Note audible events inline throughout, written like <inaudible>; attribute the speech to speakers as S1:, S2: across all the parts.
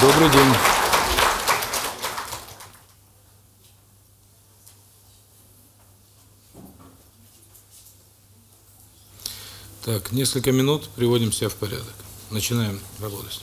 S1: Добрый день. Так, несколько минут, приводим себя в порядок. Начинаем работать.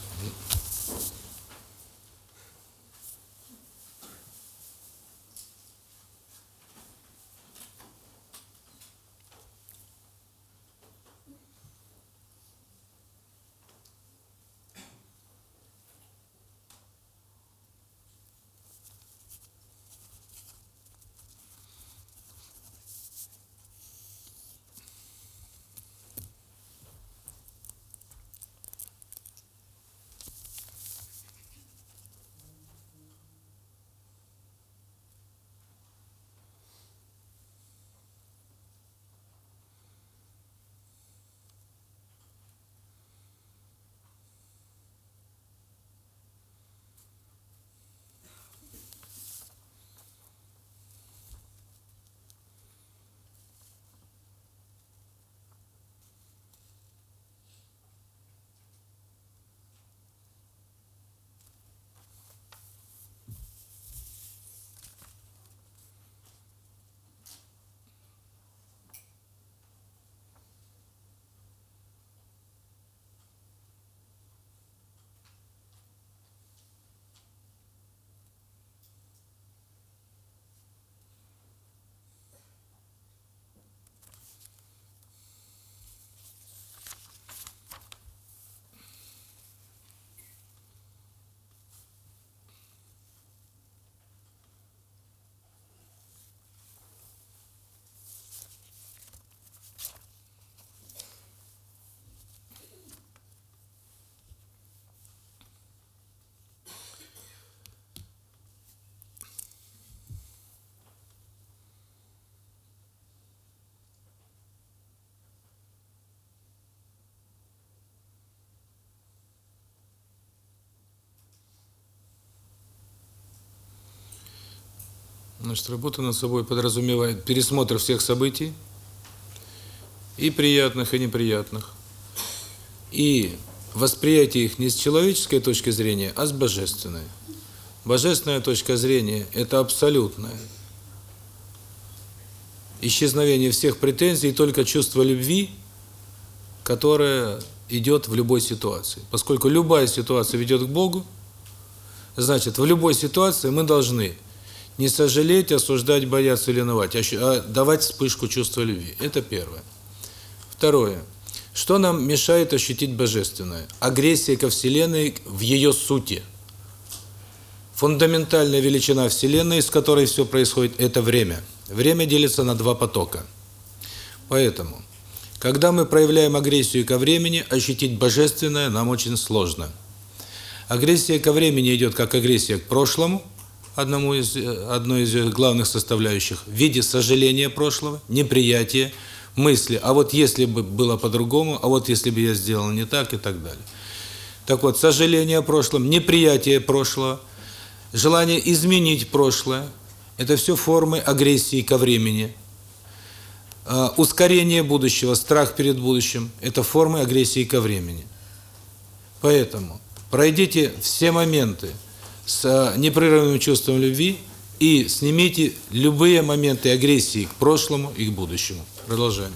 S1: Значит, работа над собой подразумевает пересмотр всех событий, и приятных, и неприятных, и восприятие их не с человеческой точки зрения, а с божественной. Божественная точка зрения – это абсолютное исчезновение всех претензий, только чувство любви, которое идет в любой ситуации. Поскольку любая ситуация ведет к Богу, значит, в любой ситуации мы должны не сожалеть, осуждать, бояться или навать, а давать вспышку чувства любви. Это первое. Второе. Что нам мешает ощутить божественное? Агрессия ко Вселенной в ее сути. Фундаментальная величина Вселенной, из которой все происходит, это время. Время делится на два потока. Поэтому, когда мы проявляем агрессию ко времени, ощутить божественное нам очень сложно. Агрессия ко времени идет как агрессия к прошлому – одному из одной из главных составляющих в виде сожаления прошлого, неприятия, мысли, а вот если бы было по-другому, а вот если бы я сделал не так и так далее. Так вот, сожаление о прошлом, неприятие прошлого, желание изменить прошлое это все формы агрессии ко времени. Ускорение будущего, страх перед будущим это формы агрессии ко времени. Поэтому пройдите все моменты с непрерывным чувством любви и снимите любые моменты агрессии к прошлому и к будущему. Продолжаем.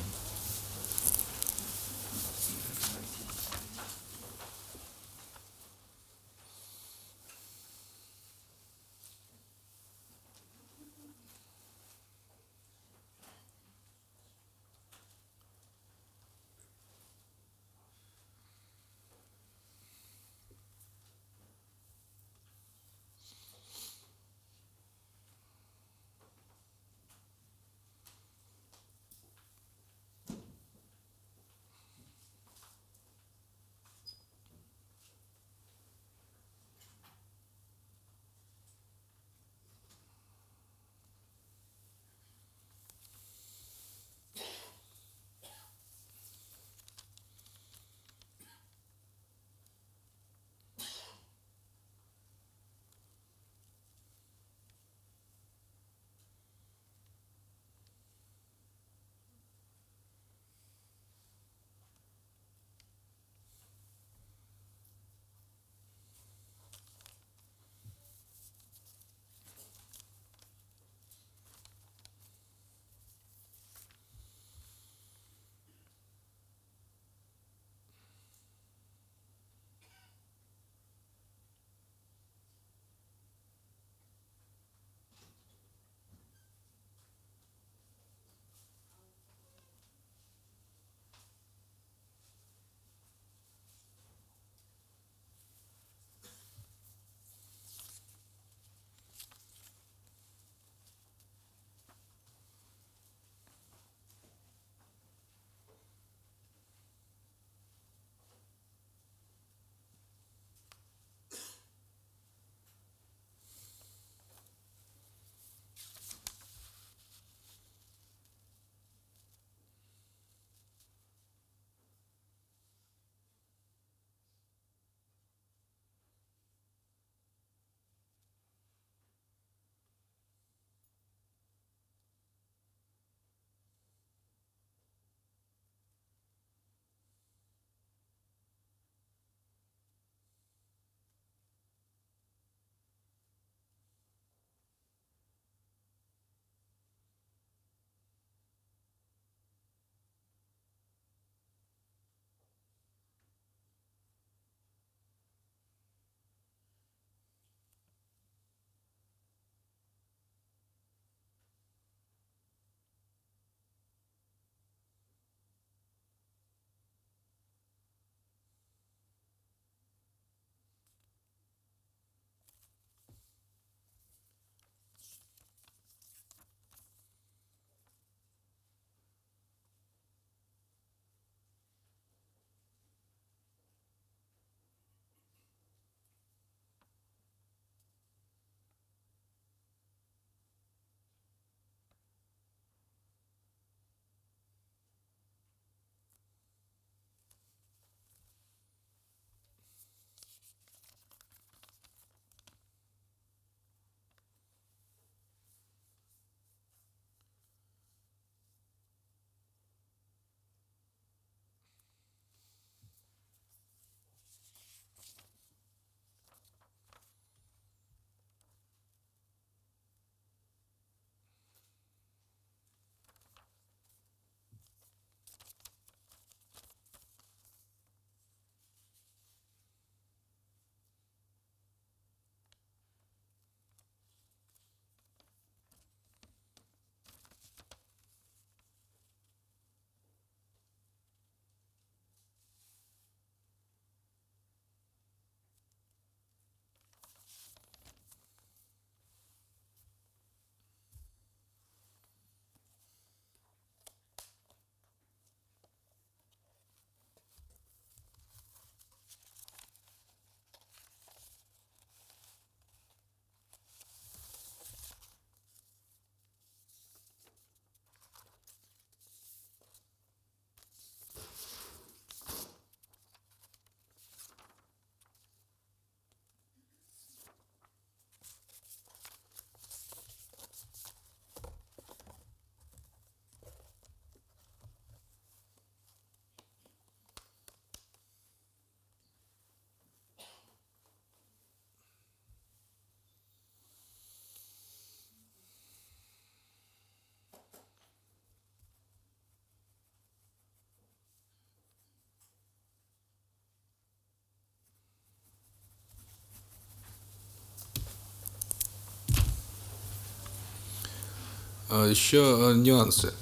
S1: Еще нюансы.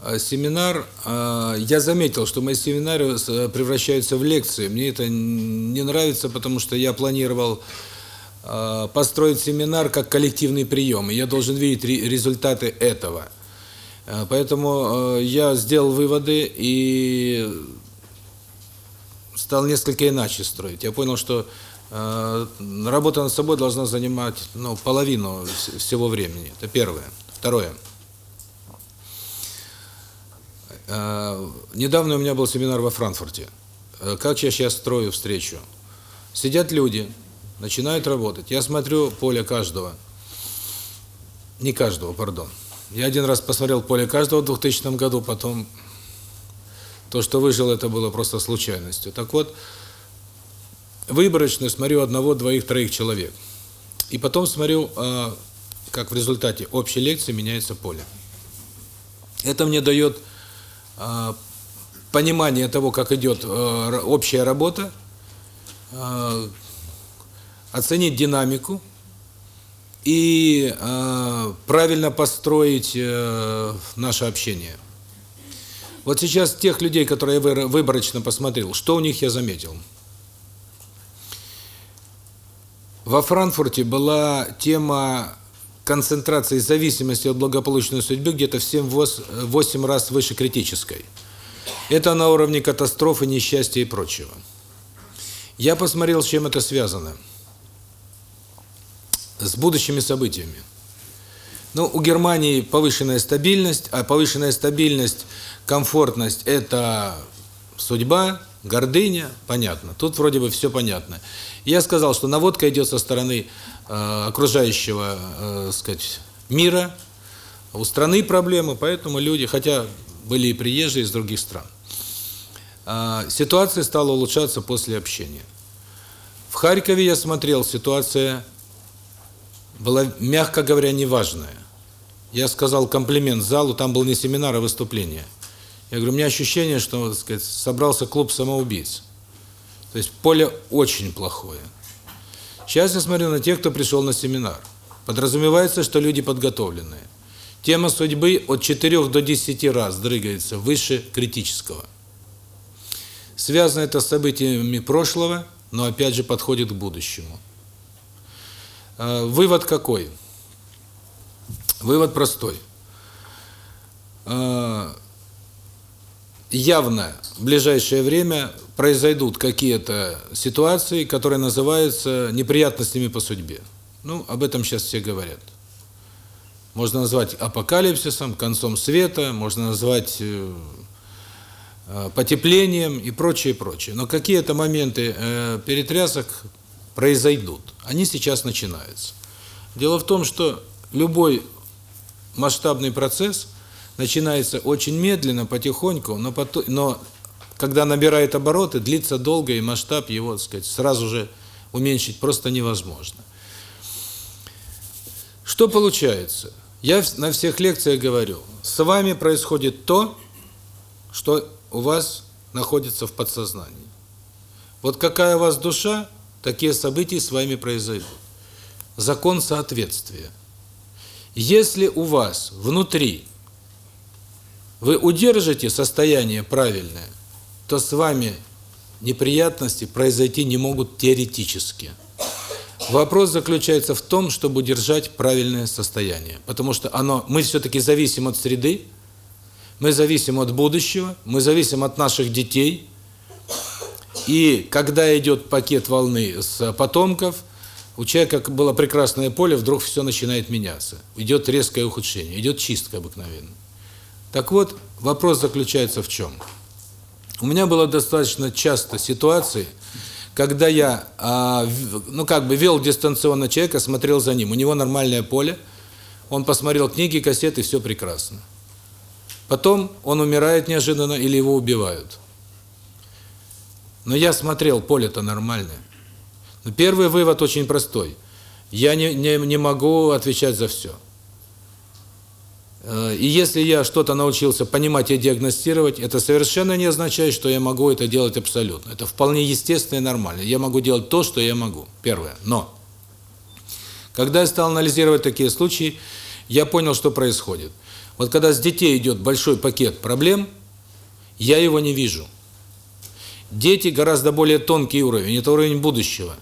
S1: А, Семинар, а, я заметил, что мои семинары с- превращаются в лекции. Мне это не нравится, потому что я планировал а, построить семинар как коллективный прием, и я должен видеть ре- результаты этого. А, Поэтому э, я сделал выводы и стал несколько иначе строить. Я понял, что э, работа над собой должна занимать ну, половину вс- всего времени. Это первое. Второе. Э, Недавно у меня был семинар во Франкфурте. Э, Как я сейчас строю встречу? Сидят люди, начинают работать. Я смотрю поле каждого. Не каждого, пардон. Я один раз посмотрел поле каждого в 2000 году, потом то, что выжил, это было просто случайностью. Так вот, выборочно смотрю одного, двоих, троих человек. И потом смотрю, э, как в результате общей лекции меняется поле. Это мне дает э, понимание того, как идет р- общая работа, оценить динамику и правильно построить э, наше общение. Вот сейчас тех людей, которые я вы- выборочно посмотрел, что у них я заметил? Во Франкфурте была тема концентрации зависимости от благополучной судьбы где-то в 7-8 раз выше критической. Это на уровне катастрофы, несчастья и прочего. Я посмотрел, с чем это связано. С будущими событиями. Ну, у Германии повышенная стабильность, а повышенная стабильность, комфортность – это судьба, гордыня, понятно. Тут вроде бы все понятно. Я сказал, что наводка идет со стороны э, окружающего, э, сказать, мира. У страны проблемы, поэтому люди, хотя были и приезжие из других стран. Э, ситуация стала улучшаться после общения. В Харькове я смотрел, ситуация была, мягко говоря, неважная. Я сказал комплимент залу, там был не семинар, а выступление. Я говорю, у меня ощущение, что, так сказать, собрался клуб самоубийц. То есть поле очень плохое. Сейчас я смотрю на тех, кто пришел на семинар. Подразумевается, что люди подготовленные. Тема судьбы от 4 до 10 раз дрыгается выше критического. Связано это с событиями прошлого, но опять же подходит к будущему. Э, Вывод какой? Вывод простой. Явно в ближайшее время произойдут какие-то ситуации, которые называются неприятностями по судьбе. Ну, об этом сейчас все говорят. Можно назвать апокалипсисом, концом света, можно назвать э, э, потеплением и прочее, прочее. Но какие-то моменты э, перетрясок произойдут. Они сейчас начинаются. Дело в том, что любой масштабный процесс начинается очень медленно, потихоньку, но потом, но когда набирает обороты, длится долго, и масштаб его, так сказать, сразу же уменьшить просто невозможно. Что получается? Я на всех лекциях говорю, с вами происходит то, что у вас находится в подсознании. Вот какая у вас душа, такие события с вами произойдут. Закон соответствия. Если у вас внутри вы удержите состояние правильное, то с вами неприятности произойти не могут теоретически. Вопрос заключается в том, чтобы удержать правильное состояние, потому что оно мы все-таки зависим от среды, мы зависим от будущего, мы зависим от наших детей. И когда идет пакет волны с потомков, у человека было прекрасное поле, вдруг все начинает меняться. Идет резкое ухудшение, идет чистка обыкновенно. Так вот, вопрос заключается в чем? У меня было достаточно часто ситуации, когда я, а, ну как бы вел дистанционно человека, смотрел за ним. У него нормальное поле, он посмотрел книги, кассеты, все прекрасно. Потом он умирает неожиданно или его убивают. Но я смотрел, поле-то нормальное. Но первый вывод очень простой. Я не, не, не могу отвечать за все. Э, И если я что-то научился понимать и диагностировать, это совершенно не означает, что я могу это делать абсолютно. Это вполне естественно и нормально. Я могу делать то, что я могу. Первое. Но, когда я стал анализировать такие случаи, я понял, что происходит. Вот когда с детей идет большой пакет проблем, я его не вижу. Дети гораздо более тонкий уровень, это уровень будущего.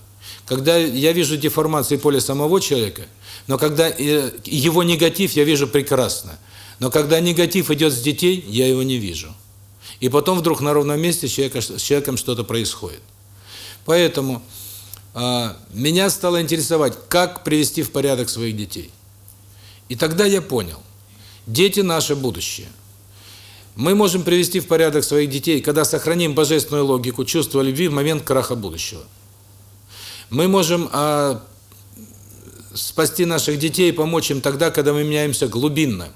S1: Когда я вижу деформации поля самого человека, но когда э, его негатив я вижу прекрасно. Но когда негатив идет с детей, я его не вижу. И потом вдруг на ровном месте человека, с человеком что-то происходит. Поэтому э, меня стало интересовать, как привести в порядок своих детей. И тогда я понял, дети – наше будущее. Мы можем привести в порядок своих детей, когда сохраним божественную логику, чувство любви в момент краха будущего. Мы можем э, спасти наших детей и помочь им тогда, когда мы меняемся глубинно.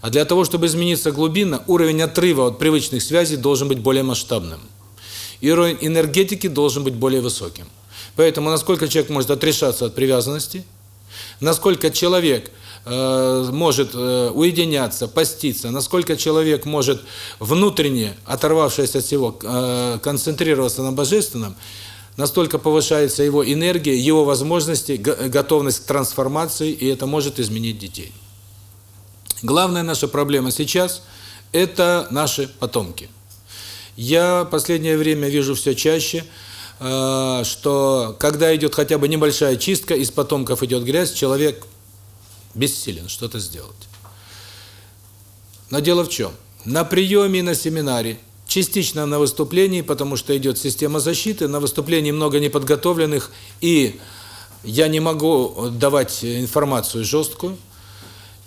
S1: А для того, чтобы измениться глубинно, уровень отрыва от привычных связей должен быть более масштабным. И уровень энергетики должен быть более высоким. Поэтому насколько человек может отрешаться от привязанности, насколько человек э, может э, уединяться, поститься, насколько человек может внутренне, оторвавшись от всего, э, концентрироваться на божественном, настолько повышается его энергия, его возможности, готовность к трансформации, и это может изменить детей. Главная наша проблема сейчас – это наши потомки. Я последнее время вижу все чаще, э, что когда идет хотя бы небольшая чистка, из потомков идет грязь, человек бессилен что-то сделать. Но дело в чем? На приеме и на семинаре, частично на выступлении, потому что идет система защиты, на выступлении много неподготовленных, и я не могу давать информацию жесткую,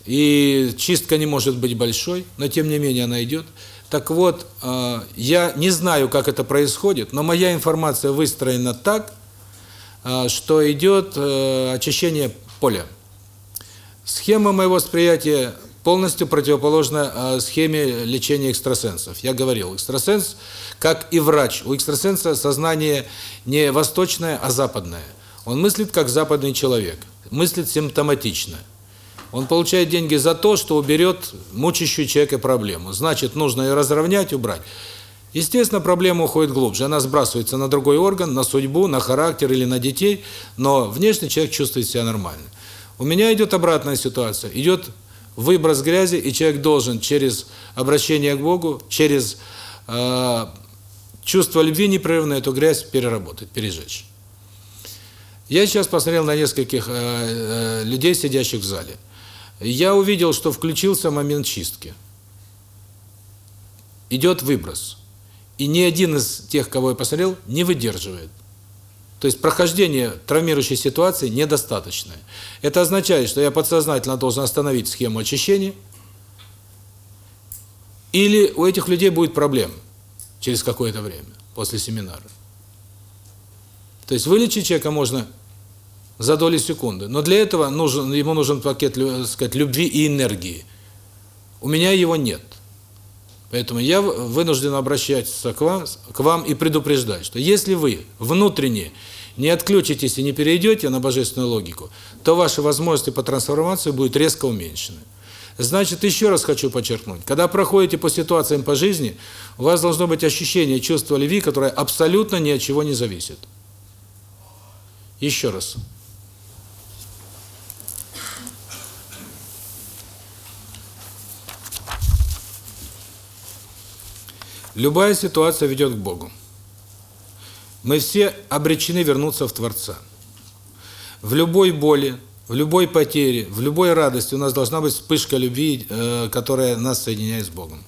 S1: и чистка не может быть большой, но тем не менее она идет. Так вот, э, я не знаю, как это происходит, но моя информация выстроена так, э, что идет э, очищение поля. Схема моего восприятия полностью противоположна схеме лечения экстрасенсов. Я говорил, экстрасенс, как и врач, у экстрасенса сознание не восточное, а западное. Он мыслит как западный человек, мыслит симптоматично – он получает деньги за то, что уберет мучащую человека проблему. Значит, нужно ее разровнять, убрать. Естественно, проблема уходит глубже. Она сбрасывается на другой орган, на судьбу, на характер или на детей, но внешне человек чувствует себя нормально. У меня идет обратная ситуация. Идет выброс грязи, и человек должен через обращение к Богу, через э, чувство любви непрерывно эту грязь переработать, пережечь. Я сейчас посмотрел на нескольких э, э, людей, сидящих в зале я увидел, что включился момент чистки. Идет выброс. И ни один из тех, кого я посмотрел, не выдерживает. То есть прохождение травмирующей ситуации недостаточное. Это означает, что я подсознательно должен остановить схему очищения, или у этих людей будет проблема через какое-то время, после семинара. То есть вылечить человека можно за доли секунды. Но для этого нужен ему нужен пакет, сказать, любви и энергии. У меня его нет. Поэтому я вынужден обращаться к вам, к вам и предупреждать, что если вы внутренне не отключитесь и не перейдете на божественную логику, то ваши возможности по трансформации будут резко уменьшены. Значит, еще раз хочу подчеркнуть, когда проходите по ситуациям по жизни, у вас должно быть ощущение чувства любви, которое абсолютно ни от чего не зависит. Еще раз. Любая ситуация ведет к Богу. Мы все обречены вернуться в Творца. В любой боли, в любой потере, в любой радости у нас должна быть вспышка любви, э, которая нас соединяет с Богом.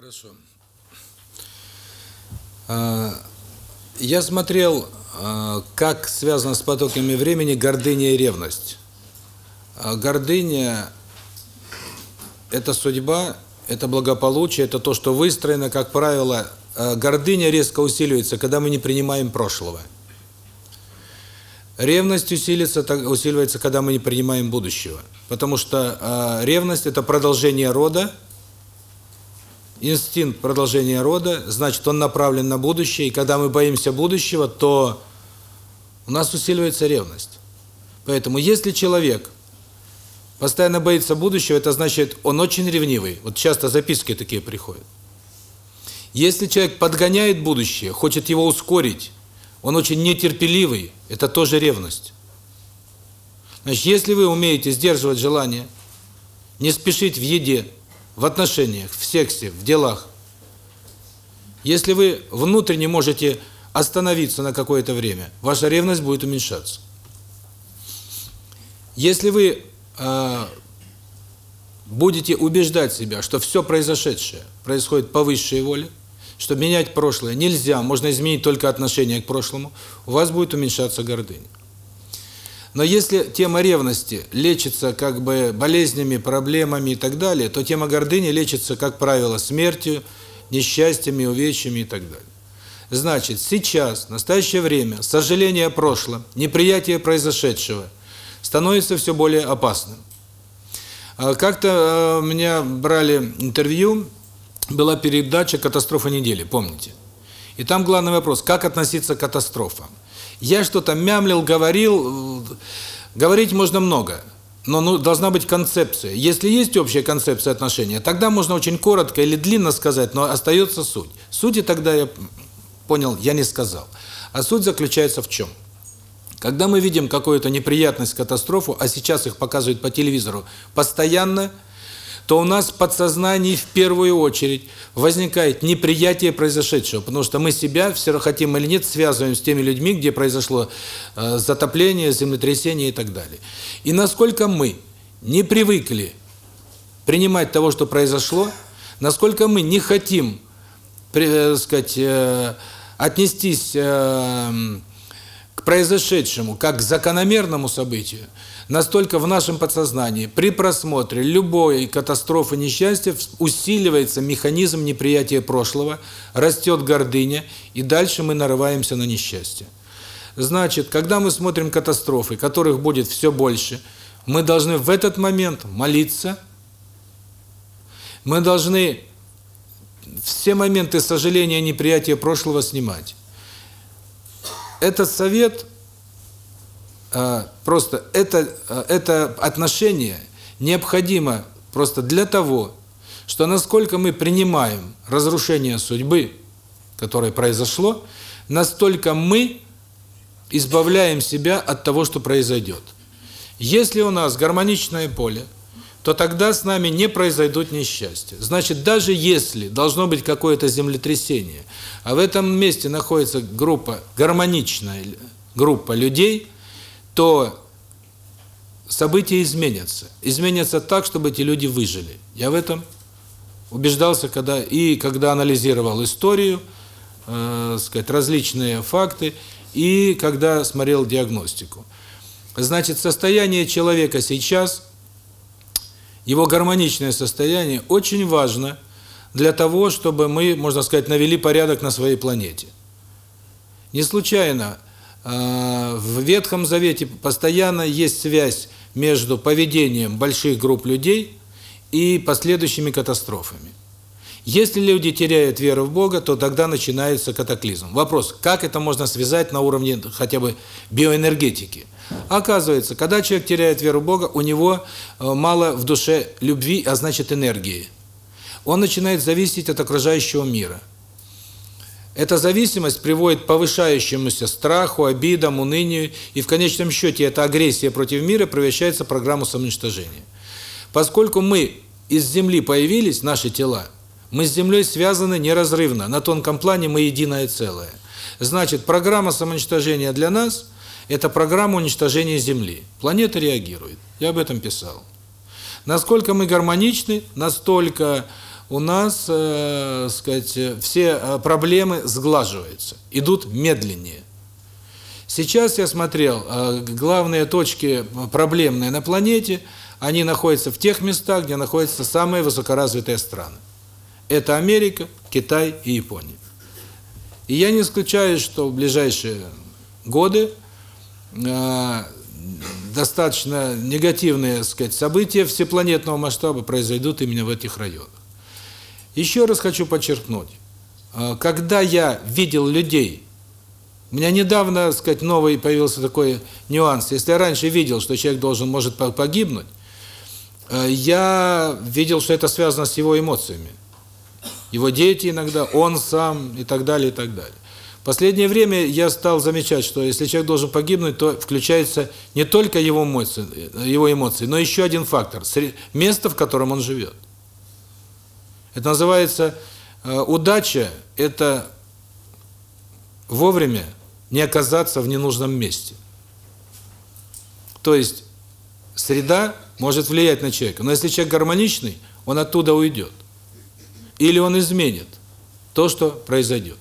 S1: Хорошо. А, я смотрел, а, как связано с потоками времени гордыня и ревность. А, гордыня – это судьба, это благополучие, это то, что выстроено, как правило, гордыня резко усиливается, когда мы не принимаем прошлого. Ревность усилится, усиливается, когда мы не принимаем будущего. Потому что ревность – это продолжение рода, инстинкт продолжения рода, значит, он направлен на будущее, и когда мы боимся будущего, то у нас усиливается ревность. Поэтому если человек постоянно боится будущего, это значит, он очень ревнивый. Вот часто записки такие приходят. Если человек подгоняет будущее, хочет его ускорить, он очень нетерпеливый, это тоже ревность. Значит, если вы умеете сдерживать желание, не спешить в еде, в отношениях, в сексе, в делах. Если вы внутренне можете остановиться на какое-то время, ваша ревность будет уменьшаться. Если вы э, будете убеждать себя, что все произошедшее происходит по высшей воле, что менять прошлое нельзя, можно изменить только отношение к прошлому, у вас будет уменьшаться гордыня. Но если тема ревности лечится как бы болезнями, проблемами и так далее, то тема гордыни лечится, как правило, смертью, несчастьями, увечьями и так далее. Значит, сейчас, в настоящее время, сожаление о прошлом, неприятие произошедшего становится все более опасным. А как-то э, меня брали интервью, была передача «Катастрофа недели», помните? И там главный вопрос, как относиться к катастрофам. Я что-то мямлил, говорил. Говорить можно много, но ну, должна быть концепция. Если есть общая концепция отношения, тогда можно очень коротко или длинно сказать, но остается суть. Сути тогда я понял, я не сказал. А суть заключается в чем? Когда мы видим какую-то неприятность, катастрофу, а сейчас их показывают по телевизору постоянно – то у нас в подсознании в первую очередь возникает неприятие произошедшего, потому что мы себя, все хотим или нет, связываем с теми людьми, где произошло э, затопление, землетрясение и так далее. И насколько мы не привыкли принимать того, что произошло, насколько мы не хотим, э, сказать, э, отнестись к произошедшему как к закономерному событию, настолько в нашем подсознании при просмотре любой катастрофы, несчастья усиливается механизм неприятия прошлого, растет гордыня, и дальше мы нарываемся на несчастье. Значит, когда мы смотрим катастрофы, которых будет все больше, мы должны в этот момент молиться, мы должны все моменты сожаления, неприятия прошлого снимать. Этот совет просто это а, это отношение необходимо просто для того, что насколько мы принимаем разрушение судьбы, которое произошло, настолько мы избавляем себя от того, что произойдет. Если у нас гармоничное поле, то тогда с нами не произойдут несчастья. Значит, даже если должно быть какое-то землетрясение, а в этом месте находится группа, гармоничная группа людей – то события изменятся. Изменятся так, чтобы эти люди выжили. Я в этом убеждался, когда и когда анализировал историю, э, сказать, различные факты, и когда смотрел диагностику. Значит, состояние человека сейчас, его гармоничное состояние очень важно для того, чтобы мы, можно сказать, навели порядок на своей планете. Не случайно в Ветхом Завете постоянно есть связь между поведением больших групп людей и последующими катастрофами. Если люди теряют веру в Бога, то тогда начинается катаклизм. Вопрос, как это можно связать на уровне хотя бы биоэнергетики? Оказывается, когда человек теряет веру в Бога, у него э, мало в душе любви, а значит энергии. Он начинает зависеть от окружающего мира. Эта зависимость приводит к повышающемуся страху, обидам, унынию, и в конечном счете эта агрессия против мира превращается в программу самоуничтожения. Поскольку мы из Земли появились, наши тела, мы с Землей связаны неразрывно, на тонком плане мы единое целое. Значит, программа самоуничтожения для нас – это программа уничтожения Земли. Планета реагирует. Я об этом писал. Насколько мы гармоничны, настолько у нас, э, сказать, все э, проблемы сглаживаются, идут медленнее. Сейчас я смотрел, э, главные точки проблемные на планете, они находятся в тех местах, где находятся самые высокоразвитые страны. Это Америка, Китай и Япония. И я не исключаю, что в ближайшие годы э, достаточно негативные, сказать, события всепланетного масштаба произойдут именно в этих районах. Еще раз хочу подчеркнуть, э, когда я видел людей, у меня недавно, так сказать, новый появился такой нюанс. Если я раньше видел, что человек должен может погибнуть, э, я видел, что это связано с его эмоциями. Его дети иногда, он сам и так далее, и так далее. В последнее время я стал замечать, что если человек должен погибнуть, то включается не только его эмоции, его эмоции, но еще один фактор – место, в котором он живет. Это называется э, удача – это вовремя не оказаться в ненужном месте. То есть среда может влиять на человека, но если человек гармоничный, он оттуда уйдет. Или он изменит то, что произойдет.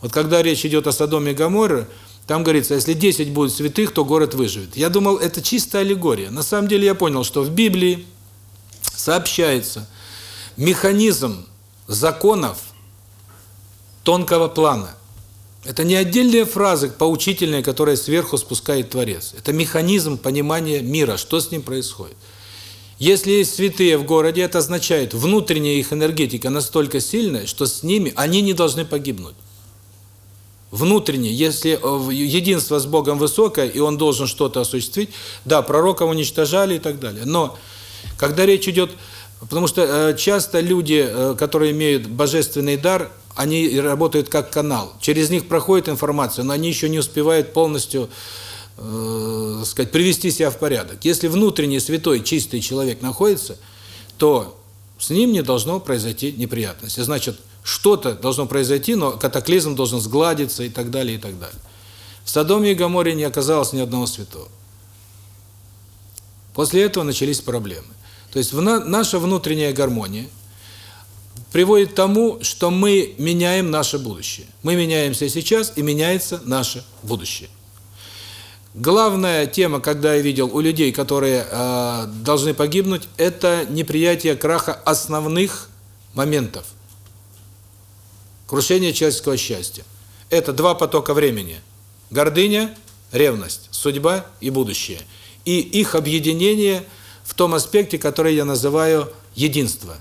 S1: Вот когда речь идет о Содоме и Гоморре, там говорится, если 10 будет святых, то город выживет. Я думал, это чистая аллегория. На самом деле я понял, что в Библии сообщается механизм законов тонкого плана. Это не отдельные фразы поучительные, которые сверху спускает Творец. Это механизм понимания мира, что с ним происходит. Если есть святые в городе, это означает, внутренняя их энергетика настолько сильная, что с ними они не должны погибнуть внутренне, если э, единство с Богом высокое, и он должен что-то осуществить, да, пророка уничтожали и так далее. Но когда речь идет, потому что э, часто люди, э, которые имеют божественный дар, они работают как канал. Через них проходит информация, но они еще не успевают полностью, э, сказать, привести себя в порядок. Если внутренний святой, чистый человек находится, то с ним не должно произойти неприятности. Значит, что-то должно произойти, но катаклизм должен сгладиться и так далее, и так далее. В Содоме и Гоморе не оказалось ни одного святого. После этого начались проблемы. То есть наша внутренняя гармония приводит к тому, что мы меняем наше будущее. Мы меняемся сейчас, и меняется наше будущее. Главная тема, когда я видел у людей, которые э, должны погибнуть, это неприятие краха основных моментов крушение человеческого счастья. Это два потока времени. Гордыня, ревность, судьба и будущее. И их объединение в том аспекте, который я называю единство.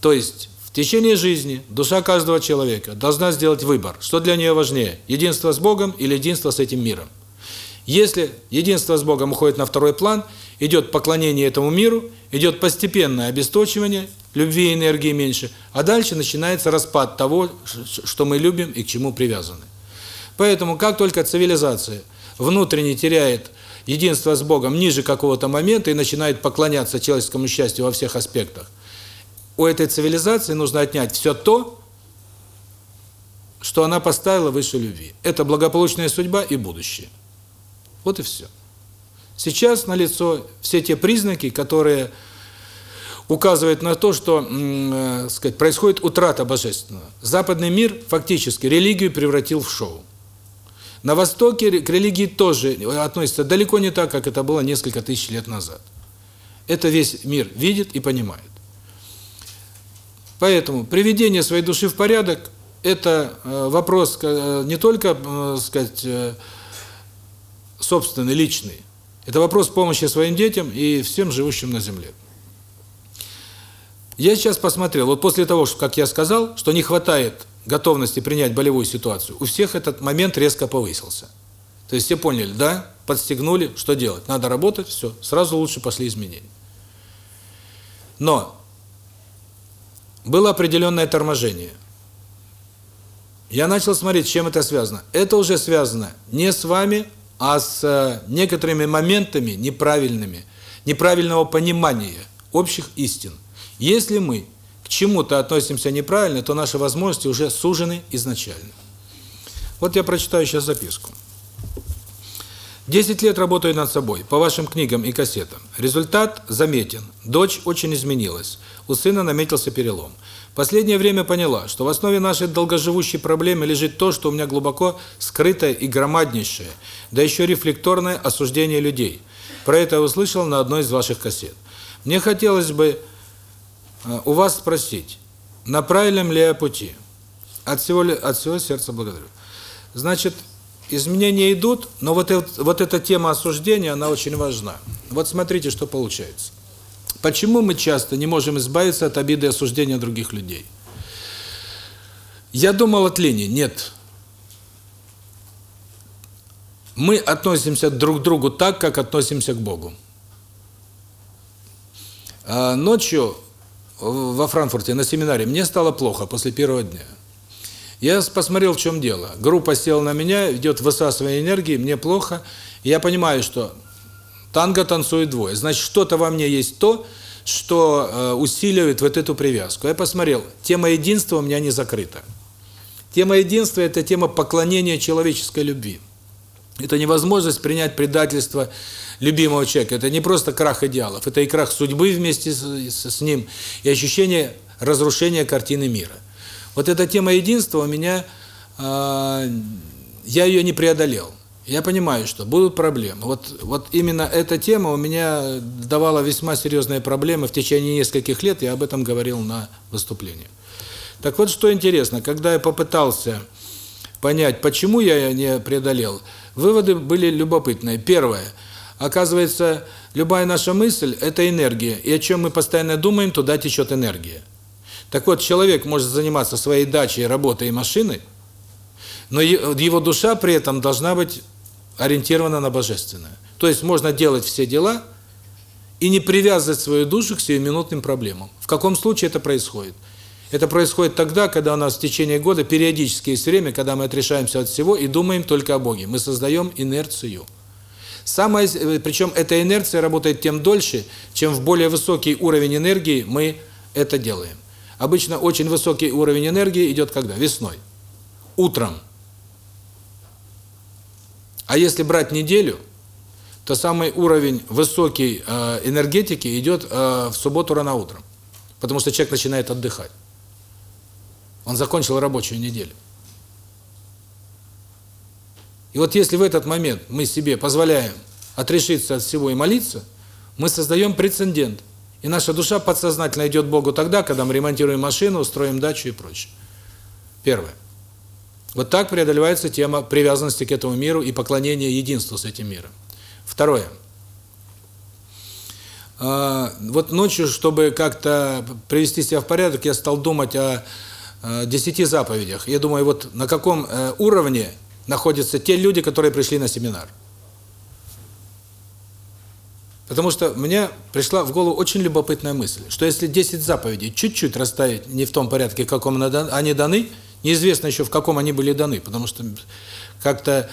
S1: То есть в течение жизни душа каждого человека должна сделать выбор, что для нее важнее, единство с Богом или единство с этим миром. Если единство с Богом уходит на второй план, идет поклонение этому миру, идет постепенное обесточивание, любви и энергии меньше, а дальше начинается распад того, что мы любим и к чему привязаны. Поэтому как только цивилизация внутренне теряет единство с Богом ниже какого-то момента и начинает поклоняться человеческому счастью во всех аспектах, у этой цивилизации нужно отнять все то, что она поставила выше любви. Это благополучная судьба и будущее. Вот и все. Сейчас налицо все те признаки, которые указывает на то, что, э, сказать, происходит утрата божественного. Западный мир фактически религию превратил в шоу. На Востоке к религии тоже относится далеко не так, как это было несколько тысяч лет назад. Это весь мир видит и понимает. Поэтому приведение своей души в порядок – это э, вопрос э, не только, э, сказать, собственный, личный. Это вопрос помощи своим детям и всем живущим на земле. Я сейчас посмотрел, вот после того, как я сказал, что не хватает готовности принять болевую ситуацию, у всех этот момент резко повысился. То есть все поняли, да, подстегнули, что делать? Надо работать, все, сразу лучше пошли изменения. Но было определенное торможение. Я начал смотреть, чем это связано. Это уже связано не с вами, а с э, некоторыми моментами неправильными, неправильного понимания общих истин. Если мы чему-то относимся неправильно, то наши возможности уже сужены изначально. Вот я прочитаю сейчас записку. 10 лет работаю над собой, по вашим книгам и кассетам. Результат заметен. Дочь очень изменилась. У сына наметился перелом. Последнее время поняла, что в основе нашей долгоживущей проблемы лежит то, что у меня глубоко скрытое и громаднейшее, да еще рефлекторное осуждение людей. Про это я услышал на одной из ваших кассет. Мне хотелось бы у вас спросить, на правильном ли я пути? От всего, от всего сердца благодарю. Значит, изменения идут, но вот, вот эта тема осуждения, она очень важна. Вот смотрите, что получается. Почему мы часто не можем избавиться от обиды и осуждения других людей? Я думал от лени. Нет. Мы относимся друг к другу так, как относимся к Богу. А ночью во Франкфурте на семинаре мне стало плохо после первого дня. Я посмотрел, в чем дело. Группа села на меня, идет высасывание энергии, мне плохо. я понимаю, что танго танцует двое. Значит, что-то во мне есть то, что э, усиливает вот эту привязку. Я посмотрел, тема единства у меня не закрыта. Тема единства – это тема поклонения человеческой любви. Это невозможность принять предательство любимого человека. Это не просто крах идеалов, это и крах судьбы вместе с, с, ним, и ощущение разрушения картины мира. Вот эта тема единства у меня, э, я ее не преодолел. Я понимаю, что будут проблемы. Вот, вот именно эта тема у меня давала весьма серьезные проблемы в течение нескольких лет, я об этом говорил на выступлении. Так вот, что интересно, когда я попытался понять, почему я не преодолел, выводы были любопытные. Первое. Оказывается, любая наша мысль – это энергия, и о чем мы постоянно думаем, туда течет энергия. Так вот, человек может заниматься своей дачей, работой и машиной, но его душа при этом должна быть ориентирована на божественное. То есть можно делать все дела и не привязывать свою душу к сиюминутным проблемам. В каком случае это происходит? Это происходит тогда, когда у нас в течение года периодически есть время, когда мы отрешаемся от всего и думаем только о Боге. Мы создаем инерцию. Самое, э, причем эта инерция работает тем дольше, чем в более высокий уровень энергии мы это делаем. Обычно очень высокий уровень энергии идет когда? Весной. Утром. А если брать неделю, то самый уровень высокий э, энергетики идет э, в субботу рано утром. Потому что человек начинает отдыхать. Он закончил рабочую неделю. И вот если в этот момент мы себе позволяем отрешиться от всего и молиться, мы создаем прецедент – и наша душа подсознательно идет Богу тогда, когда мы ремонтируем машину, строим дачу и прочее. Первое. Вот так преодолевается тема привязанности к этому миру и поклонения единству с этим миром. Второе. А, вот ночью, чтобы как-то привести себя в порядок, я стал думать о десяти заповедях. Я думаю, вот на каком э, уровне находятся те люди, которые пришли на семинар. Потому что мне пришла в голову очень любопытная мысль, что если 10 заповедей чуть-чуть расставить не в том порядке, в каком они даны, неизвестно еще, в каком они были даны, потому что как-то,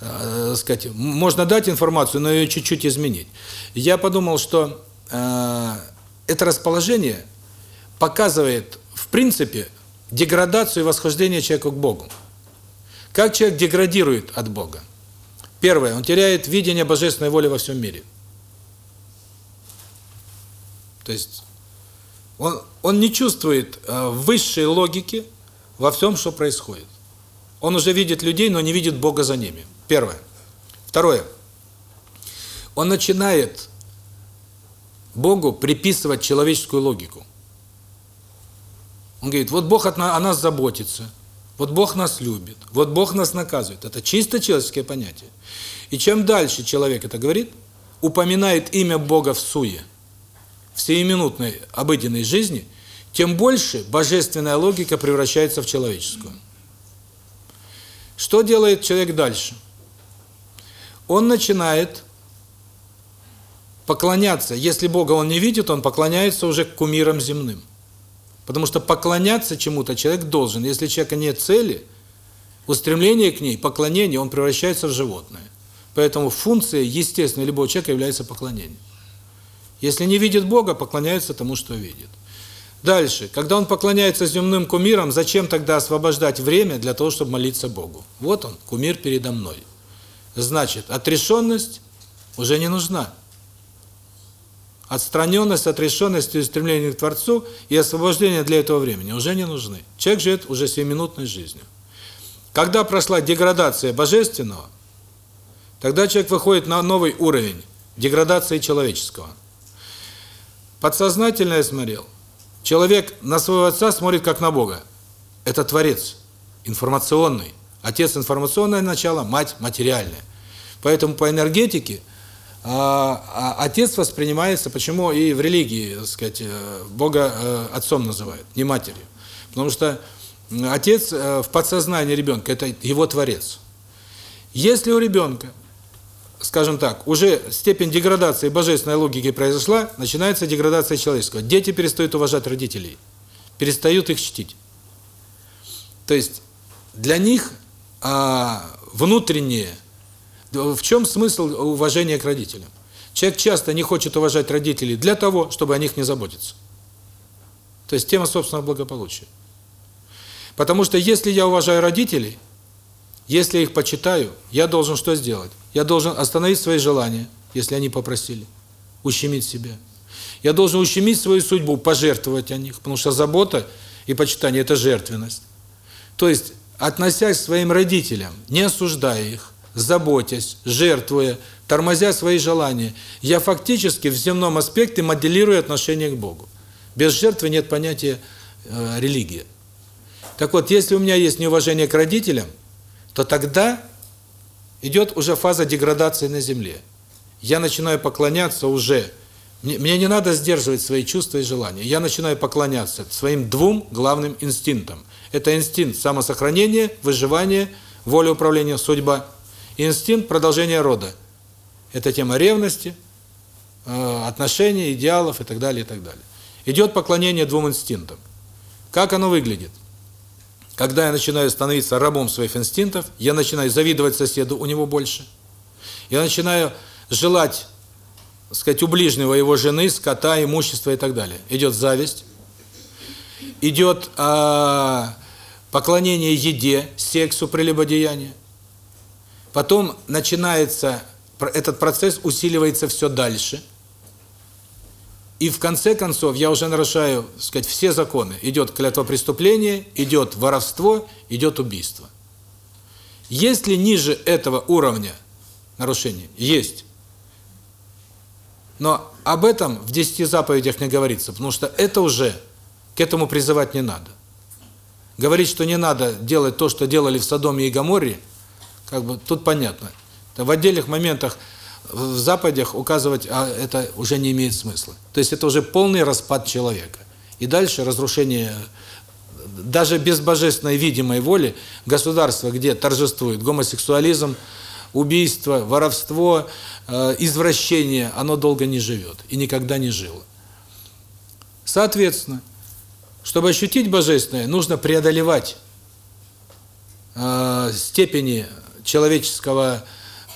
S1: э, сказать, можно дать информацию, но ее чуть-чуть изменить. Я подумал, что э, это расположение показывает, в принципе, деградацию и восхождение человека к Богу. Как человек деградирует от Бога? Первое, он теряет видение божественной воли во всем мире – то есть он, он не чувствует э, высшей логики во всем, что происходит. Он уже видит людей, но не видит Бога за ними. Первое. Второе. Он начинает Богу приписывать человеческую логику. Он говорит, вот Бог о нас заботится, вот Бог нас любит, вот Бог нас наказывает. Это чисто человеческое понятие. И чем дальше человек это говорит, упоминает имя Бога в суе – в сиюминутной обыденной жизни, тем больше божественная логика превращается в человеческую. Что делает человек дальше? Он начинает поклоняться. Если Бога он не видит, он поклоняется уже кумирам земным. Потому что поклоняться чему-то человек должен. Если у человека нет цели, устремления к ней, поклонение, он превращается в животное. Поэтому функция естественной любого человека является поклонением. Если не видит Бога, поклоняется тому, что видит. Дальше, когда он поклоняется земным кумирам, зачем тогда освобождать время для того, чтобы молиться Богу? Вот он, кумир передо мной. Значит, отрешенность уже не нужна. Отстраненность, отрешенность и стремление к Творцу и освобождение для этого времени уже не нужны. Человек живет уже семиминутной жизнью. Когда прошла деградация божественного, тогда человек выходит на новый уровень деградации человеческого. Подсознательно я смотрел. Человек на своего отца смотрит как на Бога. Это Творец, информационный. Отец – информационное начало, мать – материальное. Поэтому по энергетике – отец воспринимается, почему и в религии, так сказать, э, Бога э, отцом называют, не матерью. Потому что отец э, в подсознании ребенка – это его творец. Если у ребенка, скажем так, уже степень деградации божественной логики произошла, начинается деградация человеческого. Дети перестают уважать родителей, перестают их чтить. То есть для них а, внутреннее – в чем смысл уважения к родителям? Человек часто не хочет уважать родителей для того, чтобы о них не заботиться. То есть тема собственного благополучия. Потому что если я уважаю родителей, если я их почитаю, я должен что сделать? Я должен остановить свои желания, если они попросили, ущемить себя. Я должен ущемить свою судьбу, пожертвовать о них, потому что забота и почитание – это жертвенность. То есть, относясь к своим родителям, не осуждая их, заботясь, жертвуя, тормозя свои желания, я фактически в земном аспекте моделирую отношение к Богу. Без жертвы нет понятия э, религия. Так вот, если у меня есть неуважение к родителям, то тогда идет уже фаза деградации на земле. Я начинаю поклоняться уже мне, мне не надо сдерживать свои чувства и желания. Я начинаю поклоняться своим двум главным инстинктам. Это инстинкт самосохранения, выживания, воля управления, судьба Инстинкт продолжения рода. Это тема ревности, э, отношений, идеалов и так далее, и так далее. Идет поклонение двум инстинктам. Как оно выглядит? Когда я начинаю становиться рабом своих инстинктов, я начинаю завидовать соседу, у него больше. Я начинаю желать, сказать, у ближнего его жены, скота, имущества и так далее. Идет зависть. Идет э, поклонение еде, сексу, прелюбодеяние. Потом начинается, этот процесс усиливается все дальше. И в конце концов я уже нарушаю, так сказать, все законы. Идет клятвопреступление, идет воровство, идет убийство. Если ниже этого уровня нарушения есть, но об этом в десяти заповедях не говорится, потому что это уже к этому призывать не надо. Говорить, что не надо делать то, что делали в Содоме и Гоморре, как бы тут понятно. В отдельных моментах в западях указывать а это уже не имеет смысла. То есть это уже полный распад человека. И дальше разрушение даже без божественной видимой воли государства, где торжествует гомосексуализм, убийство, воровство, э, извращение, оно долго не живет и никогда не жило. Соответственно, чтобы ощутить божественное, нужно преодолевать э, степени человеческого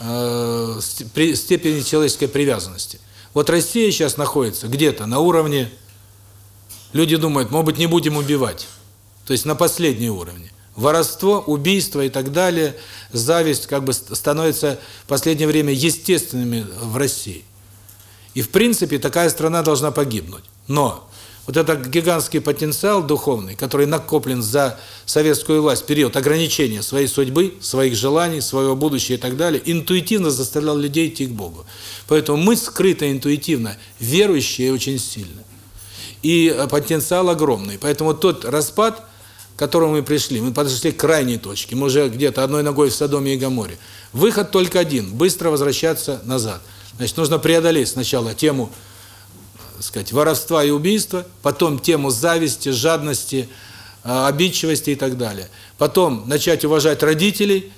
S1: э, степени человеческой привязанности. Вот Россия сейчас находится где-то на уровне, люди думают, может быть, не будем убивать. То есть на последнем уровне. Воровство, убийство и так далее, зависть как бы становятся в последнее время естественными в России. И в принципе такая страна должна погибнуть. Но вот этот гигантский потенциал духовный, который накоплен за советскую власть, период ограничения своей судьбы, своих желаний, своего будущего и так далее, интуитивно заставлял людей идти к Богу. Поэтому мы скрыто интуитивно, верующие очень сильно. И потенциал огромный. Поэтому тот распад, к которому мы пришли, мы подошли к крайней точке, мы уже где-то одной ногой в Содоме и Гоморе. Выход только один – быстро возвращаться назад. Значит, нужно преодолеть сначала тему сказать, воровства и убийства, потом тему зависти, жадности, а, обидчивости и так далее. Потом начать уважать родителей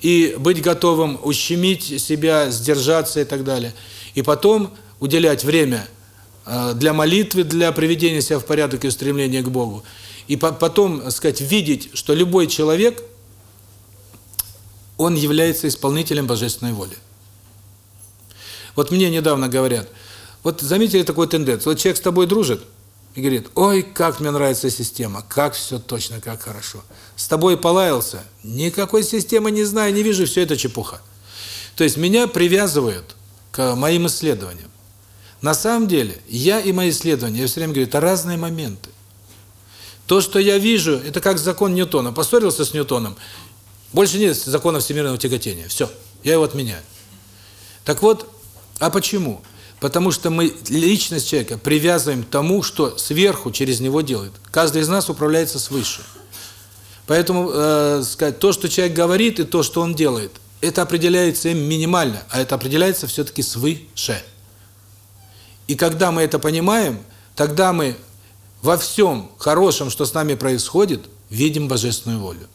S1: и быть готовым ущемить себя, сдержаться и так далее. И потом уделять время а, для молитвы, для приведения себя в порядок и устремления к Богу. И потом, сказать, видеть, что любой человек, он является исполнителем божественной воли. Вот мне недавно говорят – вот заметили такую тенденцию. Вот человек с тобой дружит и говорит, ой, как мне нравится система, как все точно, как хорошо. С тобой полаялся, никакой системы не знаю, не вижу, все это чепуха. То есть меня привязывают к моим исследованиям. На самом деле, я и мои исследования, я все время говорю, это разные моменты. То, что я вижу, это как закон Ньютона. Поссорился с Ньютоном, больше нет закона всемирного тяготения. Все, я его отменяю. Так вот, а почему? Потому что мы личность человека привязываем к тому, что сверху через него делает. Каждый из нас управляется свыше. Поэтому э, сказать, то, что человек говорит, и то, что он делает, это определяется им минимально, а это определяется все-таки свыше. И когда мы это понимаем, тогда мы во всем хорошем, что с нами происходит, видим божественную волю.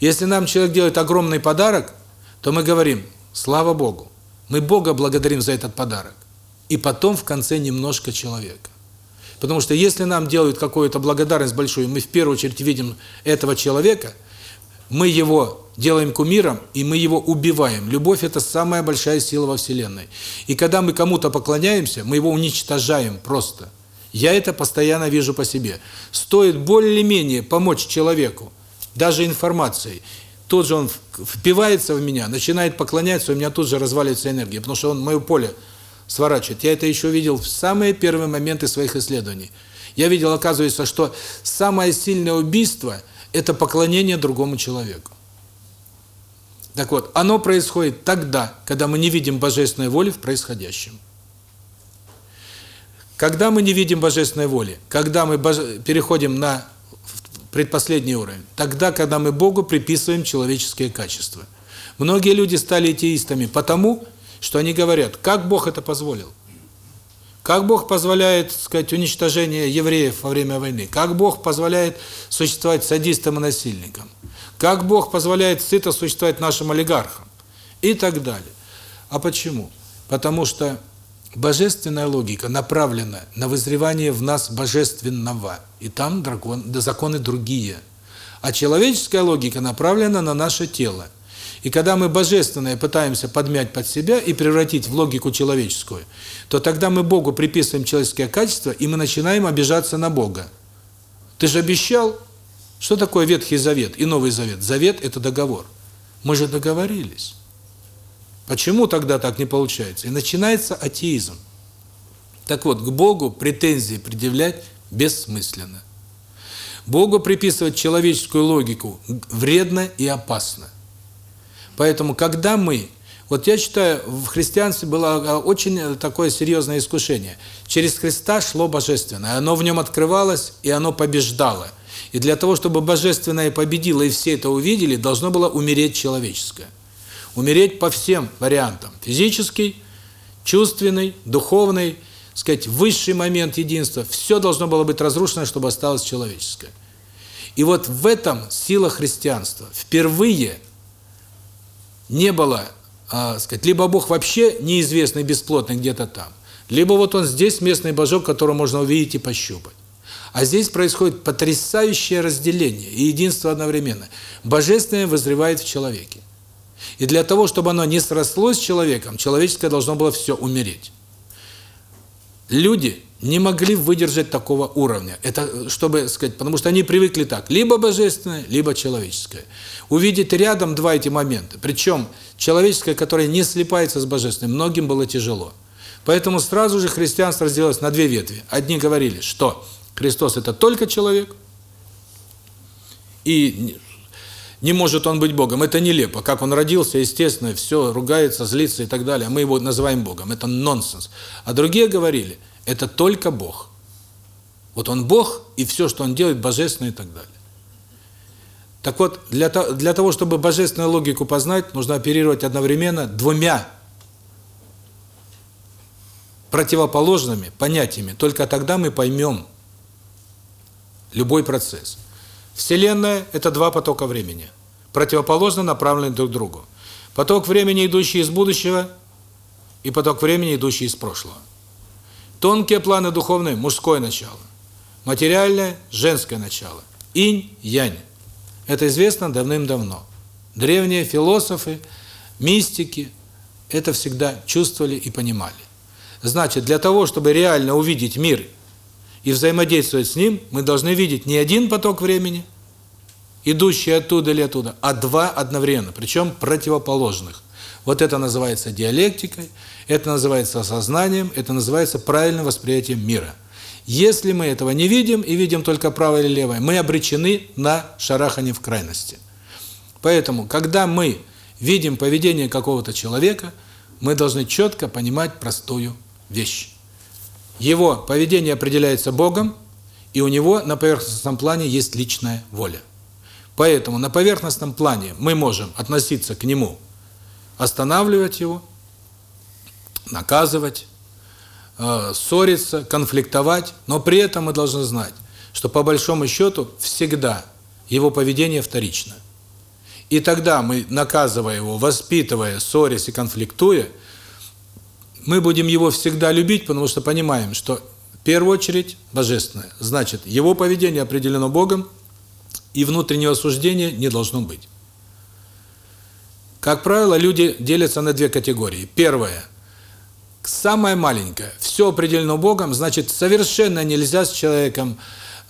S1: Если нам человек делает огромный подарок, то мы говорим «Слава Богу». Мы Бога благодарим за этот подарок и потом в конце немножко человека. Потому что если нам делают какую-то благодарность большую, мы в первую очередь видим этого человека, мы его делаем кумиром, и мы его убиваем. Любовь – это самая большая сила во Вселенной. И когда мы кому-то поклоняемся, мы его уничтожаем просто. Я это постоянно вижу по себе. Стоит более-менее помочь человеку, даже информацией, тут же он впивается в меня, начинает поклоняться, у меня тут же разваливается энергия, потому что он мое поле сворачивает. Я это еще видел в самые первые моменты своих исследований. Я видел, оказывается, что самое сильное убийство – это поклонение другому человеку. Так вот, оно происходит тогда, когда мы не видим божественной воли в происходящем. Когда мы не видим божественной воли, когда мы переходим на предпоследний уровень, тогда, когда мы Богу приписываем человеческие качества. Многие люди стали атеистами потому, что они говорят, как Бог это позволил? Как Бог позволяет, сказать, уничтожение евреев во время войны? Как Бог позволяет существовать садистам и насильникам? Как Бог позволяет сыто существовать нашим олигархам? И так далее. А почему? Потому что божественная логика направлена на вызревание в нас божественного. И там дракон, законы другие. А человеческая логика направлена на наше тело. И когда мы божественное пытаемся подмять под себя и превратить в логику человеческую, то тогда мы Богу приписываем человеческое качество, и мы начинаем обижаться на Бога. Ты же обещал? Что такое Ветхий Завет и Новый Завет? Завет – это договор. Мы же договорились. Почему тогда так не получается? И начинается атеизм. Так вот, к Богу претензии предъявлять бессмысленно. Богу приписывать человеческую логику вредно и опасно. Поэтому, когда мы... Вот я считаю, в христианстве было а, очень такое серьезное искушение. Через Христа шло Божественное. Оно в нем открывалось, и оно побеждало. И для того, чтобы Божественное победило, и все это увидели, должно было умереть человеческое. Умереть по всем вариантам. Физический, чувственный, духовный, сказать, высший момент единства. Все должно было быть разрушено, чтобы осталось человеческое. И вот в этом сила христианства. Впервые не было, а, сказать, либо Бог вообще неизвестный, бесплотный где-то там, либо вот он здесь местный божок, которого можно увидеть и пощупать. А здесь происходит потрясающее разделение и единство одновременно. Божественное возревает в человеке. И для того, чтобы оно не срослось с человеком, человеческое должно было все умереть. Люди не могли выдержать такого уровня. Это, чтобы сказать, потому что они привыкли так, либо божественное, либо человеческое. Увидеть рядом два эти момента, причем человеческое, которое не слипается с божественным, многим было тяжело. Поэтому сразу же христианство разделилось на две ветви. Одни говорили, что Христос – это только человек, и не может он быть Богом. Это нелепо. Как он родился, естественно, все, ругается, злится и так далее. А мы его называем Богом. Это нонсенс. А другие говорили, это только Бог. Вот он Бог, и все, что он делает, божественно и так далее. Так вот, для, для того, чтобы божественную логику познать, нужно оперировать одновременно двумя противоположными понятиями. Только тогда мы поймем любой процесс. Вселенная – это два потока времени, противоположно направленные друг к другу. Поток времени, идущий из будущего, и поток времени, идущий из прошлого. Тонкие планы духовные – мужское начало. Материальное – женское начало. Инь, янь. Это известно давным-давно. Древние философы, мистики это всегда чувствовали и понимали. Значит, для того, чтобы реально увидеть мир и взаимодействовать с ним, мы должны видеть не один поток времени, идущий оттуда или оттуда, а два одновременно, причем противоположных. Вот это называется диалектикой, это называется осознанием, это называется правильным восприятием мира. Если мы этого не видим и видим только правое или левое, мы обречены на шарахание в крайности. Поэтому, когда мы видим поведение какого-то человека, мы должны четко понимать простую вещь. Его поведение определяется Богом, и у него на поверхностном плане есть личная воля. Поэтому на поверхностном плане мы можем относиться к нему, останавливать его, наказывать, э, ссориться, конфликтовать, но при этом мы должны знать, что по большому счету всегда его поведение вторично. И тогда мы, наказывая его, воспитывая, ссорясь и конфликтуя, мы будем его всегда любить, потому что понимаем, что в первую очередь божественное. Значит, его поведение определено Богом, и внутреннего осуждения не должно быть. Как правило, люди делятся на две категории. Первое самое маленькое. Все определено Богом, значит, совершенно нельзя с человеком,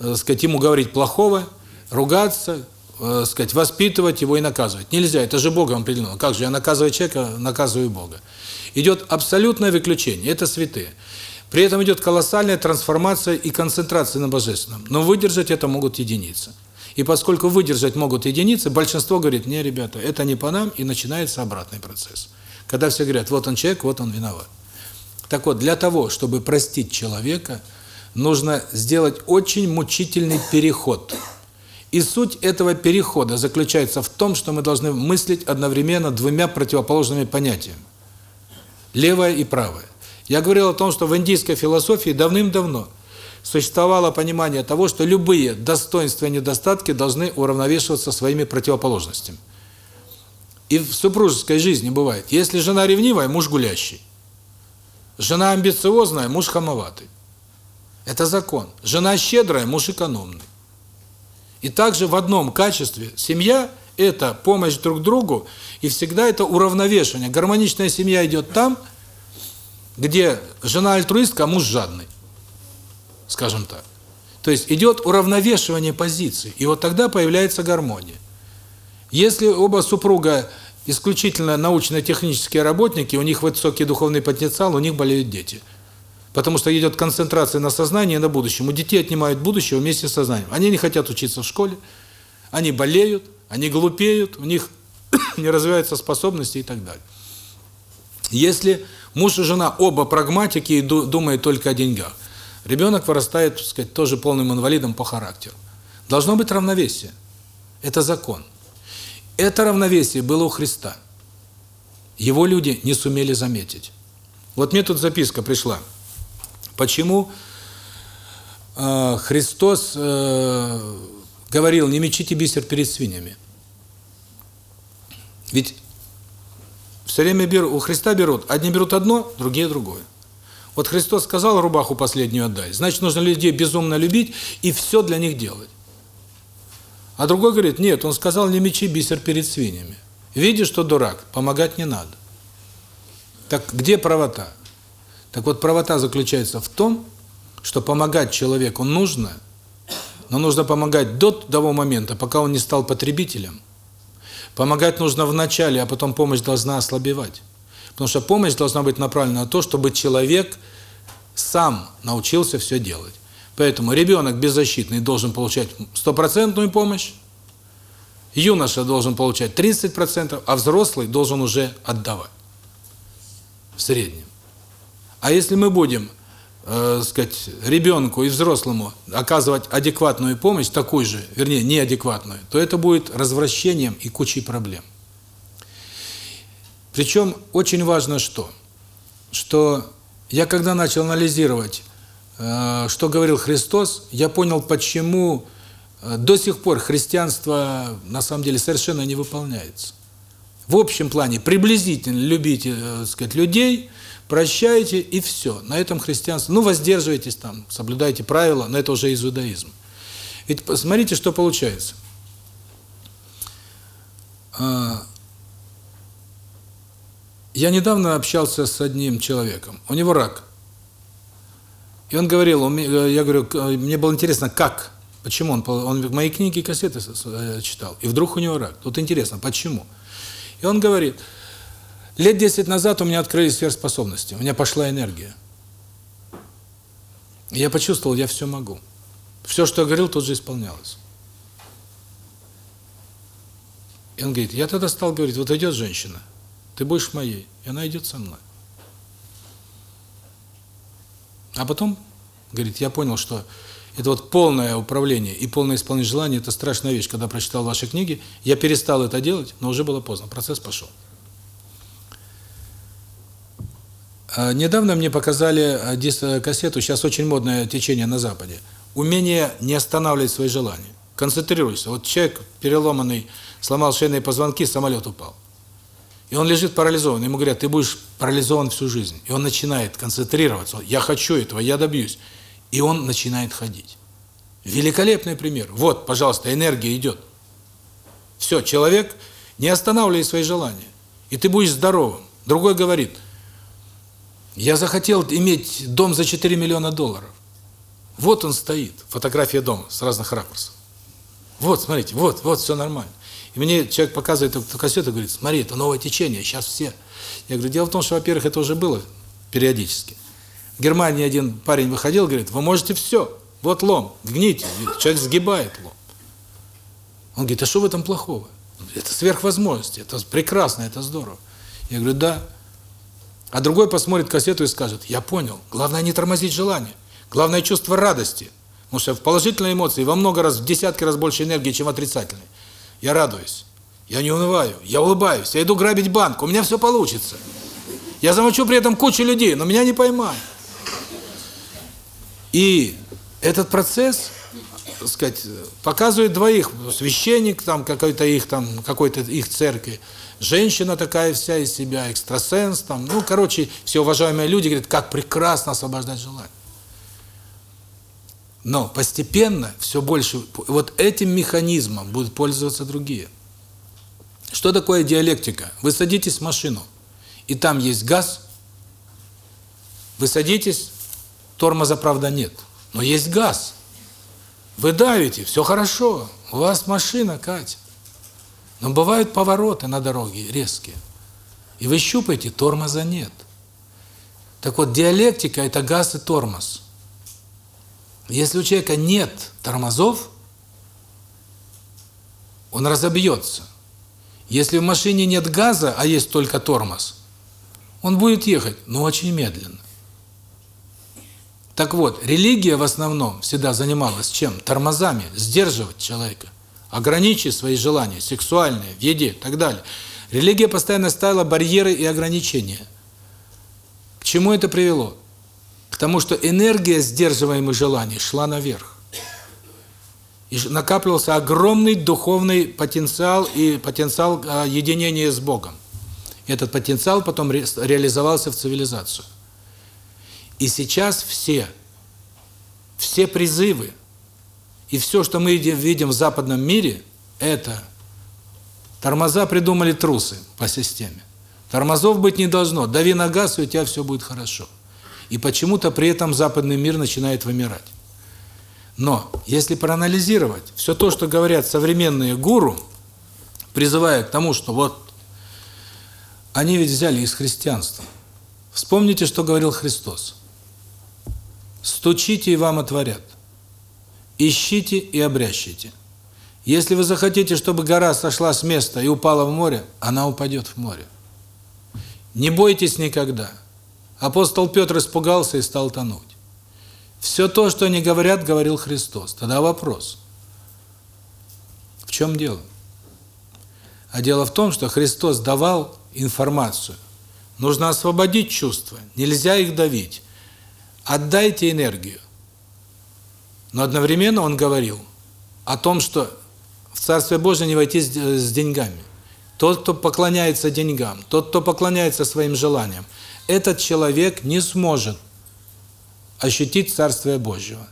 S1: э, сказать, ему говорить плохого, ругаться, э, сказать, воспитывать его и наказывать. Нельзя, это же Богом определено. Как же я наказываю человека, наказываю Бога. Идет абсолютное выключение, это святые. При этом идет колоссальная трансформация и концентрация на Божественном. Но выдержать это могут единицы. И поскольку выдержать могут единицы, большинство говорит, не, ребята, это не по нам, и начинается обратный процесс. Когда все говорят, вот он человек, вот он виноват. Так вот, для того, чтобы простить человека, нужно сделать очень мучительный переход. И суть этого перехода заключается в том, что мы должны мыслить одновременно двумя противоположными понятиями. Левое и правое. Я говорил о том, что в индийской философии давным-давно существовало понимание того, что любые достоинства и недостатки должны уравновешиваться своими противоположностями. И в супружеской жизни бывает, если жена ревнивая, муж гулящий. Жена амбициозная, муж хамоватый. Это закон. Жена щедрая, муж экономный. И также в одном качестве семья – это помощь друг другу, и всегда это уравновешивание. Гармоничная семья идет там, где жена альтруистка, а муж жадный. Скажем так. То есть идет уравновешивание позиций, и вот тогда появляется гармония. Если оба супруга исключительно научно-технические работники, у них высокий духовный потенциал, у них болеют дети. Потому что идет концентрация на сознании на будущем. У детей отнимают будущее вместе с сознанием. Они не хотят учиться в школе, они болеют, они глупеют, у них <coughs> не развиваются способности и так далее. Если муж и жена оба прагматики и думают только о деньгах, ребенок вырастает, так сказать, тоже полным инвалидом по характеру. Должно быть равновесие. Это закон. Это равновесие было у Христа. Его люди не сумели заметить. Вот мне тут записка пришла. Почему э, Христос э, говорил, не мечите бисер перед свиньями? Ведь все время берут, у Христа берут, одни берут одно, другие другое. Вот Христос сказал, рубаху последнюю отдай. Значит, нужно людей безумно любить и все для них делать. А другой говорит, нет, он сказал, не мечи бисер перед свиньями. Видишь, что дурак, помогать не надо. Так где правота? Так вот, правота заключается в том, что помогать человеку нужно, но нужно помогать до того момента, пока он не стал потребителем. Помогать нужно в начале, а потом помощь должна ослабевать. Потому что помощь должна быть направлена на то, чтобы человек сам научился все делать. Поэтому ребенок беззащитный должен получать стопроцентную помощь, юноша должен получать 30%, а взрослый должен уже отдавать в среднем. А если мы будем, э, сказать, ребенку и взрослому оказывать адекватную помощь, такую же, вернее, неадекватную, то это будет развращением и кучей проблем. Причем очень важно что? Что я когда начал анализировать Э, что говорил Христос, я понял, почему э, до сих пор христианство на самом деле совершенно не выполняется. В общем плане приблизительно любите, э, сказать, людей, прощайте и все. На этом христианство. Ну воздерживайтесь там, соблюдайте правила, но это уже из иудаизма. Ведь посмотрите, что получается. Я недавно общался с одним человеком. У него рак. И он говорил, я говорю, мне было интересно, как, почему он, он мои книги и кассеты э, читал, и вдруг у него рак. Тут интересно, почему? И он говорит, Лет 10 назад у меня открылись сверхспособности, у меня пошла энергия. Я почувствовал, я все могу. Все, что я говорил, тут же исполнялось. И он говорит, я тогда стал говорить, вот идет женщина, ты будешь моей, и она идет со мной. А потом, говорит, я понял, что это вот полное управление и полное исполнение желаний – это страшная вещь. Когда прочитал ваши книги, я перестал это делать, но уже было поздно, процесс пошел. А, недавно мне показали а, э, кассету, сейчас очень модное течение на Западе. Умение не останавливать свои желания. Концентрируйся. Вот человек переломанный, сломал шейные позвонки, самолет упал. И он лежит парализован. Ему говорят, ты будешь парализован всю жизнь. И он начинает концентрироваться. Я хочу этого, я добьюсь. И он начинает ходить. Великолепный пример. Вот, пожалуйста, энергия идет. Все, человек не останавливает свои желания. И ты будешь здоровым. Другой говорит, я захотел иметь дом за 4 миллиона долларов. Вот он стоит, фотография дома с разных ракурсов. Вот, смотрите, вот, вот, все нормально. И мне человек показывает эту кассету говорит, смотри, это новое течение, сейчас все. Я говорю, дело в том, что, во-первых, это уже было периодически. В Германии один парень выходил, говорит, вы можете все, вот лом, гните. Человек сгибает лом. Он говорит, а что в этом плохого? Это сверхвозможности, это прекрасно, это здорово. Я говорю, да. А другой посмотрит кассету и скажет, я понял, главное не тормозить желание, главное чувство радости. Потому что в положительной эмоции во много раз, в десятки раз больше энергии, чем в отрицательной. Я радуюсь, я не унываю, я улыбаюсь, я иду грабить банк, у меня все получится. Я замочу при этом кучу людей, но меня не поймают. И этот процесс, так сказать, показывает двоих, священник там какой-то их там какой-то их церкви, женщина такая вся из себя, экстрасенс там, ну, короче, все уважаемые люди говорят, как прекрасно освобождать желание. Но постепенно все больше вот этим механизмом будут пользоваться другие. Что такое диалектика? Вы садитесь в машину, и там есть газ. Вы садитесь, тормоза, правда, нет, но есть газ. Вы давите, все хорошо, у вас машина катит. Но бывают повороты на дороге резкие. И вы щупаете, тормоза нет. Так вот, диалектика – это газ и тормоз. Если у человека нет тормозов, он разобьется. Если в машине нет газа, а есть только тормоз, он будет ехать, но очень медленно. Так вот, религия в основном всегда занималась чем? Тормозами, сдерживать человека ограничить свои желания, сексуальные, в еде и так далее. Религия постоянно ставила барьеры и ограничения. К чему это привело? К тому, что энергия сдерживаемых желаний шла наверх. И накапливался огромный духовный потенциал и потенциал а, единения с Богом. Этот потенциал потом ре реализовался в цивилизацию. И сейчас все, все призывы, и все, что мы видим в западном мире, это тормоза придумали трусы по системе. Тормозов быть не должно. Дави на газ, и у тебя все будет хорошо. И почему-то при этом западный мир начинает вымирать. Но, если проанализировать, все то, что говорят современные гуру, призывая к тому, что вот они ведь взяли из христианства. Вспомните, что говорил Христос. «Стучите, и вам отворят. Ищите и обрящите. Если вы захотите, чтобы гора сошла с места и упала в море, она упадет в море. Не бойтесь никогда. Апостол Петр испугался и стал тонуть. Все то, что они говорят, говорил Христос. Тогда вопрос. В чем дело? А дело в том, что Христос давал информацию. Нужно освободить чувства, нельзя их давить. Отдайте энергию. Но одновременно он говорил о том, что в Царствие Божие не войти с деньгами. Тот, кто поклоняется деньгам, тот, кто поклоняется своим желаниям, этот человек не сможет ощутить Царствие Божьего.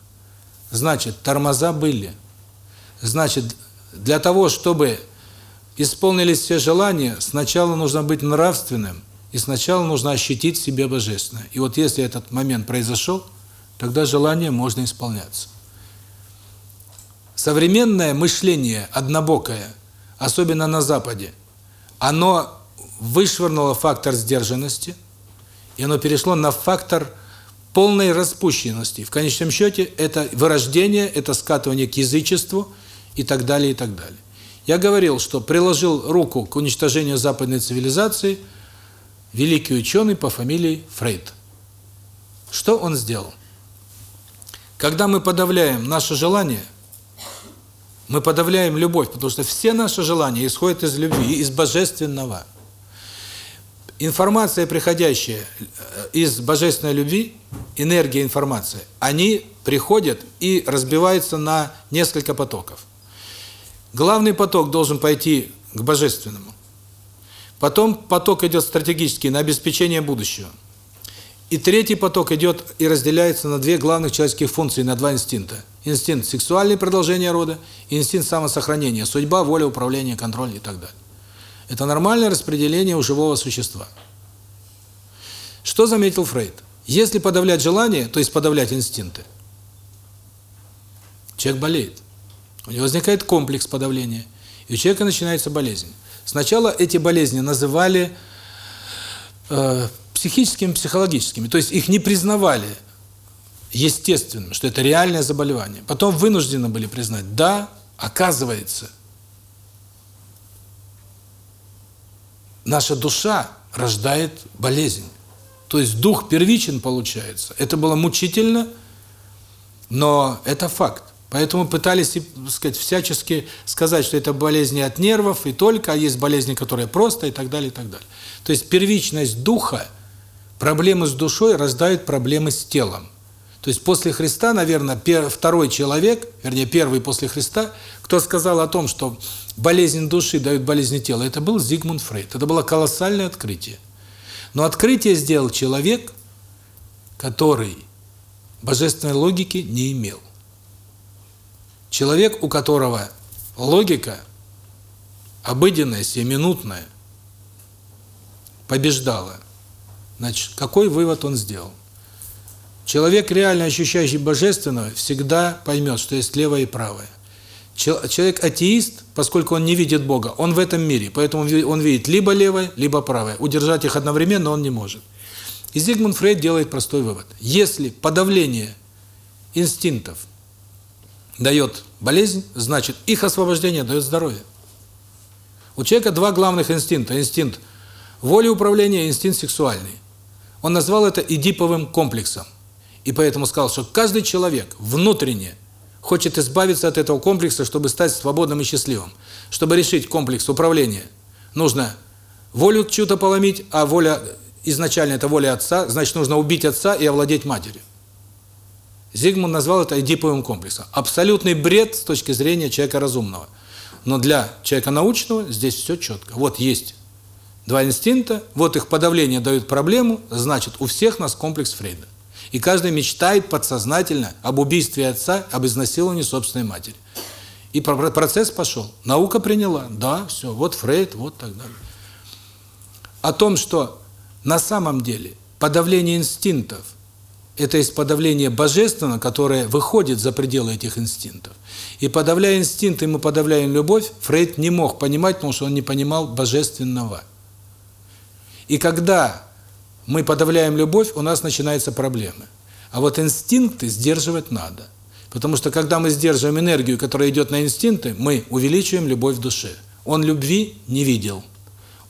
S1: Значит, тормоза были. Значит, для того, чтобы исполнились все желания, сначала нужно быть нравственным, и сначала нужно ощутить в себе Божественное. И вот если этот момент произошел, тогда желание можно исполняться. Современное мышление, однобокое, особенно на Западе, оно вышвырнуло фактор сдержанности, и оно перешло на фактор полной распущенности. В конечном счете это вырождение, это скатывание к язычеству и так далее, и так далее. Я говорил, что приложил руку к уничтожению западной цивилизации великий ученый по фамилии Фрейд. Что он сделал? Когда мы подавляем наше желание, мы подавляем любовь, потому что все наши желания исходят из любви, из божественного. Информация, приходящая э, из божественной любви, энергия информации, они приходят и разбиваются на несколько потоков. Главный поток должен пойти к божественному. Потом поток идет стратегический на обеспечение будущего. И третий поток идет и разделяется на две главных человеческих функции, на два инстинкта. Инстинкт сексуальное продолжение рода, инстинкт самосохранения, судьба, воля, управление, контроль и так далее. Это нормальное распределение у живого существа. Что заметил Фрейд? Если подавлять желание, то есть подавлять инстинкты, человек болеет. У него возникает комплекс подавления, и у человека начинается болезнь. Сначала эти болезни называли э, психическими, психологическими, то есть их не признавали естественным, что это реальное заболевание. Потом вынуждены были признать, да, оказывается, наша душа рождает болезнь. То есть дух первичен получается. Это было мучительно, но это факт. Поэтому пытались, сказать, всячески сказать, что это болезни от нервов и только, а есть болезни, которые просто и так далее, и так далее. То есть первичность духа, проблемы с душой рождают проблемы с телом. То есть после Христа, наверное, второй человек, вернее, первый после Христа, кто сказал о том, что болезнь души дает болезнь тела, это был Зигмунд Фрейд. Это было колоссальное открытие. Но открытие сделал человек, который божественной логики не имел. Человек, у которого логика обыденная, семинутная, побеждала. Значит, какой вывод он сделал? Человек, реально ощущающий божественного, всегда поймет, что есть левое и правое. Человек атеист, поскольку он не видит Бога, он в этом мире, поэтому он видит либо левое, либо правое. Удержать их одновременно он не может. И Зигмунд Фрейд делает простой вывод. Если подавление инстинктов дает болезнь, значит их освобождение дает здоровье. У человека два главных инстинкта. Инстинкт воли управления и инстинкт сексуальный. Он назвал это эдиповым комплексом. И поэтому сказал, что каждый человек внутренне хочет избавиться от этого комплекса, чтобы стать свободным и счастливым. Чтобы решить комплекс управления, нужно волю чью-то поломить, а воля изначально это воля отца, значит нужно убить отца и овладеть матерью. Зигмунд назвал это эдиповым комплексом. Абсолютный бред с точки зрения человека разумного. Но для человека научного здесь все четко. Вот есть два инстинкта, вот их подавление дает проблему, значит у всех нас комплекс Фрейда. И каждый мечтает подсознательно об убийстве отца, об изнасиловании собственной матери. И процесс пошел. Наука приняла. Да, все, вот Фрейд, вот так далее. О том, что на самом деле подавление инстинктов это есть подавление божественного, которое выходит за пределы этих инстинктов. И подавляя инстинкты, мы подавляем любовь, Фрейд не мог понимать, потому что он не понимал божественного. И когда мы подавляем любовь, у нас начинаются проблемы. А вот инстинкты сдерживать надо. Потому что когда мы сдерживаем энергию, которая идет на инстинкты, мы увеличиваем любовь в душе. Он любви не видел.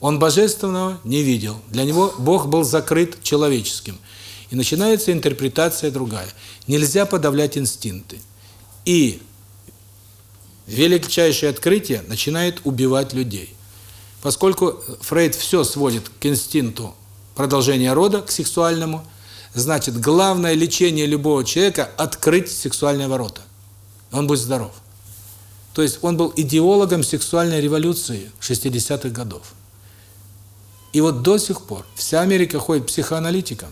S1: Он божественного не видел. Для него Бог был закрыт человеческим. И начинается интерпретация другая. Нельзя подавлять инстинкты. И величайшее открытие начинает убивать людей. Поскольку Фрейд все сводит к инстинкту продолжения рода, к сексуальному, значит, главное лечение любого человека – открыть сексуальные ворота. Он будет здоров. То есть он был идеологом сексуальной революции 60-х годов. И вот до сих пор вся Америка ходит психоаналитикам,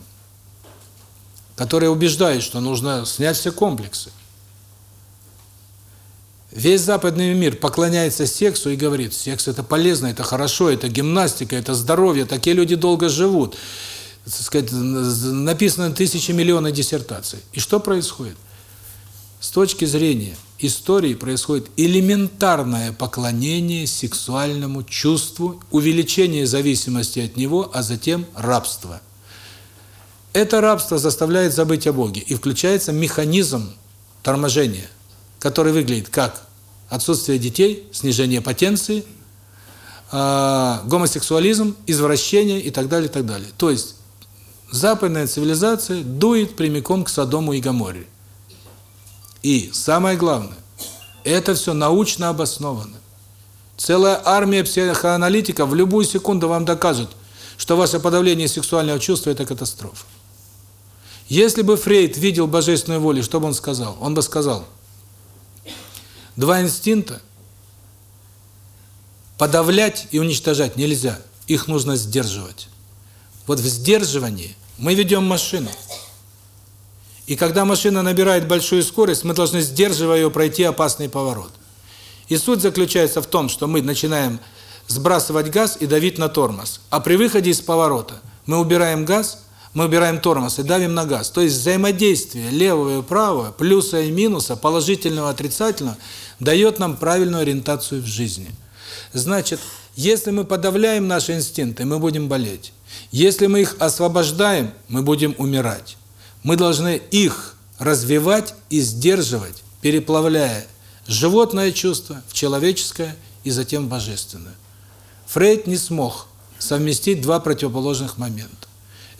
S1: которые убеждают, что нужно снять все комплексы. Весь западный мир поклоняется сексу и говорит, секс это полезно, это хорошо, это гимнастика, это здоровье, такие люди долго живут. Так сказать, написано тысячи миллионов диссертаций. И что происходит? С точки зрения истории происходит элементарное поклонение сексуальному чувству, увеличение зависимости от него, а затем рабство. Это рабство заставляет забыть о Боге, и включается механизм торможения, который выглядит как отсутствие детей, снижение потенции, а, гомосексуализм, извращение и так далее, и так далее. То есть западная цивилизация дует прямиком к Содому и Гоморре. И самое главное, это все научно обосновано. Целая армия психоаналитиков в любую секунду вам докажет, что ваше подавление сексуального чувства – это катастрофа. Если бы Фрейд видел божественную волю, что бы он сказал? Он бы сказал, два инстинкта подавлять и уничтожать нельзя, их нужно сдерживать. Вот в сдерживании мы ведем машину. И когда машина набирает большую скорость, мы должны, сдерживая ее, пройти опасный поворот. И суть заключается в том, что мы начинаем сбрасывать газ и давить на тормоз. А при выходе из поворота мы убираем газ, мы убираем тормоз и давим на газ. То есть взаимодействие левого и правого, плюса и минуса, положительного и отрицательного, дает нам правильную ориентацию в жизни. Значит, если мы подавляем наши инстинкты, мы будем болеть. Если мы их освобождаем, мы будем умирать. Мы должны их развивать и сдерживать, переплавляя животное чувство в человеческое и затем в божественное. Фрейд не смог совместить два противоположных момента.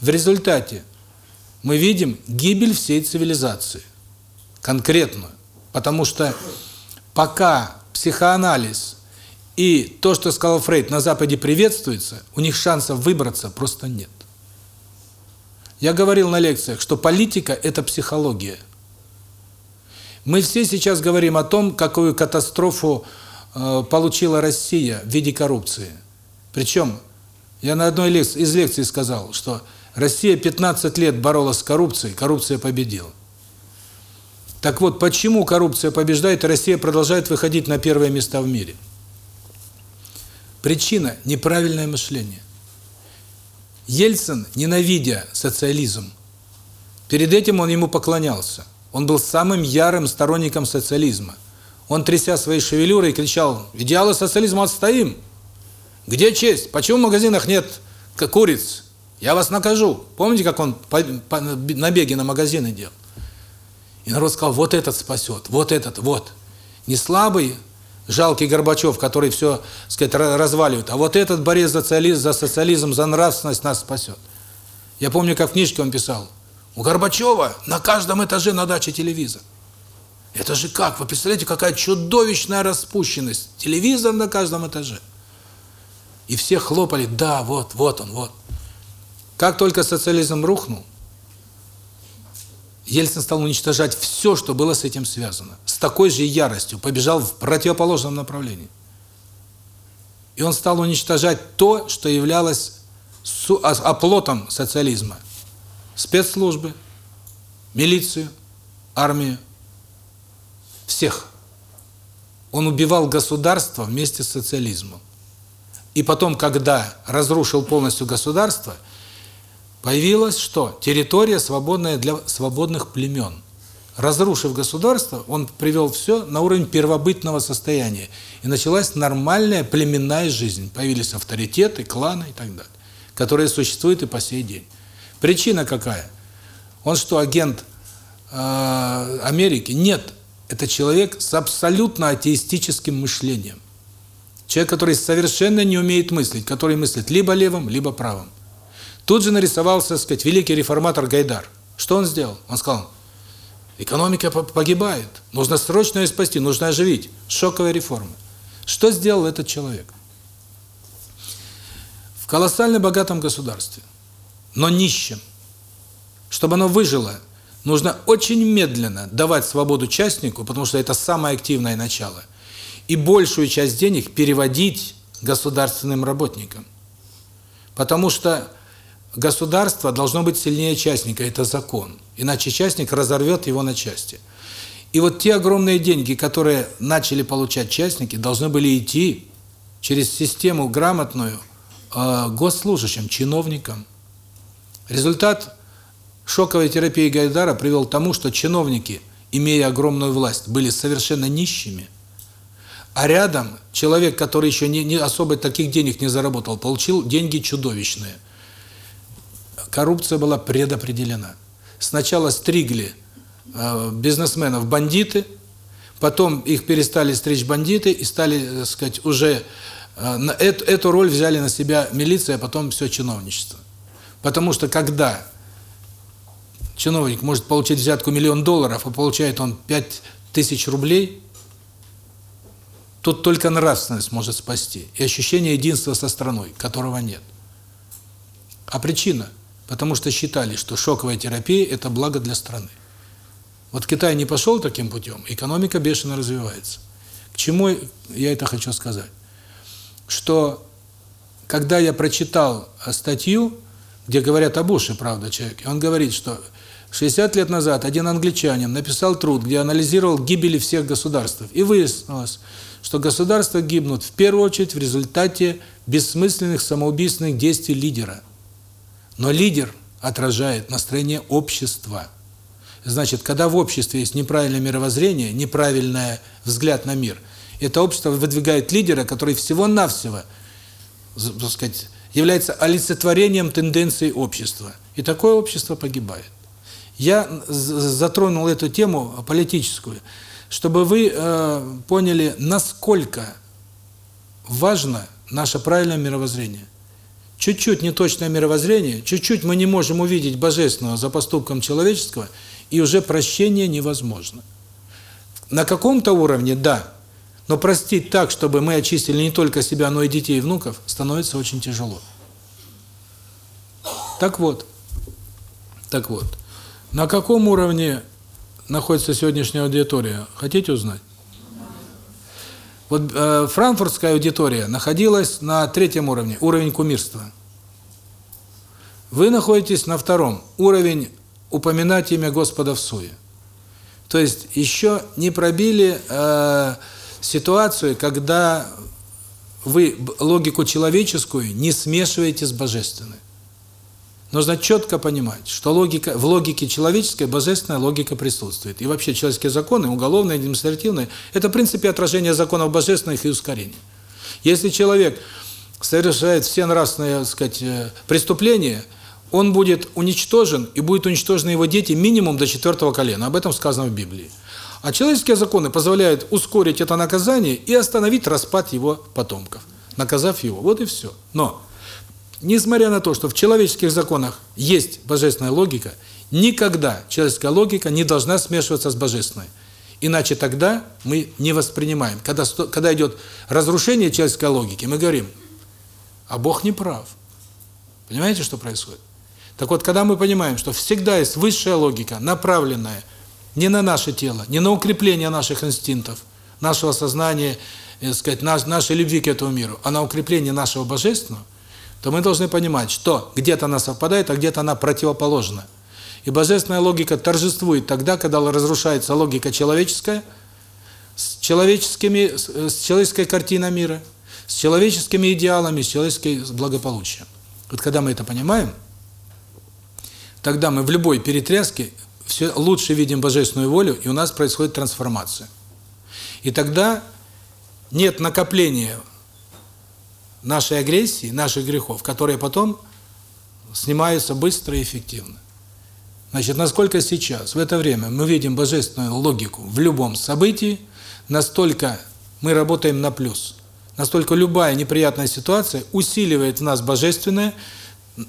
S1: В результате мы видим гибель всей цивилизации. Конкретно. Потому что пока психоанализ и то, что сказал Фрейд, на Западе приветствуется, у них шансов выбраться просто нет. Я говорил на лекциях, что политика – это психология. Мы все сейчас говорим о том, какую катастрофу э, получила Россия в виде коррупции. Причем, я на одной из лекций сказал, что Россия 15 лет боролась с коррупцией, коррупция победила. Так вот, почему коррупция побеждает, Россия продолжает выходить на первые места в мире? Причина – неправильное мышление. Ельцин, ненавидя социализм, перед этим он ему поклонялся. Он был самым ярым сторонником социализма. Он, тряся своей шевелюрой, кричал, идеалы социализма отстоим. Где честь? Почему в магазинах нет куриц? Я вас накажу. Помните, как он по, по, набеги на магазины делал? И народ сказал, вот этот спасет, вот этот, вот. Не слабый, жалкий Горбачев, который все, сказать, разваливает, а вот этот борец за социализм, за социализм, за нравственность нас спасет. Я помню, как в книжке он писал, у Горбачева на каждом этаже на даче телевизор. Это же как? Вы представляете, какая чудовищная распущенность. Телевизор на каждом этаже. И все хлопали, да, вот, вот он, вот. Как только социализм рухнул, Ельцин стал уничтожать все, что было с этим связано. С такой же яростью побежал в противоположном направлении. И он стал уничтожать то, что являлось оплотом социализма. Спецслужбы, милицию, армию, всех. Он убивал государство вместе с социализмом. И потом, когда разрушил полностью государство – Появилась что? Территория, свободная для свободных племен. Разрушив государство, он привел все на уровень первобытного состояния. И началась нормальная племенная жизнь. Появились авторитеты, кланы и так далее, которые существуют и по сей день. Причина какая? Он что, агент э, Америки? Нет. Это человек с абсолютно атеистическим мышлением. Человек, который совершенно не умеет мыслить, который мыслит либо левым, либо правым. Тут же нарисовался, так сказать, великий реформатор Гайдар. Что он сделал? Он сказал, экономика погибает, нужно срочно ее спасти, нужно оживить. Шоковая реформа. Что сделал этот человек? В колоссально богатом государстве, но нищем, чтобы оно выжило, нужно очень медленно давать свободу частнику, потому что это самое активное начало, и большую часть денег переводить государственным работникам. Потому что государство должно быть сильнее частника, это закон. Иначе частник разорвет его на части. И вот те огромные деньги, которые начали получать частники, должны были идти через систему грамотную э, госслужащим, чиновникам. Результат шоковой терапии Гайдара привел к тому, что чиновники имея огромную власть, были совершенно нищими, а рядом человек, который еще не, не особо таких денег не заработал, получил деньги чудовищные. Коррупция была предопределена. Сначала стригли э, бизнесменов бандиты, потом их перестали стричь бандиты и стали, так сказать, уже э, эту, эту роль взяли на себя милиция, а потом все чиновничество. Потому что когда чиновник может получить взятку миллион долларов, а получает он пять тысяч рублей, тут только нравственность может спасти и ощущение единства со страной, которого нет. А причина? Потому что считали, что шоковая терапия – это благо для страны. Вот Китай не пошел таким путем, экономика бешено развивается. К чему я это хочу сказать? Что когда я прочитал статью, где говорят об Буше, правда, человеке, он говорит, что 60 лет назад один англичанин написал труд, где анализировал гибели всех государств. И выяснилось, что государства гибнут в первую очередь в результате бессмысленных самоубийственных действий лидера. Но лидер отражает настроение общества. Значит, когда в обществе есть неправильное мировоззрение, неправильный взгляд на мир, это общество выдвигает лидера, который всего-навсего, так сказать, является олицетворением тенденций общества. И такое общество погибает. Я затронул эту тему политическую, чтобы вы э, поняли, насколько важно наше правильное мировоззрение. Чуть-чуть неточное мировоззрение, чуть-чуть мы не можем увидеть божественного за поступком человеческого, и уже прощение невозможно. На каком-то уровне – да, но простить так, чтобы мы очистили не только себя, но и детей и внуков, становится очень тяжело. Так вот, так вот, на каком уровне находится сегодняшняя аудитория? Хотите узнать? Вот э, франкфуртская аудитория находилась на третьем уровне, уровень кумирства. Вы находитесь на втором, уровень упоминать имя Господа в суе. То есть еще не пробили э, ситуацию, когда вы логику человеческую не смешиваете с божественной. Нужно четко понимать, что логика в логике человеческой божественная логика присутствует. И вообще человеческие законы, уголовные, административные, это в принципе отражение законов божественных и ускорения. Если человек совершает все нравственные, так сказать, э, преступления, он будет уничтожен, и будет уничтожены его дети минимум до четвертого колена. Об этом сказано в Библии. А человеческие законы позволяют ускорить это наказание и остановить распад его потомков, наказав его. Вот и все. Но Несмотря на то, что в человеческих законах есть божественная логика, никогда человеческая логика не должна смешиваться с божественной. Иначе тогда мы не воспринимаем. Когда, когда идет разрушение человеческой логики, мы говорим, а Бог не прав. Понимаете, что происходит? Так вот, когда мы понимаем, что всегда есть высшая логика, направленная не на наше тело, не на укрепление наших инстинктов, нашего сознания, э, сказать, нашей любви к этому миру, а на укрепление нашего божественного, то мы должны понимать, что где-то она совпадает, а где-то она противоположна. И божественная логика торжествует тогда, когда разрушается логика человеческая, с человеческими, с человеческой картиной мира, с человеческими идеалами, с человеческим благополучием. Вот когда мы это понимаем, тогда мы в любой перетряске все лучше видим божественную волю, и у нас происходит трансформация. И тогда нет накопления нашей агрессии, наших грехов, которые потом снимаются быстро и эффективно. Значит, насколько сейчас, в это время, мы видим божественную логику в любом событии, настолько мы работаем на плюс. Настолько любая неприятная ситуация усиливает в нас божественное,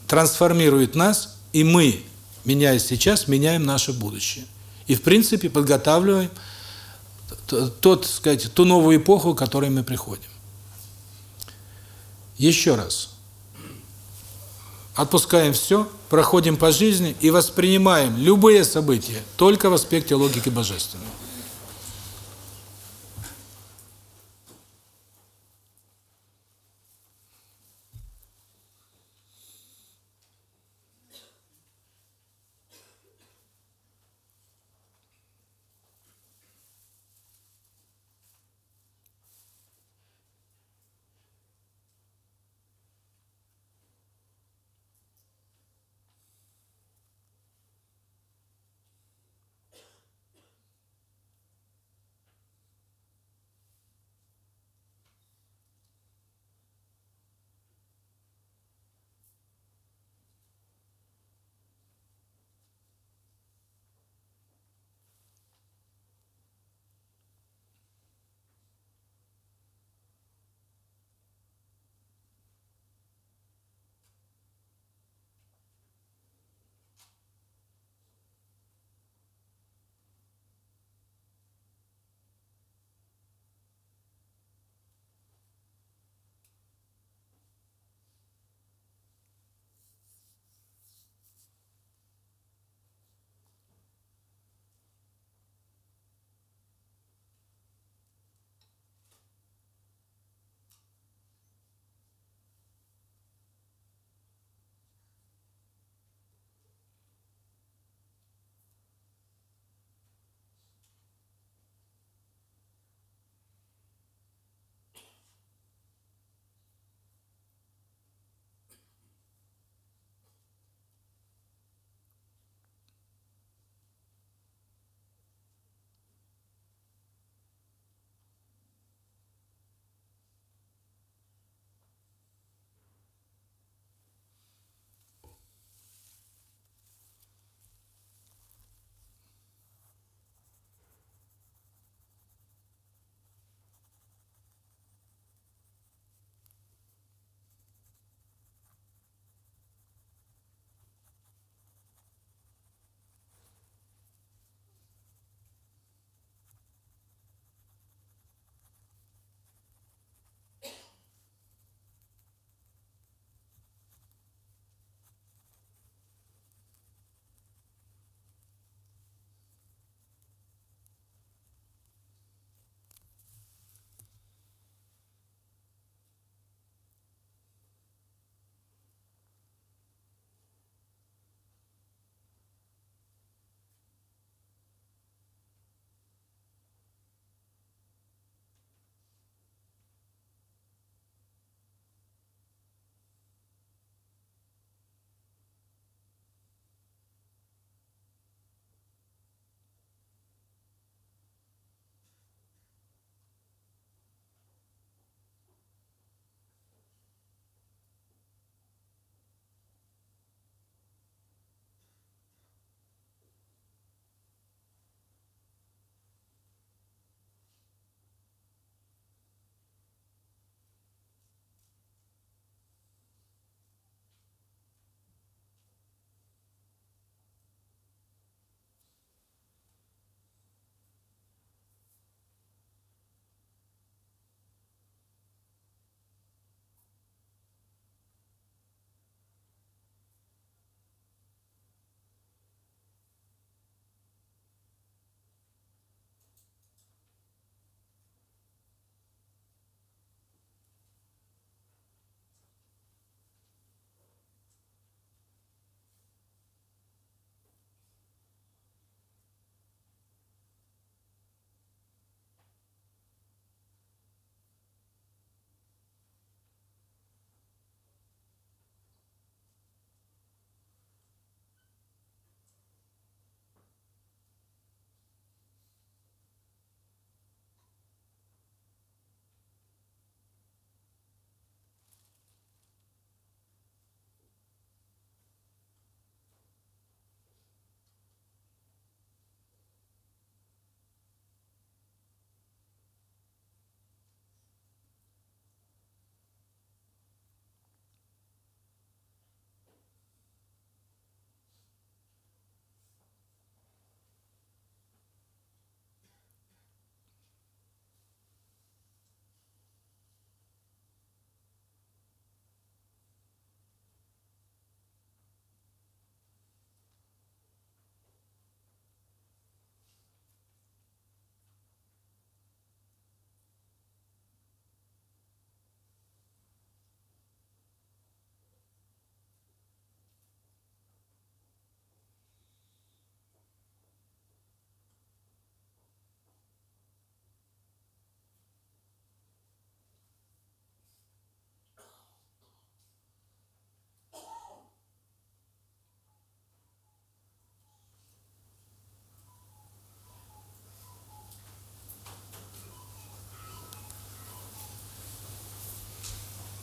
S1: трансформирует нас, и мы, меняясь сейчас, меняем наше будущее. И, в принципе, подготавливаем тот, сказать, ту новую эпоху, к которой мы приходим. Еще раз. Отпускаем все, проходим по жизни и воспринимаем любые события только в аспекте логики божественной.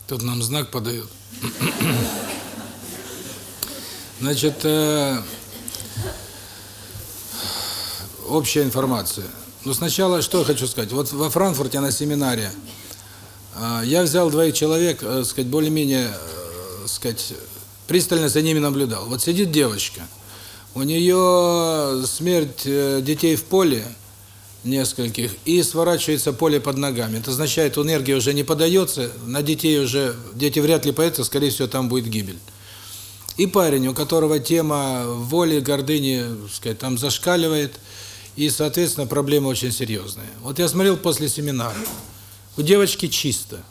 S1: Тут нам знак подают. Значит, э, общая информация. Ну, сначала, что я хочу сказать. Вот во Франкфурте на семинаре э, я взял двоих человек, э, сказать, более-менее, э, сказать, пристально за ними наблюдал. Вот сидит девочка, у нее смерть э, детей в поле, нескольких, и сворачивается поле под ногами. Это означает, энергия уже не подается, на детей уже, дети вряд ли появятся, скорее всего, там будет гибель. И парень, у которого тема воли, гордыни, сказать, там зашкаливает, и, соответственно, проблема очень серьезная. Вот я смотрел после семинара, у девочки чисто.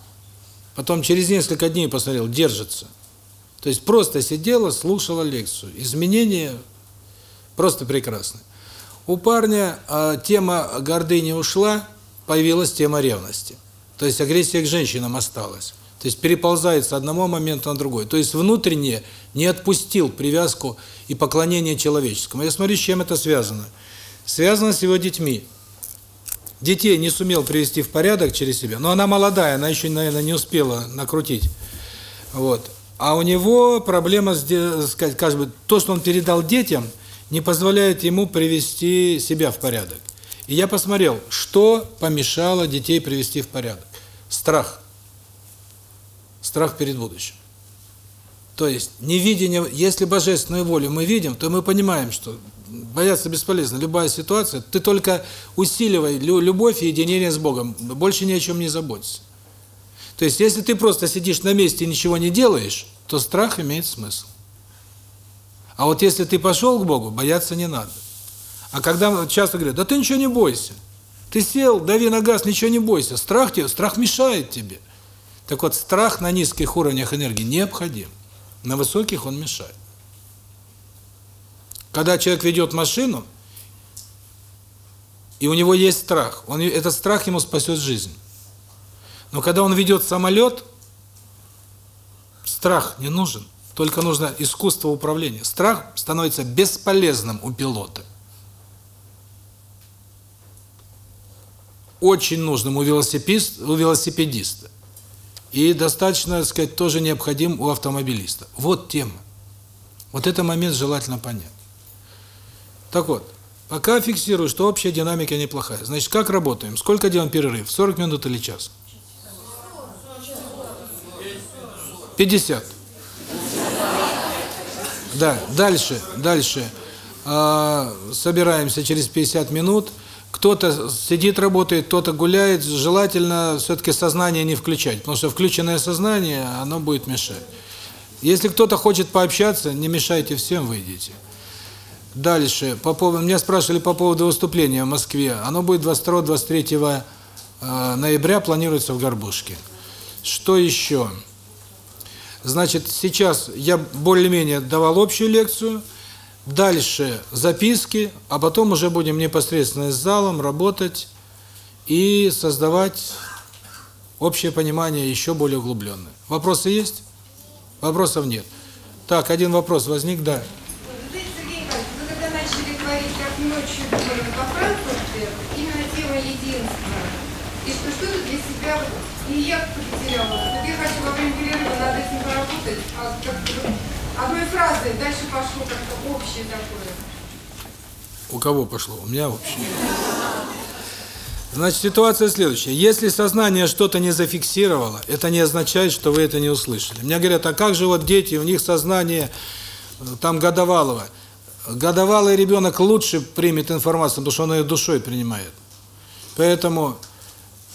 S1: Потом через несколько дней посмотрел, держится. То есть просто сидела, слушала лекцию. Изменения просто прекрасны. У парня э, тема гордыни ушла, появилась тема ревности. То есть агрессия к женщинам осталась. То есть переползает с одного момента на другой. То есть внутренне не отпустил привязку и поклонение человеческому. Я смотрю, с чем это связано. Связано с его детьми. Детей не сумел привести в порядок через себя, но она молодая, она еще, наверное, не успела накрутить. Вот. А у него проблема, сказать, как бы, то, что он передал детям – не позволяет ему привести себя в порядок. И я посмотрел, что помешало детей привести в порядок. Страх. Страх перед будущим. То есть, невидение, если божественную волю мы видим, то мы понимаем, что бояться бесполезно. Любая ситуация, ты только усиливай любовь и единение с Богом, больше ни о чем не заботься. То есть, если ты просто сидишь на месте и ничего не делаешь, то страх имеет смысл. А вот если ты пошел к Богу, бояться не надо. А когда часто говорят, да ты ничего не бойся. Ты сел, дави на газ, ничего не бойся. Страх тебе, страх мешает тебе. Так вот, страх на низких уровнях энергии необходим. На высоких он мешает. Когда человек ведет машину, и у него есть страх, он, этот страх ему спасет жизнь. Но когда он ведет самолет, страх не нужен. Только нужно искусство управления. Страх становится бесполезным у пилота. Очень нужным у велосипедиста, у велосипедиста. И достаточно, так сказать, тоже необходим у автомобилиста. Вот тема. Вот этот момент желательно понять. Так вот, пока фиксирую, что общая динамика неплохая. Значит, как работаем? Сколько делаем перерыв? 40 минут или час? 50. Да, дальше, дальше. А, собираемся через 50 минут. Кто-то сидит, работает, кто-то гуляет. Желательно все-таки сознание не включать, потому что включенное сознание, оно будет мешать. Если кто-то хочет пообщаться, не мешайте всем, выйдите. Дальше, по поводу, меня спрашивали по поводу выступления в Москве. Оно будет 22-23 а, ноября, планируется в Горбушке. Что еще? Значит, сейчас я более-менее давал общую лекцию, дальше записки, а потом уже будем непосредственно с залом работать и создавать общее понимание еще более углубленное. Вопросы есть? Вопросов нет. Так, один вопрос возник, да.
S2: И я потеряла. Этим поработать, а одной фразой дальше пошло как-то общее такое.
S1: У кого пошло? У меня общее. Значит, ситуация следующая. Если сознание что-то не зафиксировало, это не означает, что вы это не услышали. Мне говорят, а как же вот дети, у них сознание э, там годовалого. Годовалый ребенок лучше примет информацию, потому что он ее душой принимает. Поэтому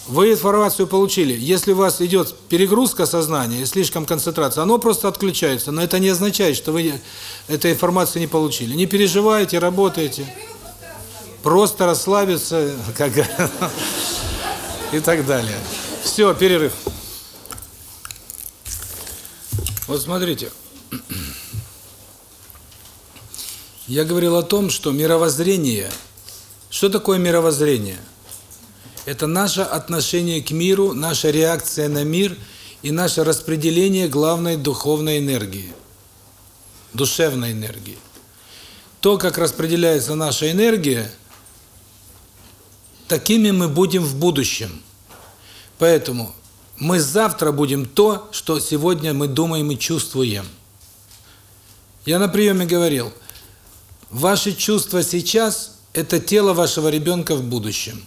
S1: вы информацию получили. Если у вас идет перегрузка сознания слишком концентрация, оно просто отключается. Но это не означает, что вы этой информации не получили. Не переживайте, работайте. Просто расслабиться, <laughs> как и так далее. Все, перерыв. Вот смотрите. Я говорил о том, что мировоззрение... Что такое мировоззрение? Мировоззрение это наше отношение к миру, наша реакция на мир и наше распределение главной духовной энергии, душевной энергии. То, как распределяется наша энергия, такими мы будем в будущем. Поэтому мы завтра будем то, что сегодня мы думаем и чувствуем. Я на приеме говорил, ваши чувства сейчас – это тело вашего ребенка в будущем.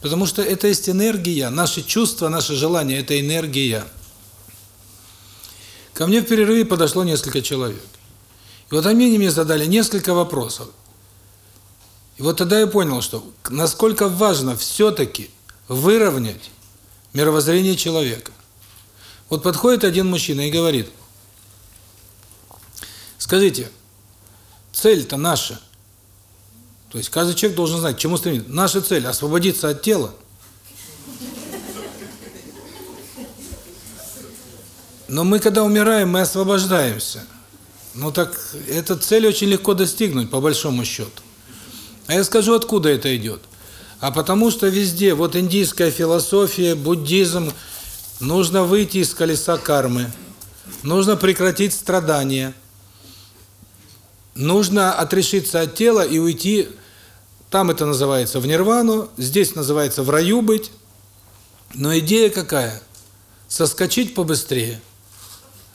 S1: Потому что это есть энергия, наши чувства, наши желания – это энергия. Ко мне в перерыве подошло несколько человек. И вот они мне задали несколько вопросов. И вот тогда я понял, что насколько важно все-таки выровнять мировоззрение человека. Вот подходит один мужчина и говорит, скажите, цель-то наша, то есть каждый человек должен знать, к чему стремиться. Наша цель – освободиться от тела. Но мы, когда умираем, мы освобождаемся. Ну так, эта цель очень легко достигнуть, по большому счету. А я скажу, откуда это идет. А потому что везде, вот индийская философия, буддизм, нужно выйти из колеса кармы, нужно прекратить страдания, нужно отрешиться от тела и уйти, там это называется в нирвану, здесь называется в раю быть. Но идея какая? Соскочить побыстрее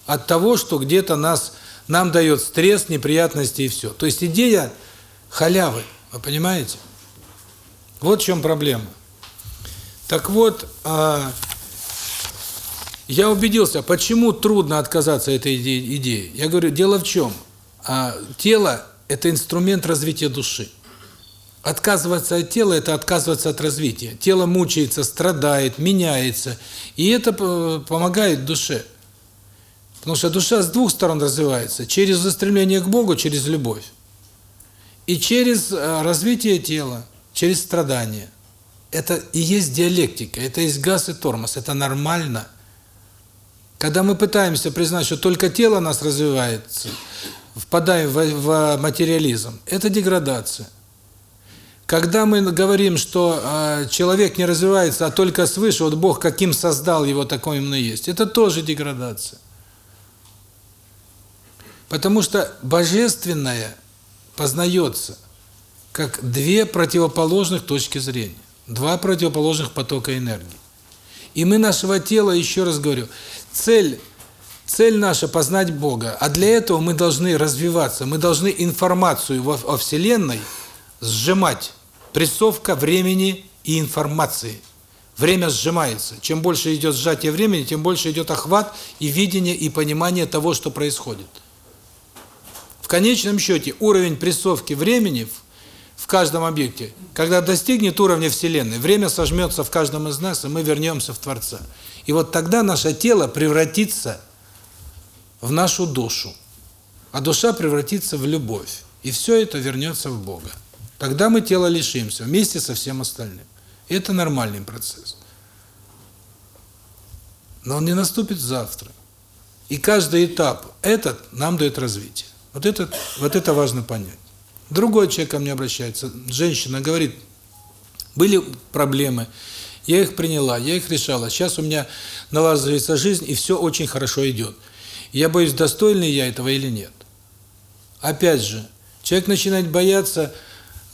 S1: от того, что где-то нас нам дает стресс, неприятности и все. То есть идея халявы, вы понимаете? Вот в чем проблема. Так вот, а, я убедился, почему трудно отказаться от этой идеи. Я говорю, дело в чем? А, тело – это инструмент развития души. Отказываться от тела – это отказываться от развития. Тело мучается, страдает, меняется. И это помогает душе. Потому что душа с двух сторон развивается. Через устремление к Богу, через любовь. И через э, развитие тела, через страдания. Это и есть диалектика, это есть газ и тормоз, это нормально. Когда мы пытаемся признать, что только тело нас развивается, впадаем в, в материализм, это деградация. Когда мы говорим, что э, человек не развивается, а только свыше, вот Бог каким создал его, такой и есть, это тоже деградация. Потому что божественное познается как две противоположных точки зрения, два противоположных потока энергии. И мы нашего тела, еще раз говорю, цель цель наша познать Бога, а для этого мы должны развиваться, мы должны информацию о Вселенной сжимать. Прессовка времени и информации. Время сжимается. Чем больше идет сжатие времени, тем больше идет охват и видение, и понимание того, что происходит конечном счете уровень прессовки времени в, в каждом объекте, когда достигнет уровня Вселенной, время сожмется в каждом из нас, и мы вернемся в Творца. И вот тогда наше тело превратится в нашу душу, а душа превратится в любовь. И все это вернется в Бога. Тогда мы тело лишимся вместе со всем остальным. Это нормальный процесс. Но он не наступит завтра. И каждый этап этот нам дает развитие. Вот это, вот это важно понять. Другой человек ко мне обращается, женщина говорит, были проблемы, я их приняла, я их решала, сейчас у меня налаживается жизнь, и все очень хорошо идет. Я боюсь, достойный я этого или нет. Опять же, человек начинает бояться,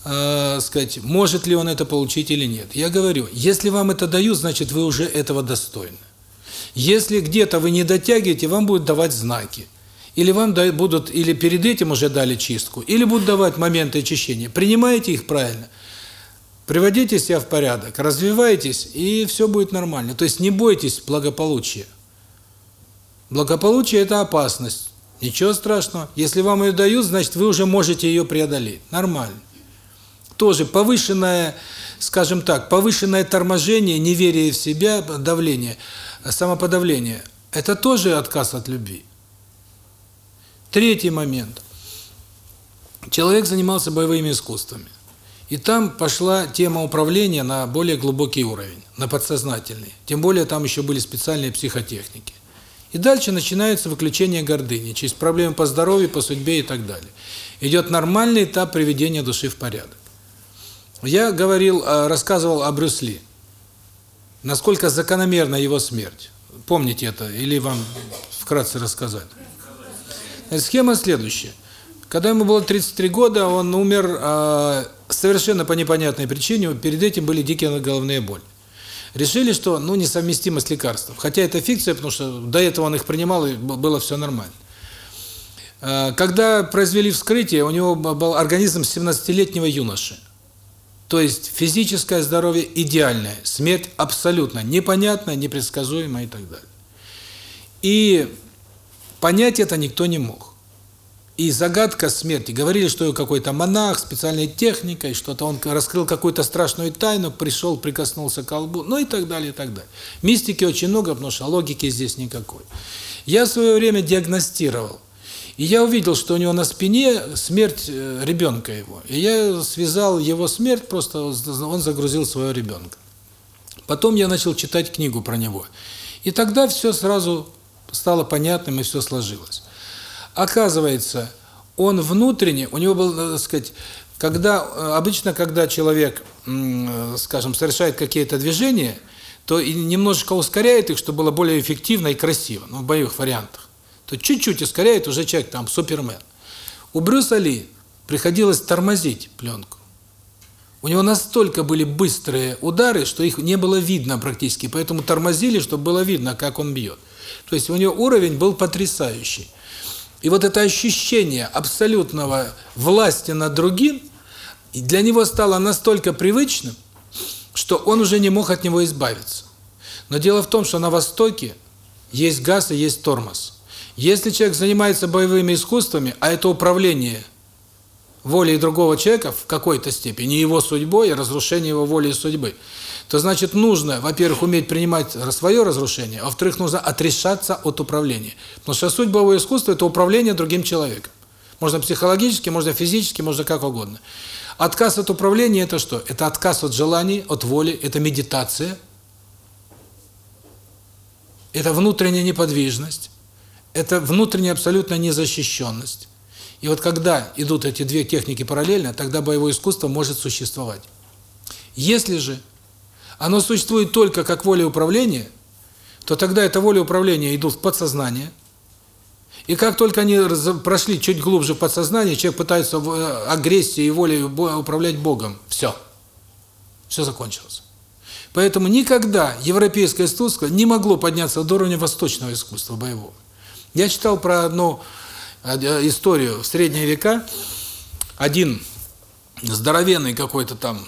S1: э, сказать, может ли он это получить или нет. Я говорю, если вам это дают, значит вы уже этого достойны. Если где-то вы не дотягиваете, вам будут давать знаки. Или вам будут, или перед этим уже дали чистку, или будут давать моменты очищения. Принимаете их правильно, приводите себя в порядок, развивайтесь, и все будет нормально. То есть не бойтесь благополучия. Благополучие – это опасность. Ничего страшного. Если вам ее дают, значит, вы уже можете ее преодолеть. Нормально. Тоже повышенное, скажем так, повышенное торможение, неверие в себя, давление, самоподавление – это тоже отказ от любви. Третий момент. Человек занимался боевыми искусствами. И там пошла тема управления на более глубокий уровень, на подсознательный. Тем более там еще были специальные психотехники. И дальше начинается выключение гордыни, через проблемы по здоровью, по судьбе и так далее. Идет нормальный этап приведения души в порядок. Я говорил, а, рассказывал о Брюсли. Насколько закономерна его смерть. Помните это или вам вкратце рассказать? Схема следующая. Когда ему было 33 года, он умер э, совершенно по непонятной причине. Перед этим были дикие головные боли. решили, что ну несовместимо с лекарством. Хотя это фикция, потому что до этого он их принимал, и было все нормально. Э, когда произвели вскрытие, у него был организм 17-летнего юноши. То есть физическое здоровье идеальное, смерть абсолютно непонятная, непредсказуемая и так далее. И понять это никто не мог. И загадка смерти. Говорили, что какой-то монах, специальной техникой, что-то он раскрыл какую-то страшную тайну, пришел, прикоснулся к колбу, ну и так далее, и так далее. Мистики очень много, потому что логики здесь никакой. Я в свое время диагностировал. И я увидел, что у него на спине смерть э, ребенка его. И я связал его смерть, просто он загрузил своего ребенка. Потом я начал читать книгу про него. И тогда все сразу стало понятным и все сложилось. Оказывается, он внутренне, у него был, э, так сказать, когда э, обычно когда человек, скажем, совершает какие-то движения, то и немножечко ускоряет их, чтобы было более эффективно и красиво, ну, в боевых вариантах. То чуть-чуть ускоряет уже человек там супермен. У Брюса Ли приходилось тормозить пленку. У него настолько были быстрые удары, что их не было видно практически, поэтому тормозили, чтобы было видно, как он бьет. То есть у него уровень был потрясающий. И вот это ощущение абсолютного власти над другим для него стало настолько привычным, что он уже не мог от него избавиться. Но дело в том, что на Востоке есть газ и есть тормоз. Если человек занимается боевыми искусствами, а это управление волей другого человека в какой-то степени, его судьбой и разрушение его воли и судьбы, то значит нужно, во-первых, уметь принимать свое разрушение, а во-вторых, нужно отрешаться от управления. Потому что суть боевого искусства – это управление другим человеком. Можно психологически, можно физически, можно как угодно. Отказ от управления – это что? Это отказ от желаний, от воли, это медитация, это внутренняя неподвижность, это внутренняя абсолютная незащищенность. И вот когда идут эти две техники параллельно, тогда боевое искусство может существовать. Если же оно существует только как воля управления, то тогда эта воля управления идут в подсознание. И как только они прошли чуть глубже подсознание, человек пытается э, агрессией и волей управлять Богом. Все. Все закончилось. Поэтому никогда европейское искусство не могло подняться до уровня восточного искусства боевого. Я читал про одну э, историю в средние века. Один здоровенный какой-то там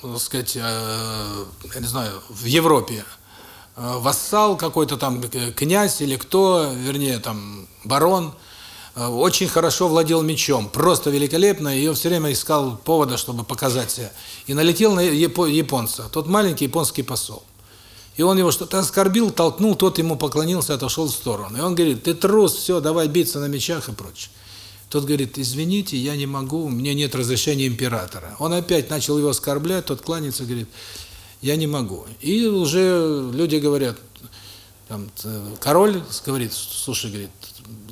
S1: так сказать, э, я не знаю, в Европе э, вассал какой-то там князь или кто, вернее, там барон, очень хорошо владел мечом, просто великолепно, и он все время искал повода, чтобы показать себя. И налетел на японца, тот маленький японский посол. И он его что-то оскорбил, толкнул, тот ему поклонился, отошел в сторону. И он говорит, ты трус, все, давай биться на мечах и прочее. Тот говорит, извините, я не могу, у меня нет разрешения императора. Он опять начал его оскорблять, тот кланяется, говорит, я не могу. И уже люди говорят, там, король говорит, слушай, говорит,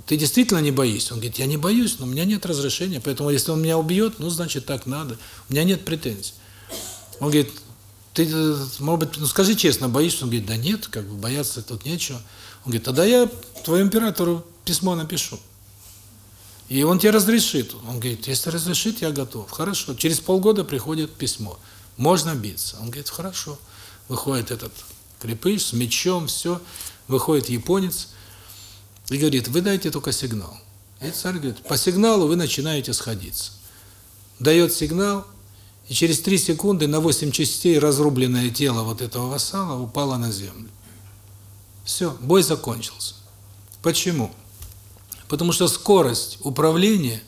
S1: ты действительно не боишься? Он говорит, я не боюсь, но у меня нет разрешения, поэтому если он меня убьет, ну, значит, так надо. У меня нет претензий. Он говорит, ты, может быть, ну, скажи честно, боишься? Он говорит, да нет, как бы бояться тут нечего. Он говорит, тогда я твоему императору письмо напишу. И он тебе разрешит. Он говорит, если разрешит, я готов. Хорошо. Через полгода приходит письмо. Можно биться. Он говорит, хорошо. Выходит этот крепыш с мечом, все. Выходит японец и говорит, вы дайте только сигнал. И царь говорит, по сигналу вы начинаете сходиться. Дает сигнал, и через три секунды на восемь частей разрубленное тело вот этого вассала упало на землю. Все, бой закончился. Почему? Потому что скорость управления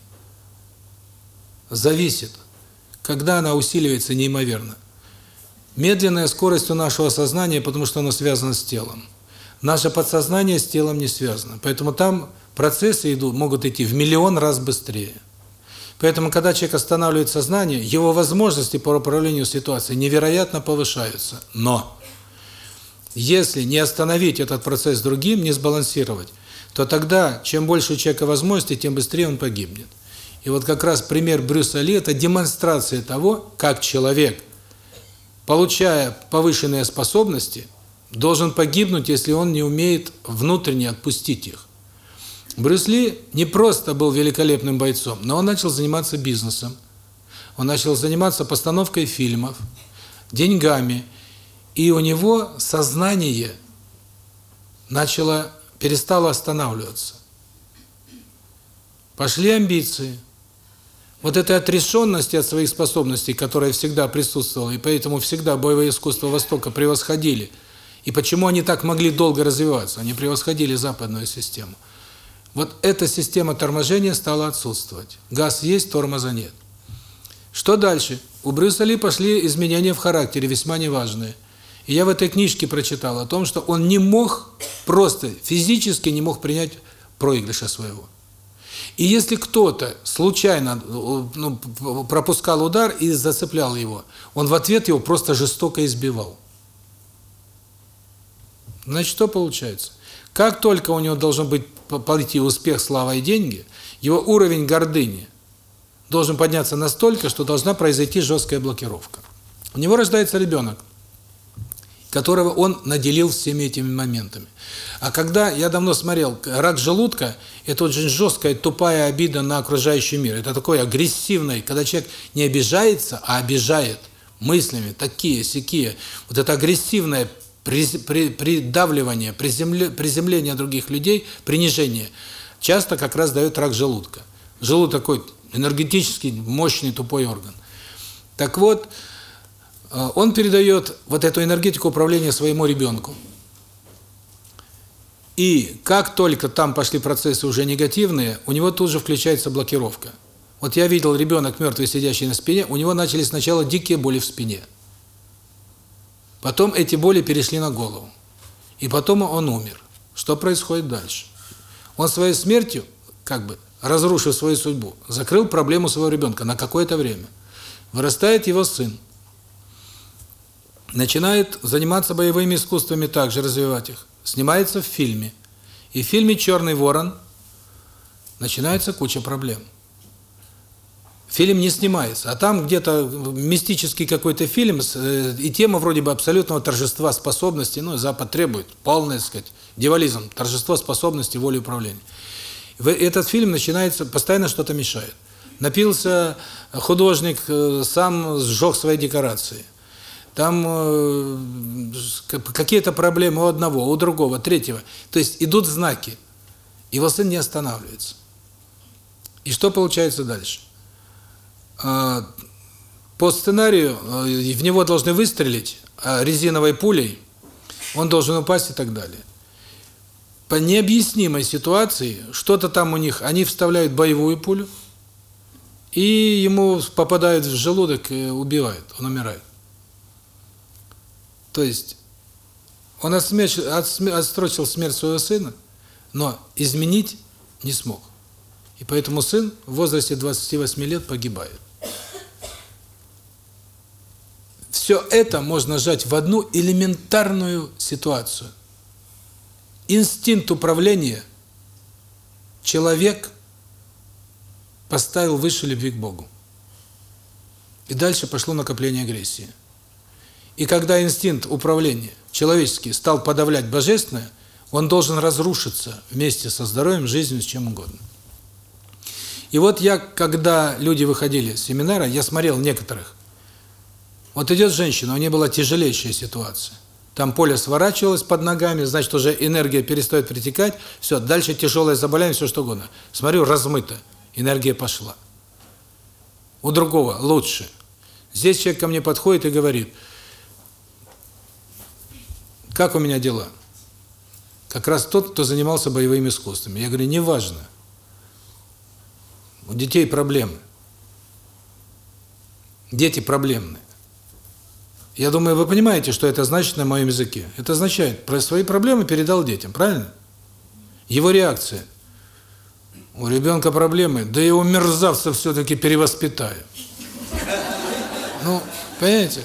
S1: зависит, когда она усиливается неимоверно. Медленная скорость у нашего сознания, потому что оно связано с телом. Наше подсознание с телом не связано. Поэтому там процессы идут, могут идти в миллион раз быстрее. Поэтому, когда человек останавливает сознание, его возможности по управлению ситуацией невероятно повышаются. Но если не остановить этот процесс другим, не сбалансировать, то тогда, чем больше у человека возможностей, тем быстрее он погибнет. И вот как раз пример Брюса Ли – это демонстрация того, как человек, получая повышенные способности, должен погибнуть, если он не умеет внутренне отпустить их. Брюс Ли не просто был великолепным бойцом, но он начал заниматься бизнесом. Он начал заниматься постановкой фильмов, деньгами. И у него сознание начало, перестало останавливаться. Пошли амбиции. Вот этой отрешенности от своих способностей, которая всегда присутствовала, и поэтому всегда боевые искусства Востока превосходили. И почему они так могли долго развиваться? Они превосходили западную систему. Вот эта система торможения стала отсутствовать. Газ есть, тормоза нет. Что дальше? У Брюса Ли пошли изменения в характере, весьма неважные. И я в этой книжке прочитал о том, что он не мог, просто физически не мог принять проигрыша своего. И если кто-то случайно ну, пропускал удар и зацеплял его, он в ответ его просто жестоко избивал. Значит, что получается? Как только у него должен быть пойти успех, слава и деньги, его уровень гордыни должен подняться настолько, что должна произойти жесткая блокировка. У него рождается ребенок, которого он наделил всеми этими моментами. А когда, я давно смотрел, рак желудка – это очень жесткая, тупая обида на окружающий мир. Это такой агрессивный, когда человек не обижается, а обижает мыслями, такие, сякие. Вот это агрессивное придавливание, приземление других людей, принижение, часто как раз дает рак желудка. Желудок такой энергетический, мощный, тупой орган. Так вот, э, он передает вот эту энергетику управления своему ребенку. И как только там пошли процессы уже негативные, у него тут же включается блокировка. Вот я видел ребенок мертвый, сидящий на спине, у него начались сначала дикие боли в спине. Потом эти боли перешли на голову. И потом он умер. Что происходит дальше? Он своей смертью, как бы, разрушив свою судьбу, закрыл проблему своего ребенка на какое-то время. Вырастает его сын. Начинает заниматься боевыми искусствами, также развивать их. Снимается в фильме. И в фильме «Черный ворон» начинается куча проблем фильм не снимается. А там где-то мистический какой-то фильм, э, и тема вроде бы абсолютного торжества способности, ну, Запад требует, полное, так сказать, дьяволизм, торжество способности, воли управления. Этот фильм начинается, постоянно что-то мешает. Напился художник, э, сам сжег свои декорации. Там э, какие-то проблемы у одного, у другого, третьего. То есть идут знаки. Его сын не останавливается. И что получается дальше? А, по сценарию а, в него должны выстрелить а, резиновой пулей, он должен упасть и так далее. По необъяснимой ситуации, что-то там у них, они вставляют боевую пулю, и ему попадает в желудок и убивает, он умирает. То есть он отсрочил смерть своего сына, но изменить не смог. И поэтому сын в возрасте 28 лет погибает. Все это можно сжать в одну элементарную ситуацию. Инстинкт управления человек поставил выше любви к Богу. И дальше пошло накопление агрессии. И когда инстинкт управления человеческий стал подавлять божественное, он должен разрушиться вместе со здоровьем, жизнью, с чем угодно. И вот я, когда люди выходили с семинара, я смотрел некоторых, вот идет женщина, у нее была тяжелейшая ситуация. Там поле сворачивалось под ногами, значит, уже энергия перестает притекать. Все, дальше тяжелое заболевание, все что угодно. Смотрю, размыто. Энергия пошла. У другого лучше. Здесь человек ко мне подходит и говорит, как у меня дела? Как раз тот, кто занимался боевыми искусствами. Я говорю, неважно. У детей проблемы. Дети проблемные. Я думаю, вы понимаете, что это значит на моем языке. Это означает, про свои проблемы передал детям, правильно? Его реакция. У ребенка проблемы, да его мерзавца все-таки перевоспитаю. Ну, понимаете?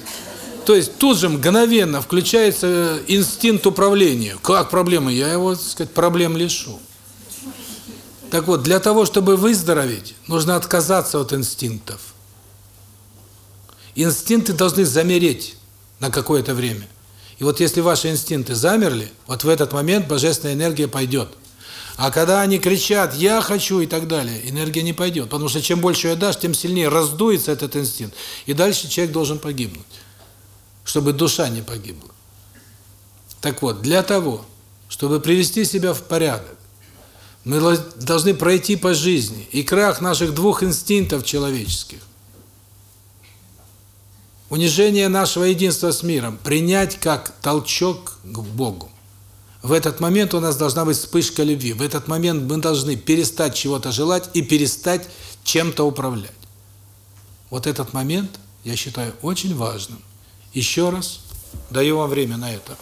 S1: То есть тут же мгновенно включается инстинкт управления. Как проблемы? Я его, так сказать, проблем лишу. Так вот, для того, чтобы выздороветь, нужно отказаться от инстинктов. Инстинкты должны замереть на какое-то время. И вот если ваши инстинкты замерли, вот в этот момент божественная энергия пойдет. А когда они кричат «я хочу» и так далее, энергия не пойдет. Потому что чем больше ее дашь, тем сильнее раздуется этот инстинкт. И дальше человек должен погибнуть, чтобы душа не погибла. Так вот, для того, чтобы привести себя в порядок, мы должны пройти по жизни и крах наших двух инстинктов человеческих. Унижение нашего единства с миром принять как толчок к Богу. В этот момент у нас должна быть вспышка любви. В этот момент мы должны перестать чего-то желать и перестать чем-то управлять. Вот этот момент, я считаю, очень важным. Еще раз даю вам время на это.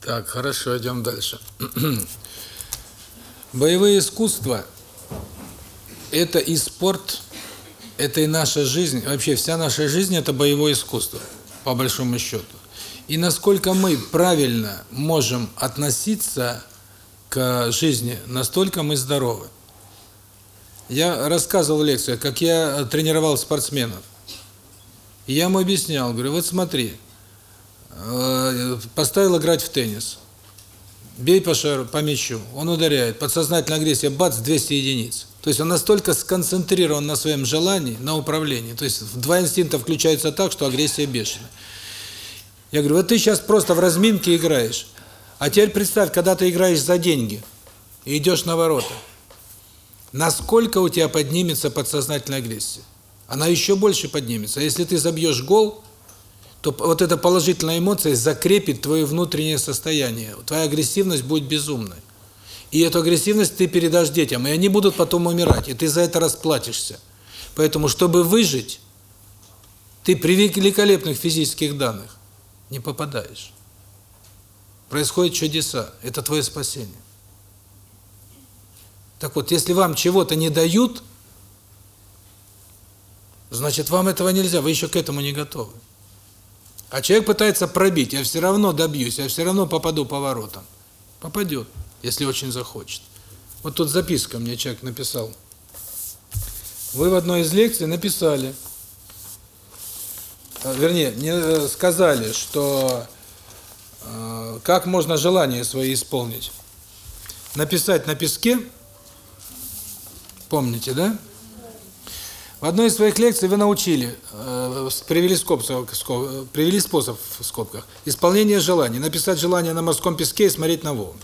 S1: Так, хорошо, идем дальше. <clears throat> Боевые искусства – это и спорт, это и наша жизнь. Вообще вся наша жизнь – это боевое искусство, по большому счету. И насколько мы правильно можем относиться к жизни, настолько мы здоровы. Я рассказывал в лекциях, как я тренировал спортсменов. Я ему объяснял, говорю, вот смотри, поставил играть в теннис. Бей по шару, по мячу, он ударяет, подсознательная агрессия, бац, 200 единиц. То есть он настолько сконцентрирован на своем желании, на управлении. То есть два инстинкта включаются так, что агрессия бешеная. Я говорю, вот ты сейчас просто в разминке играешь. А теперь представь, когда ты играешь за деньги и идешь на ворота. Насколько у тебя поднимется подсознательная агрессия? Она еще больше поднимется. А если ты забьешь гол, то вот эта положительная эмоция закрепит твое внутреннее состояние. Твоя агрессивность будет безумной. И эту агрессивность ты передашь детям, и они будут потом умирать, и ты за это расплатишься. Поэтому, чтобы выжить, ты при великолепных физических данных не попадаешь. Происходят чудеса. Это твое спасение. Так вот, если вам чего-то не дают, значит, вам этого нельзя, вы еще к этому не готовы. А человек пытается пробить, я все равно добьюсь, я все равно попаду по воротам. Попадет, если очень захочет. Вот тут записка мне человек написал. Вы в одной из лекций написали, э, вернее, не э, сказали, что э, как можно желания свои исполнить. Написать на песке, помните, да? В одной из своих лекций вы научили, э, привели, скоб, привели способ в скобках, исполнение желаний, написать желание на морском песке и смотреть на волны.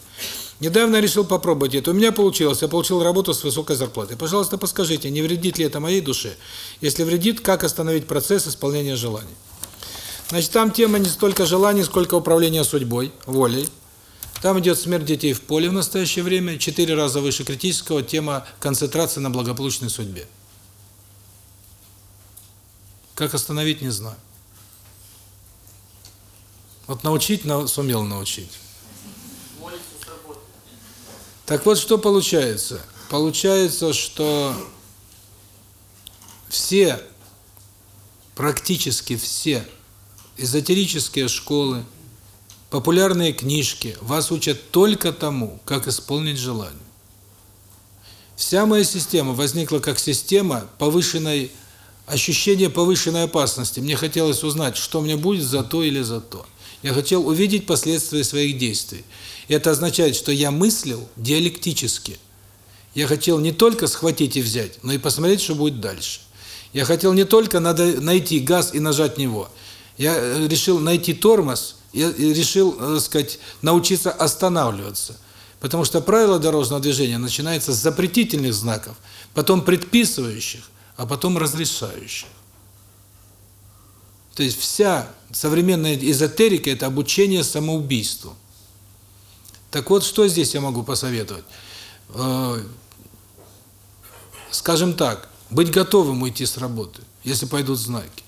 S1: Недавно решил попробовать это. У меня получилось, я получил работу с высокой зарплатой. Пожалуйста, подскажите, не вредит ли это моей душе? Если вредит, как остановить процесс исполнения желаний? Значит, там тема не столько желаний, сколько управления судьбой, волей. Там идет смерть детей в поле в настоящее время, четыре раза выше критического, тема концентрации на благополучной судьбе. Как остановить, не знаю. Вот научить сумел научить. Так вот, что получается? Получается, что все, практически все эзотерические школы, популярные книжки вас учат только тому, как исполнить желание. Вся моя система возникла как система повышенной ощущения повышенной опасности. Мне хотелось узнать, что мне будет за то или за то. Я хотел увидеть последствия своих действий. Это означает, что я мыслил диалектически. Я хотел не только схватить и взять, но и посмотреть, что будет дальше. Я хотел не только надо найти газ и нажать него. Я э, решил найти тормоз и решил, так э, сказать, научиться останавливаться. Потому что правило дорожного движения начинается с запретительных знаков, потом предписывающих, а потом разрешающих. То есть вся современная эзотерика – это обучение самоубийству. Так вот, что здесь я могу посоветовать? Э, скажем так, быть готовым уйти с работы, если пойдут знаки.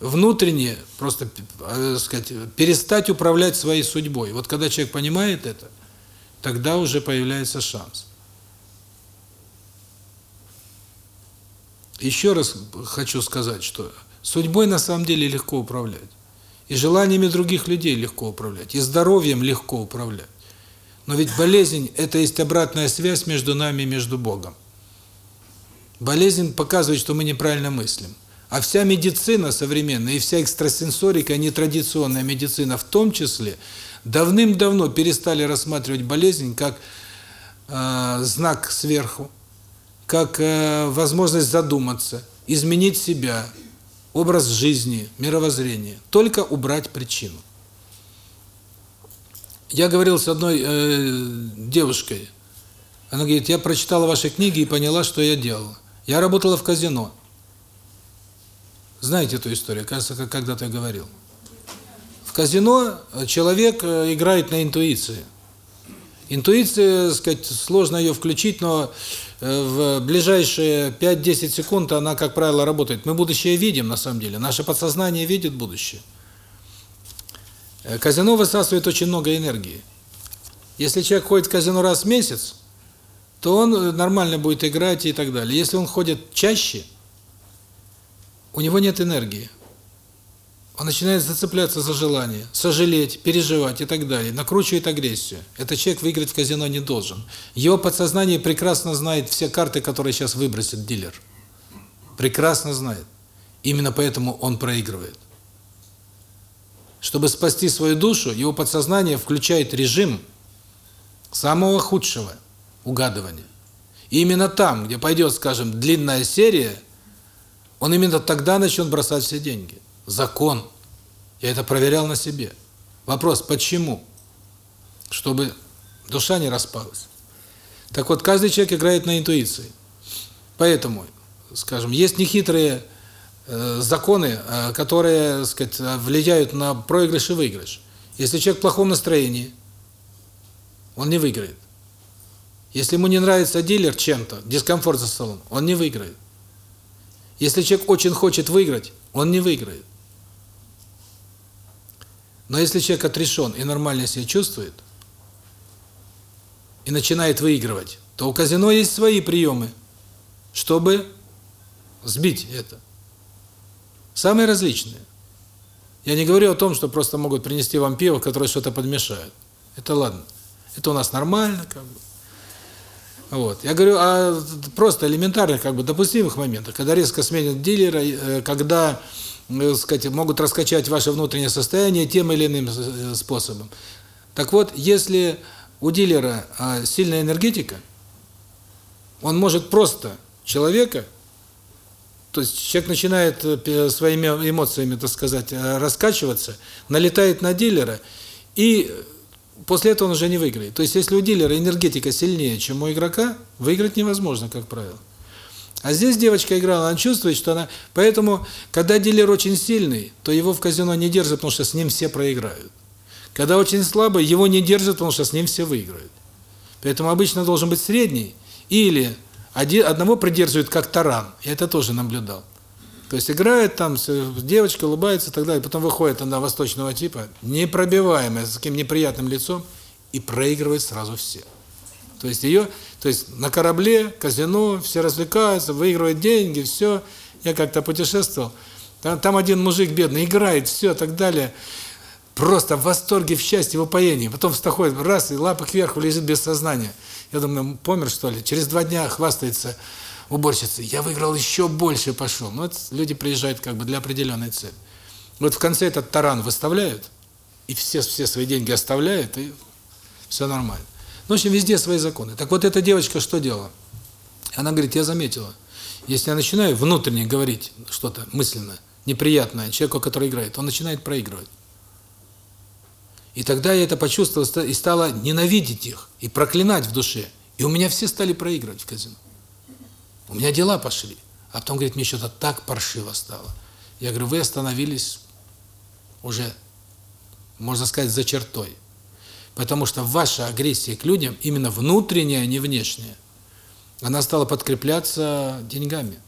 S1: Внутренне, просто, э, сказать, перестать управлять своей судьбой. Вот когда человек понимает это, тогда уже появляется шанс. Еще раз хочу сказать, что судьбой на самом деле легко управлять. И желаниями других людей легко управлять, и здоровьем легко управлять. Но ведь болезнь – это есть обратная связь между нами и между Богом. Болезнь показывает, что мы неправильно мыслим. А вся медицина современная и вся экстрасенсорика, нетрадиционная медицина в том числе, давным-давно перестали рассматривать болезнь как э, знак сверху, как э, возможность задуматься, изменить себя, образ жизни, мировоззрение, только убрать причину. Я говорил с одной э, девушкой, она говорит, я прочитала ваши книги и поняла, что я делала. Я работала в казино. Знаете эту историю? Кажется, как когда-то я говорил. В казино человек э, играет на интуиции. Интуиция, так сказать, сложно ее включить, но в ближайшие 5-10 секунд она, как правило, работает. Мы будущее видим, на самом деле. Наше подсознание видит будущее. Э, казино высасывает очень много энергии. Если человек ходит в казино раз в месяц, то он э, нормально будет играть и так далее. Если он ходит чаще, у него нет энергии. Он начинает зацепляться за желание, сожалеть, переживать и так далее, накручивает агрессию. Этот человек выиграть в казино не должен. Его подсознание прекрасно знает все карты, которые сейчас выбросит дилер. Прекрасно знает. Именно поэтому он проигрывает. Чтобы спасти свою душу, его подсознание включает режим самого худшего угадывания. И именно там, где пойдет, скажем, длинная серия, он именно тогда начнет бросать все деньги. Закон. Я это проверял на себе. Вопрос, почему? Чтобы душа не распалась. Так вот, каждый человек играет на интуиции. Поэтому, скажем, есть нехитрые э, законы, э, которые, сказать, влияют на проигрыш и выигрыш. Если человек в плохом настроении, он не выиграет. Если ему не нравится дилер чем-то, дискомфорт за столом, он не выиграет. Если человек очень хочет выиграть, он не выиграет. Но если человек отрешен и нормально себя чувствует, и начинает выигрывать, то у казино есть свои приемы, чтобы сбить это. Самые различные. Я не говорю о том, что просто могут принести вам пиво, которое что-то подмешают. Это ладно. Это у нас нормально, как бы. Вот. Я говорю о просто элементарных, как бы, допустимых моментах, когда резко сменят дилера, э, когда, сказать, могут раскачать ваше внутреннее состояние тем или иным э, способом. Так вот, если у дилера а, сильная энергетика, он может просто человека, то есть человек начинает своими эмоциями, так сказать, раскачиваться, налетает на дилера и после этого он уже не выиграет. То есть, если у дилера энергетика сильнее, чем у игрока, выиграть невозможно, как правило. А здесь девочка играла, она чувствует, что она... Поэтому, когда дилер очень сильный, то его в казино не держат, потому что с ним все проиграют. Когда очень слабый, его не держат, потому что с ним все выиграют. Поэтому обычно должен быть средний, или одного придерживают как таран. Я это тоже наблюдал. То есть играет там, девочка улыбается и так далее, потом выходит она восточного типа, непробиваемая, с таким неприятным лицом, и проигрывает сразу все. То есть ее, то есть на корабле, казино, все развлекаются, выигрывают деньги, все. Я как-то путешествовал, там, там один мужик бедный играет, все, так далее, просто в восторге, в счастье, в упоении. Потом встаходит, раз, и лапы кверху лежит без сознания. Я думаю, помер что ли? Через два дня хвастается уборщицы, я выиграл еще больше, пошел. Ну, вот люди приезжают как бы для определенной цели. Вот в конце этот таран выставляют, и все, все свои деньги оставляют, и все нормально. Ну, в общем, везде свои законы. Так вот, эта девочка что делала? Она говорит, я заметила, если я начинаю внутренне говорить что-то мысленно, неприятное человеку, который играет, он начинает проигрывать. И тогда я это почувствовала и стала ненавидеть их, и проклинать в душе. И у меня все стали проигрывать в казино. У меня дела пошли. А потом говорит, мне что-то так паршиво стало. Я говорю, вы остановились уже, можно сказать, за чертой. Потому что ваша агрессия к людям, именно внутренняя, а не внешняя, она стала подкрепляться деньгами.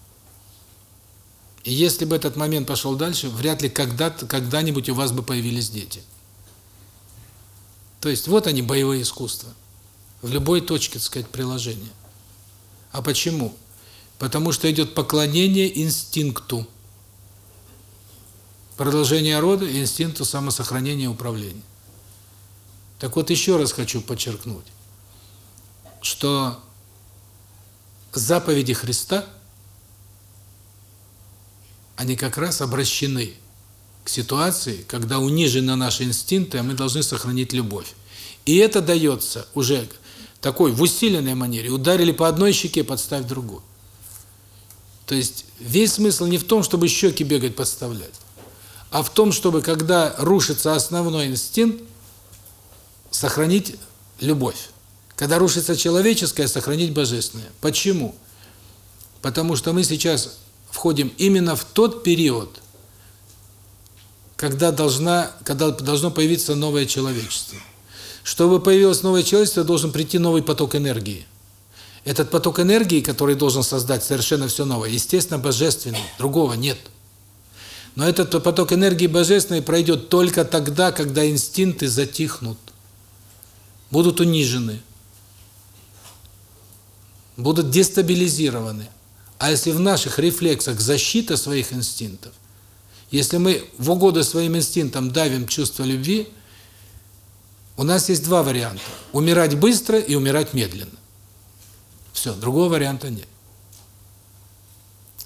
S1: И если бы этот момент пошел дальше, вряд ли когда-то, когда-нибудь у вас бы появились дети. То есть вот они, боевые искусства. В любой точке, так сказать, приложения. А почему? Потому что идет поклонение инстинкту. Продолжение рода инстинкту самосохранения и управления. Так вот, еще раз хочу подчеркнуть, что заповеди Христа, они как раз обращены к ситуации, когда унижены наши инстинкты, а мы должны сохранить любовь. И это дается уже такой в усиленной манере. Ударили по одной щеке, подставь другую. То есть весь смысл не в том, чтобы щеки бегать подставлять, а в том, чтобы когда рушится основной инстинкт, сохранить любовь. Когда рушится человеческое, сохранить божественное. Почему? Потому что мы сейчас входим именно в тот период, когда должна, когда должно появиться новое человечество. Чтобы появилось новое человечество, должен прийти новый поток энергии. Этот поток энергии, который должен создать совершенно все новое, естественно, божественный, другого нет. Но этот поток энергии божественной пройдет только тогда, когда инстинкты затихнут, будут унижены, будут дестабилизированы. А если в наших рефлексах защита своих инстинктов, если мы в угоду своим инстинктам давим чувство любви, у нас есть два варианта. Умирать быстро и умирать медленно. Все, другого варианта нет.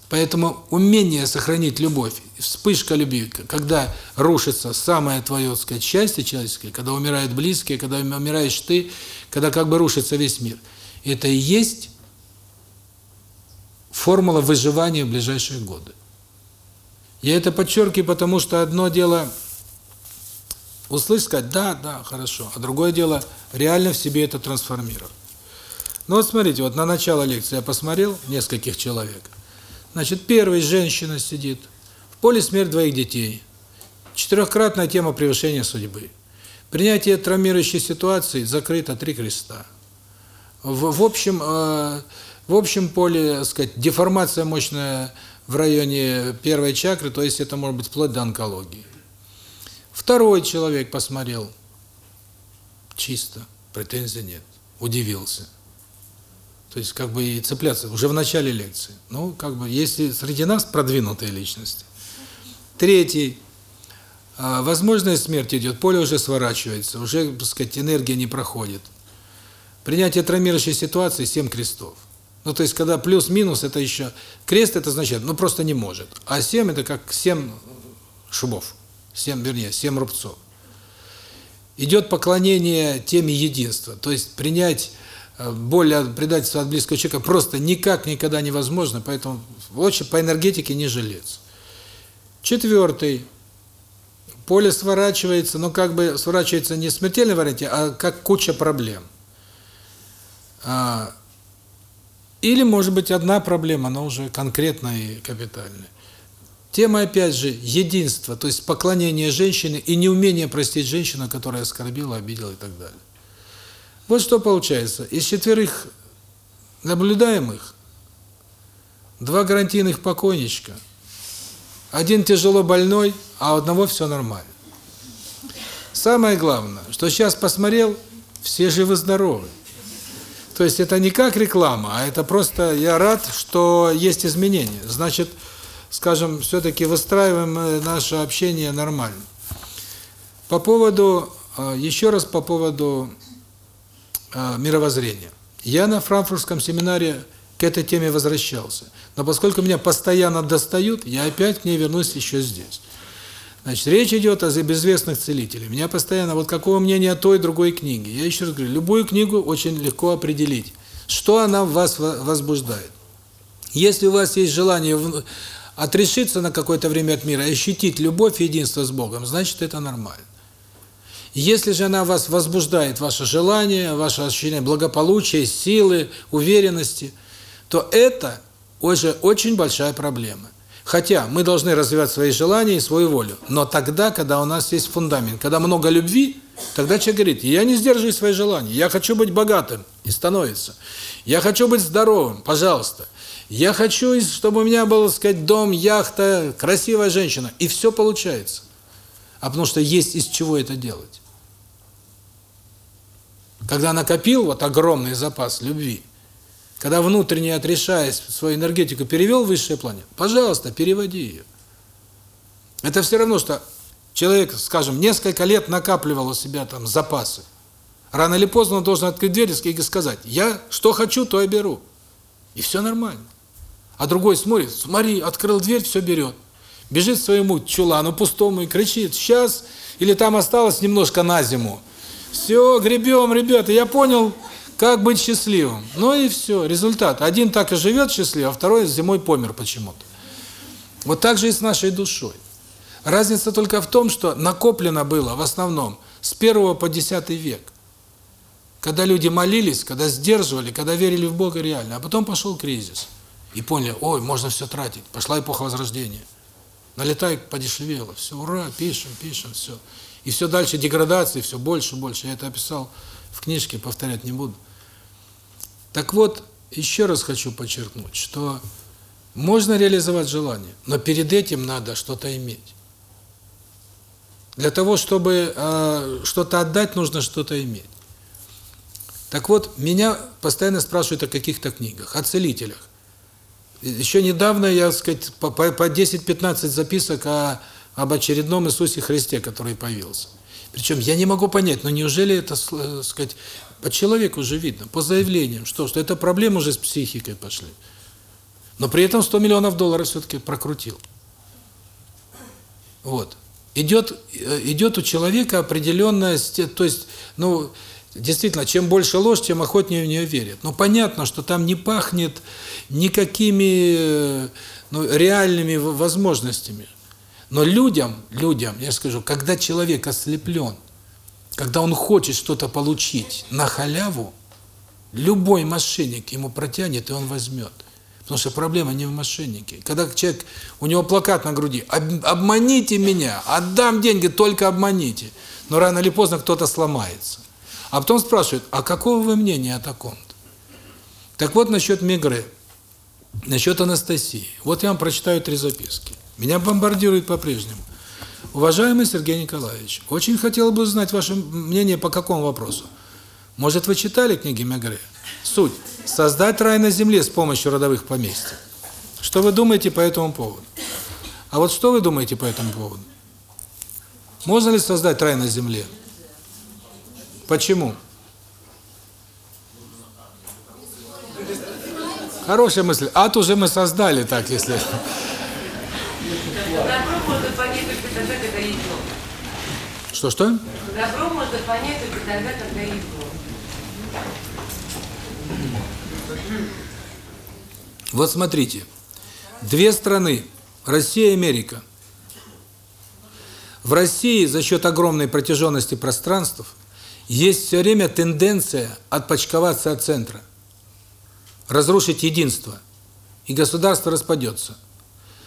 S1: Поэтому умение сохранить любовь, вспышка любви, когда рушится самое твое, так сказать, счастье человеческое, когда умирают близкие, когда умираешь ты, когда как бы рушится весь мир, это и есть формула выживания в ближайшие годы. Я это подчеркиваю, потому что одно дело услышать, сказать «да, да, хорошо», а другое дело реально в себе это трансформировать. Ну вот смотрите, вот на начало лекции я посмотрел нескольких человек – Значит, первый женщина сидит, в поле смерть двоих детей. Четырехкратная тема превышения судьбы. Принятие травмирующей ситуации закрыто три креста. В, в общем, э, в общем поле, сказать, деформация мощная в районе первой чакры, то есть это может быть вплоть до онкологии. Второй человек посмотрел, чисто, претензий нет, удивился. То есть как бы и цепляться уже в начале лекции. Ну, как бы если среди нас продвинутые личности. Третий а, возможная смерть идет, поле уже сворачивается, уже, так сказать, энергия не проходит. Принятие травмирующей ситуации семь крестов. Ну, то есть, когда плюс-минус, это еще... Крест это означает, ну, просто не может. А семь это как семь шубов. Семь, вернее, семь рубцов. Идет поклонение теме единства. То есть, принять боль от предательства от близкого человека просто никак никогда невозможно, поэтому очень по энергетике не жилец. Четвертый. Поле сворачивается, но как бы сворачивается не в смертельном варианте, а как куча проблем. А, или, может быть, одна проблема, но уже конкретная и капитальная. Тема, опять же, единства, то есть поклонение женщине и неумение простить женщину, которая оскорбила, обидела и так далее. Вот что получается. Из четверых наблюдаемых два гарантийных покойничка. Один тяжело больной, а одного все нормально. Самое главное, что сейчас посмотрел, все живы-здоровы. То есть это не как реклама, а это просто я рад, что есть изменения. Значит, скажем, все-таки выстраиваем наше общение нормально. По поводу, а, еще раз по поводу э, мировоззрения. Я на франкфуртском семинаре к этой теме возвращался. Но поскольку меня постоянно достают, я опять к ней вернусь еще здесь. Значит, речь идет о безвестных целителях. Меня постоянно, вот какого мнения о той другой книге. Я еще раз говорю, любую книгу очень легко определить, что она в вас возбуждает. Если у вас есть желание отрешиться на какое-то время от мира, ощутить любовь и единство с Богом, значит, это нормально. Если же она вас возбуждает, ваше желание, ваше ощущение благополучия, силы, уверенности, то это уже очень большая проблема. Хотя мы должны развивать свои желания и свою волю. Но тогда, когда у нас есть фундамент, когда много любви, тогда человек говорит, я не сдерживаю свои желания, я хочу быть богатым, и становится. Я хочу быть здоровым, пожалуйста. Я хочу, чтобы у меня был, сказать, дом, яхта, красивая женщина. И все получается. А потому что есть из чего это делать. Когда накопил вот огромный запас любви, когда внутренне отрешаясь свою энергетику перевел в высшие планы, пожалуйста, переводи ее. Это все равно, что человек, скажем, несколько лет накапливал у себя там запасы. Рано или поздно он должен открыть дверь и сказать, я что хочу, то и беру. И все нормально. А другой смотрит, смотри, открыл дверь, все берет. Бежит своему чулану пустому и кричит, сейчас, или там осталось немножко на зиму. Все, гребем, ребята, я понял, как быть счастливым. Ну и все, результат. Один так и живет счастливо, а второй зимой помер почему-то. Вот так же и с нашей душой. Разница только в том, что накоплено было в основном с первого по десятый век. Когда люди молились, когда сдерживали, когда верили в Бога реально. А потом пошел кризис. И поняли, ой, можно все тратить. Пошла эпоха Возрождения. Налетай подешевело. Все, ура, пишем, пишем, все. И все дальше деградации, все больше больше. Я это описал в книжке, повторять не буду. Так вот, еще раз хочу подчеркнуть, что Можно реализовать желание, но перед этим надо что-то иметь. Для того, чтобы э, что-то отдать, нужно что-то иметь. Так вот, меня постоянно спрашивают о каких-то книгах, о целителях. Еще недавно я, сказать, по, по 10-15 записок о, об очередном Иисусе Христе, который появился. Причем я не могу понять, но неужели это, так сказать, по человеку уже видно, по заявлениям, что, что это проблемы уже с психикой пошли. Но при этом 100 миллионов долларов все-таки прокрутил. Вот. Идет, идет у человека определенная, то есть, ну, действительно, чем больше ложь, тем охотнее в нее верят. Но понятно, что там не пахнет никакими ну, реальными возможностями. Но людям, людям, я скажу, когда человек ослеплен, когда он хочет что-то получить на халяву, любой мошенник ему протянет, и он возьмет. Потому что проблема не в мошеннике. Когда человек, у него плакат на груди, обманите меня, отдам деньги, только обманите. Но рано или поздно кто-то сломается. А потом спрашивают, а какого вы мнения о таком-то? Так вот, насчет Мегре, насчет Анастасии. Вот я вам прочитаю три записки. Меня бомбардируют по-прежнему. Уважаемый Сергей Николаевич, очень хотел бы узнать ваше мнение по какому вопросу. Может, вы читали книги Мегре? Суть. Создать рай на земле с помощью родовых поместьй. Что вы думаете по этому поводу? А вот что вы думаете по этому поводу? Можно ли создать рай на земле? Почему? Хорошая мысль. Ад уже мы создали, так, если... Что-что?
S3: Добро можно понять только тогда, когда.
S1: Вот смотрите, две страны, Россия и Америка. В России за счет огромной протяженности пространств есть все время тенденция отпочковаться от центра, разрушить единство, и государство распадется.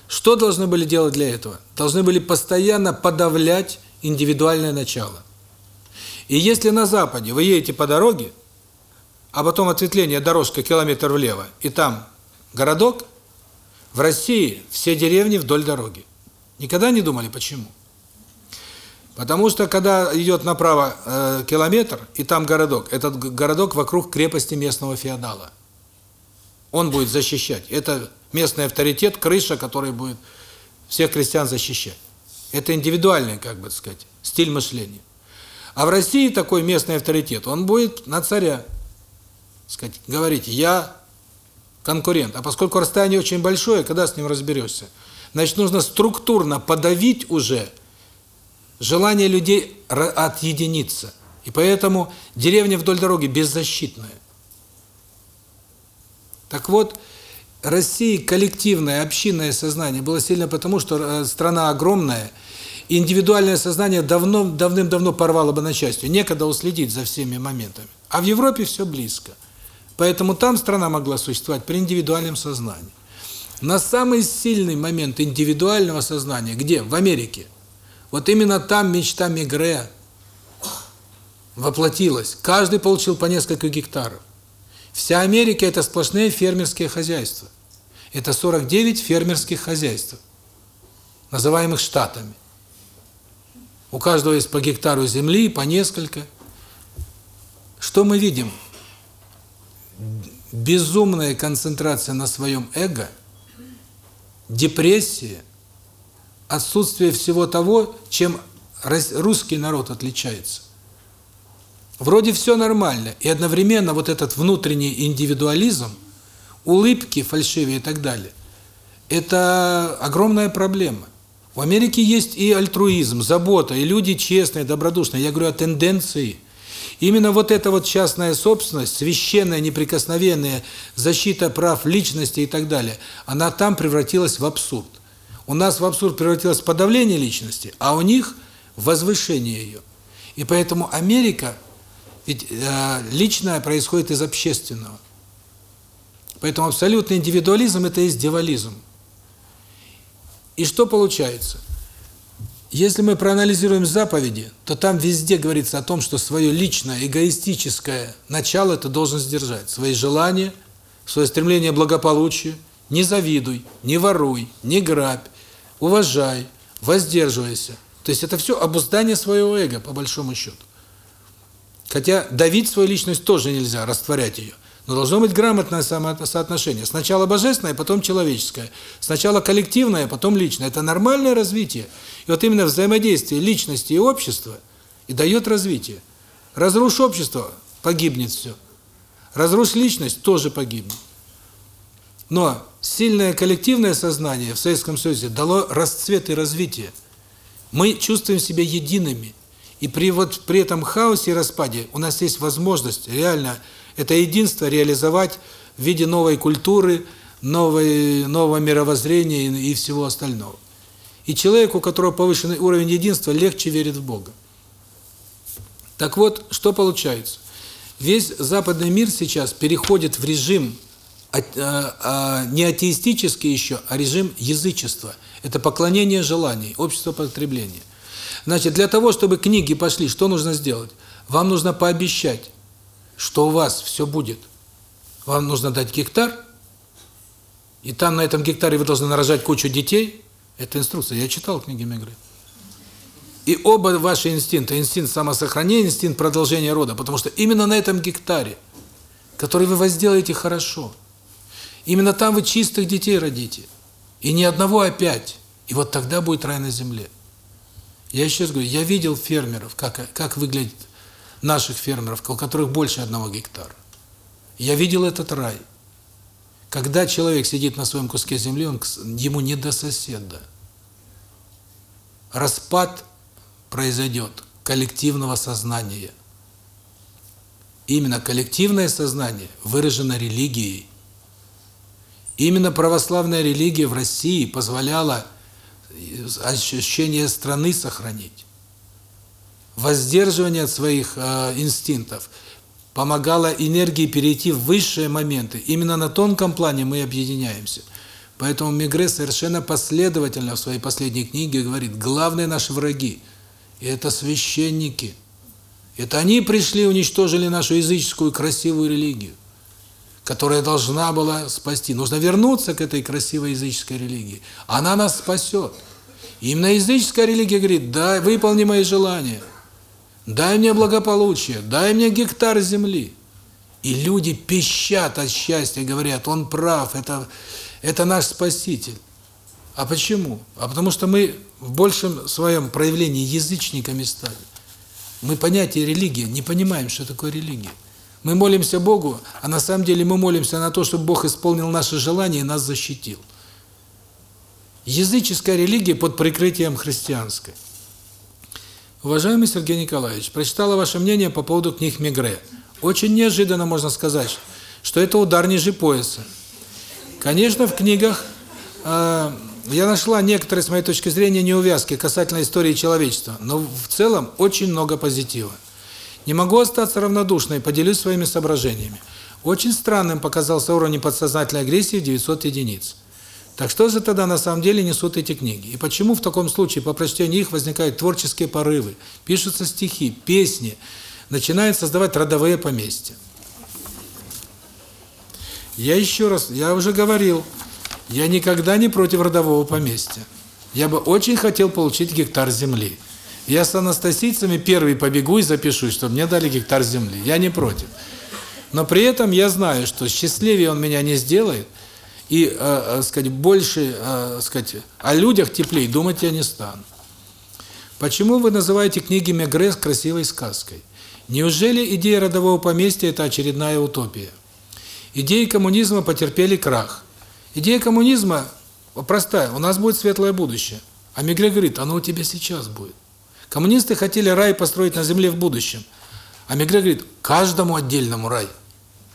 S1: Что должны были делать для этого? Должны были постоянно подавлять индивидуальное начало. И если на Западе вы едете по дороге, а потом ответвление дорожка километр влево, и там городок, в России все деревни вдоль дороги. Никогда не думали, почему? Потому что когда идет направо э, километр, и там городок, этот городок вокруг крепости местного феодала. Он будет защищать. Это местный авторитет, крыша, который будет всех крестьян защищать. Это индивидуальный, как бы сказать, стиль мышления. А в России такой местный авторитет, он будет на царя. Сказать, говорите, я конкурент. А поскольку расстояние очень большое, когда с ним разберешься? Значит, нужно структурно подавить уже желание людей отъединиться. И поэтому деревня вдоль дороги беззащитная. Так вот, России коллективное, общинное сознание было сильно потому, что э, страна огромная, индивидуальное сознание давно давным-давно порвало бы на части. Некогда уследить за всеми моментами. А в Европе все близко. Поэтому там страна могла существовать при индивидуальном сознании. На самый сильный момент индивидуального сознания, где? В Америке. Вот именно там мечта Мегре воплотилась. Каждый получил по несколько гектаров. Вся Америка – это сплошные фермерские хозяйства. Это 49 фермерских хозяйств, называемых штатами. У каждого есть по гектару земли, по несколько. Что мы видим? Безумная концентрация на своем эго, депрессия, отсутствие всего того, чем русский народ отличается. Вроде все нормально, и одновременно вот этот внутренний индивидуализм, улыбки фальшивые и так далее, это огромная проблема. В Америке есть и альтруизм, забота, и люди честные, добродушные. Я говорю о тенденции. Именно вот эта вот частная собственность, священная, неприкосновенная защита прав личности и так далее, она там превратилась в абсурд. У нас в абсурд превратилось подавление личности, а у них возвышение ее. И поэтому Америка ведь э, личное происходит из общественного. Поэтому абсолютный индивидуализм – это есть девализм. И что получается? Если мы проанализируем заповеди, то там везде говорится о том, что свое личное, эгоистическое начало ты должен сдержать. Свои желания, свое стремление к благополучию, Не завидуй, не воруй, не грабь, уважай, воздерживайся. То есть это все обуздание своего эго, по большому счету. Хотя давить свою личность тоже нельзя, растворять ее. Но должно быть грамотное соотношение. Сначала божественное, потом человеческое. Сначала коллективное, потом личное. Это нормальное развитие. И вот именно взаимодействие личности и общества и дает развитие. Разрушь общество, погибнет все. Разрушь личность, тоже погибнет. Но сильное коллективное сознание в Советском Союзе дало расцвет и развитие. Мы чувствуем себя едиными. И при вот при этом хаосе и распаде у нас есть возможность реально это единство реализовать в виде новой культуры, новой, нового мировоззрения и, и всего остального. И человеку, у которого повышенный уровень единства, легче верит в Бога. Так вот, что получается? Весь западный мир сейчас переходит в режим не атеистический еще, а режим язычества. Это поклонение желаний, общество потребления. Значит, для того, чтобы книги пошли, что нужно сделать? Вам нужно пообещать, что у вас все будет. Вам нужно дать гектар, и там на этом гектаре вы должны нарожать кучу детей. Это инструкция. Я читал книги Мегры. И оба ваши инстинкта, инстинкт самосохранения, инстинкт продолжения рода, потому что именно на этом гектаре, который вы возделаете хорошо, именно там вы чистых детей родите. И ни одного опять. И вот тогда будет рай на земле. Я еще раз говорю, я видел фермеров, как, как выглядит наших фермеров, у которых больше одного гектара. Я видел этот рай. Когда человек сидит на своем куске земли, он ему не до соседа. Распад произойдет коллективного сознания. Именно коллективное сознание выражено религией. Именно православная религия в России позволяла ощущение страны сохранить. Воздерживание от своих э, инстинктов помогало энергии перейти в высшие моменты. Именно на тонком плане мы объединяемся. Поэтому Мегре совершенно последовательно в своей последней книге говорит, главные наши враги и это священники. Это они пришли, уничтожили нашу языческую красивую религию, которая должна была спасти. Нужно вернуться к этой красивой языческой религии. Она нас спасет. Именно языческая религия говорит, дай, выполни мои желания. Дай мне благополучие, дай мне гектар земли. И люди пищат от счастья, говорят, он прав, это, это наш спаситель. А почему? А потому что мы в большем своем проявлении язычниками стали. Мы понятие религия не понимаем, что такое религия. Мы молимся Богу, а на самом деле мы молимся на то, чтобы Бог исполнил наши желания и нас защитил. Языческая религия под прикрытием христианской. Уважаемый Сергей Николаевич, прочитала ваше мнение по поводу книг Мегре. Очень неожиданно можно сказать, что это удар ниже пояса. Конечно, в книгах э, я нашла некоторые, с моей точки зрения, неувязки касательно истории человечества, но в целом очень много позитива. Не могу остаться равнодушной, поделюсь своими соображениями. Очень странным показался уровень подсознательной агрессии в 900 единиц. Так что же тогда на самом деле несут эти книги? И почему в таком случае по прочтении их возникают творческие порывы, пишутся стихи, песни, начинают создавать родовые поместья? Я еще раз, я уже говорил, я никогда не против родового поместья. Я бы очень хотел получить гектар земли. Я с анастасийцами первый побегу и запишусь, чтобы мне дали гектар земли. Я не против. Но при этом я знаю, что счастливее он меня не сделает, и, э, э, сказать, больше, э, сказать, о людях теплей думать я не стану. Почему вы называете книги Мегре красивой сказкой? Неужели идея родового поместья – это очередная утопия? Идеи коммунизма потерпели крах. Идея коммунизма простая. У нас будет светлое будущее. А Мегре говорит, оно у тебя сейчас будет. Коммунисты хотели рай построить на земле в будущем. А Мегре говорит, каждому отдельному рай.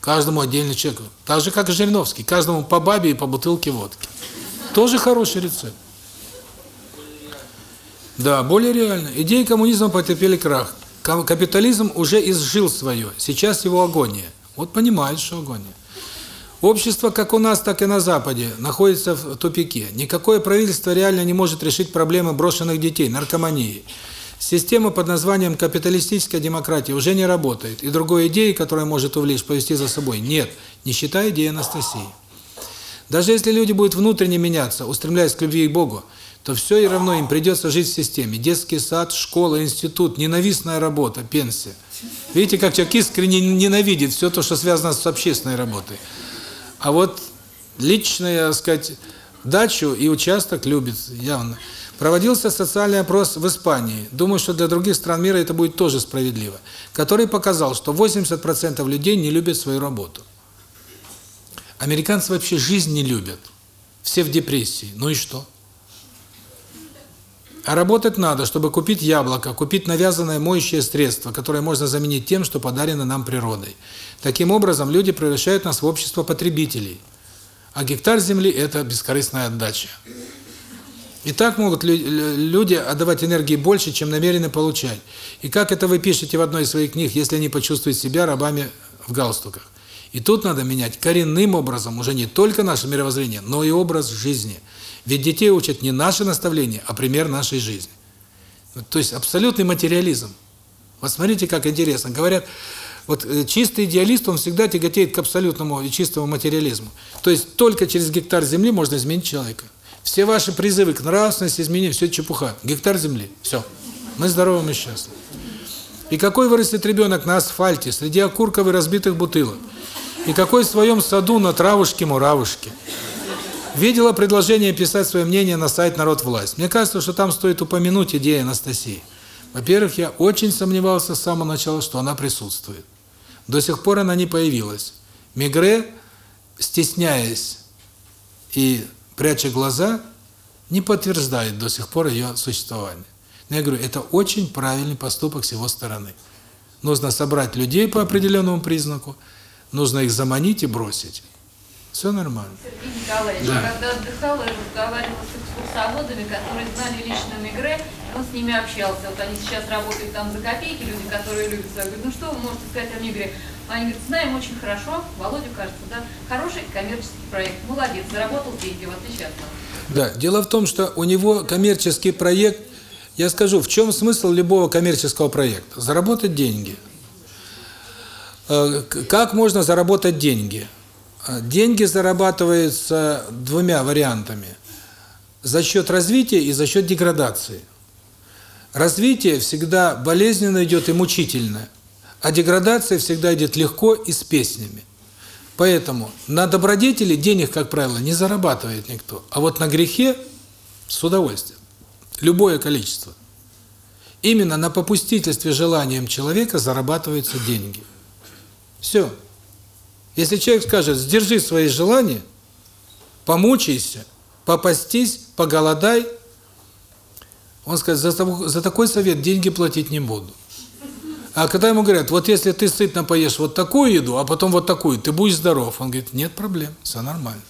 S1: Каждому отдельному человеку. Так же, как и Жириновский. Каждому по бабе и по бутылке водки. Тоже хороший рецепт. Да, более реально. Идеи коммунизма потерпели крах. Капитализм уже изжил свое. Сейчас его агония. Вот понимают, что агония. Общество, как у нас, так и на Западе, находится в тупике. Никакое правительство реально не может решить проблемы брошенных детей, наркомании. Система под названием капиталистическая демократия уже не работает, и другой идеи, которая может увлечь, повести за собой, нет, не считая идеи Анастасии. Даже если люди будут внутренне меняться, устремляясь к любви к Богу, то все и равно им придется жить в системе. Детский сад, школа, институт, ненавистная работа, пенсия. Видите, как человек искренне ненавидит все то, что связано с общественной работой. А вот личная, так сказать, дачу и участок любит явно. Проводился социальный опрос в Испании. Думаю, что для других стран мира это будет тоже справедливо. Который показал, что 80% людей не любят свою работу. Американцы вообще жизнь не любят. Все в депрессии. Ну и что? А работать надо, чтобы купить яблоко, купить навязанное моющее средство, которое можно заменить тем, что подарено нам природой. Таким образом, люди превращают нас в общество потребителей. А гектар земли – это бескорыстная отдача. И так могут люди отдавать энергии больше, чем намерены получать. И как это вы пишете в одной из своих книг, если они почувствуют себя рабами в галстуках? И тут надо менять коренным образом уже не только наше мировоззрение, но и образ жизни. Ведь детей учат не наши наставления, а пример нашей жизни. То есть абсолютный материализм. Вот смотрите, как интересно. Говорят, вот э, чистый идеалист, он всегда тяготеет к абсолютному и чистому материализму. То есть только через гектар земли можно изменить человека. Все ваши призывы к нравственности, изменению, все чепуха. Гектар земли. Все. Мы здоровы, мы счастливы. И какой вырастет ребенок на асфальте, среди окурков и разбитых бутылок? И какой в своем саду на травушке-муравушке? Видела предложение писать свое мнение на сайт «Народ власть». Мне кажется, что там стоит упомянуть идею Анастасии. Во-первых, я очень сомневался с самого начала, что она присутствует. До сих пор она не появилась. Мигре, стесняясь и пряча глаза, не подтверждает до сих пор ее существование. Но я говорю, это очень правильный поступок с его стороны. Нужно собрать людей по определенному признаку, нужно их заманить и бросить. Все нормально.
S3: Сергей Николаевич,
S1: да.
S3: когда отдыхал, я разговаривала с экскурсоводами, которые знали лично Мегре, он с ними общался. Вот они сейчас работают там за копейки, люди, которые любят Я говорю, ну что вы можете сказать о Мегре? Они говорят, знаем очень хорошо, Володю, кажется, да, хороший коммерческий проект, молодец, заработал деньги, в отличие от нас.
S1: Да, дело в том, что у него коммерческий проект, я скажу, в чем смысл любого коммерческого проекта? Заработать деньги. Э, как можно заработать деньги? Э, деньги зарабатываются двумя вариантами. За счет развития и за счет деградации. Развитие всегда болезненно идет и мучительно. А деградация всегда идет легко и с песнями. Поэтому на добродетели денег, как правило, не зарабатывает никто. А вот на грехе с удовольствием. Любое количество. Именно на попустительстве желанием человека зарабатываются деньги. Все. Если человек скажет, сдержи свои желания, помучайся, попастись, поголодай, он скажет, за, за такой совет деньги платить не буду. А когда ему говорят, вот если ты сытно поешь вот такую еду, а потом вот такую, ты будешь здоров. Он говорит, нет проблем, все нормально.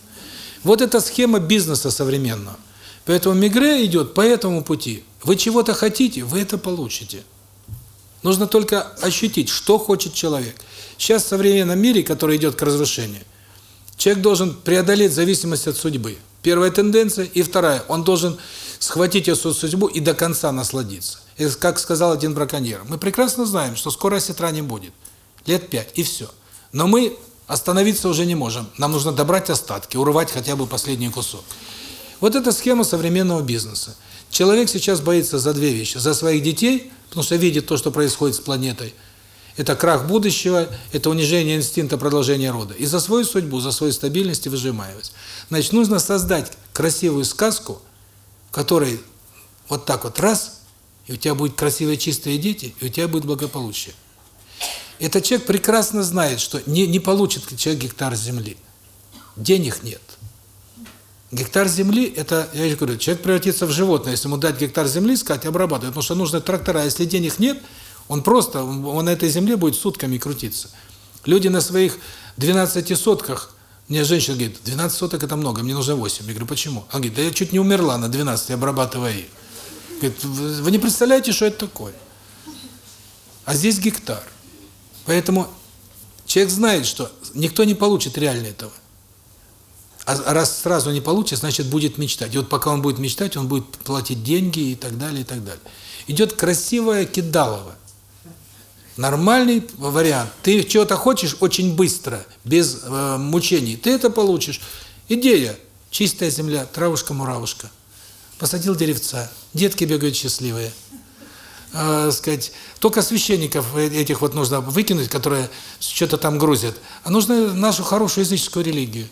S1: Вот эта схема бизнеса современного. Поэтому Мигре идет по этому пути. Вы чего-то хотите, вы это получите. Нужно только ощутить, что хочет человек. Сейчас в современном мире, который идет к разрушению, человек должен преодолеть зависимость от судьбы. Первая тенденция. И вторая, он должен схватить эту судьбу и до конца насладиться. И, как сказал один браконьер, мы прекрасно знаем, что скоро осетра не будет. Лет пять, и все. Но мы остановиться уже не можем. Нам нужно добрать остатки, урвать хотя бы последний кусок. Вот это схема современного бизнеса. Человек сейчас боится за две вещи. За своих детей, потому что видит то, что происходит с планетой. Это крах будущего, это унижение инстинкта продолжения рода. И за свою судьбу, за свою стабильность и выжимаемость. Значит, нужно создать красивую сказку, которой вот так вот раз и у тебя будут красивые чистые дети, и у тебя будет благополучие. Этот человек прекрасно знает, что не, не получит человек гектар земли. Денег нет. Гектар земли, это, я же говорю, человек превратится в животное, если ему дать гектар земли, сказать, обрабатывать, потому что нужны трактора. Если денег нет, он просто, он на этой земле будет сутками крутиться. Люди на своих 12 сотках, мне женщина говорит, 12 соток это много, мне нужно 8. Я говорю, почему? Она говорит, да я чуть не умерла на 12, обрабатывая их. Говорит, вы не представляете, что это такое. А здесь гектар. Поэтому человек знает, что никто не получит реально этого. А раз сразу не получит, значит будет мечтать. И вот пока он будет мечтать, он будет платить деньги и так далее, и так далее. Идет красивая кидалова. Нормальный вариант. Ты чего-то хочешь очень быстро, без э, мучений. Ты это получишь. Идея. Чистая земля, травушка-муравушка. Посадил деревца. Детки бегают счастливые. Э, сказать, только священников этих вот нужно выкинуть, которые что-то там грузят. А нужно нашу хорошую языческую религию.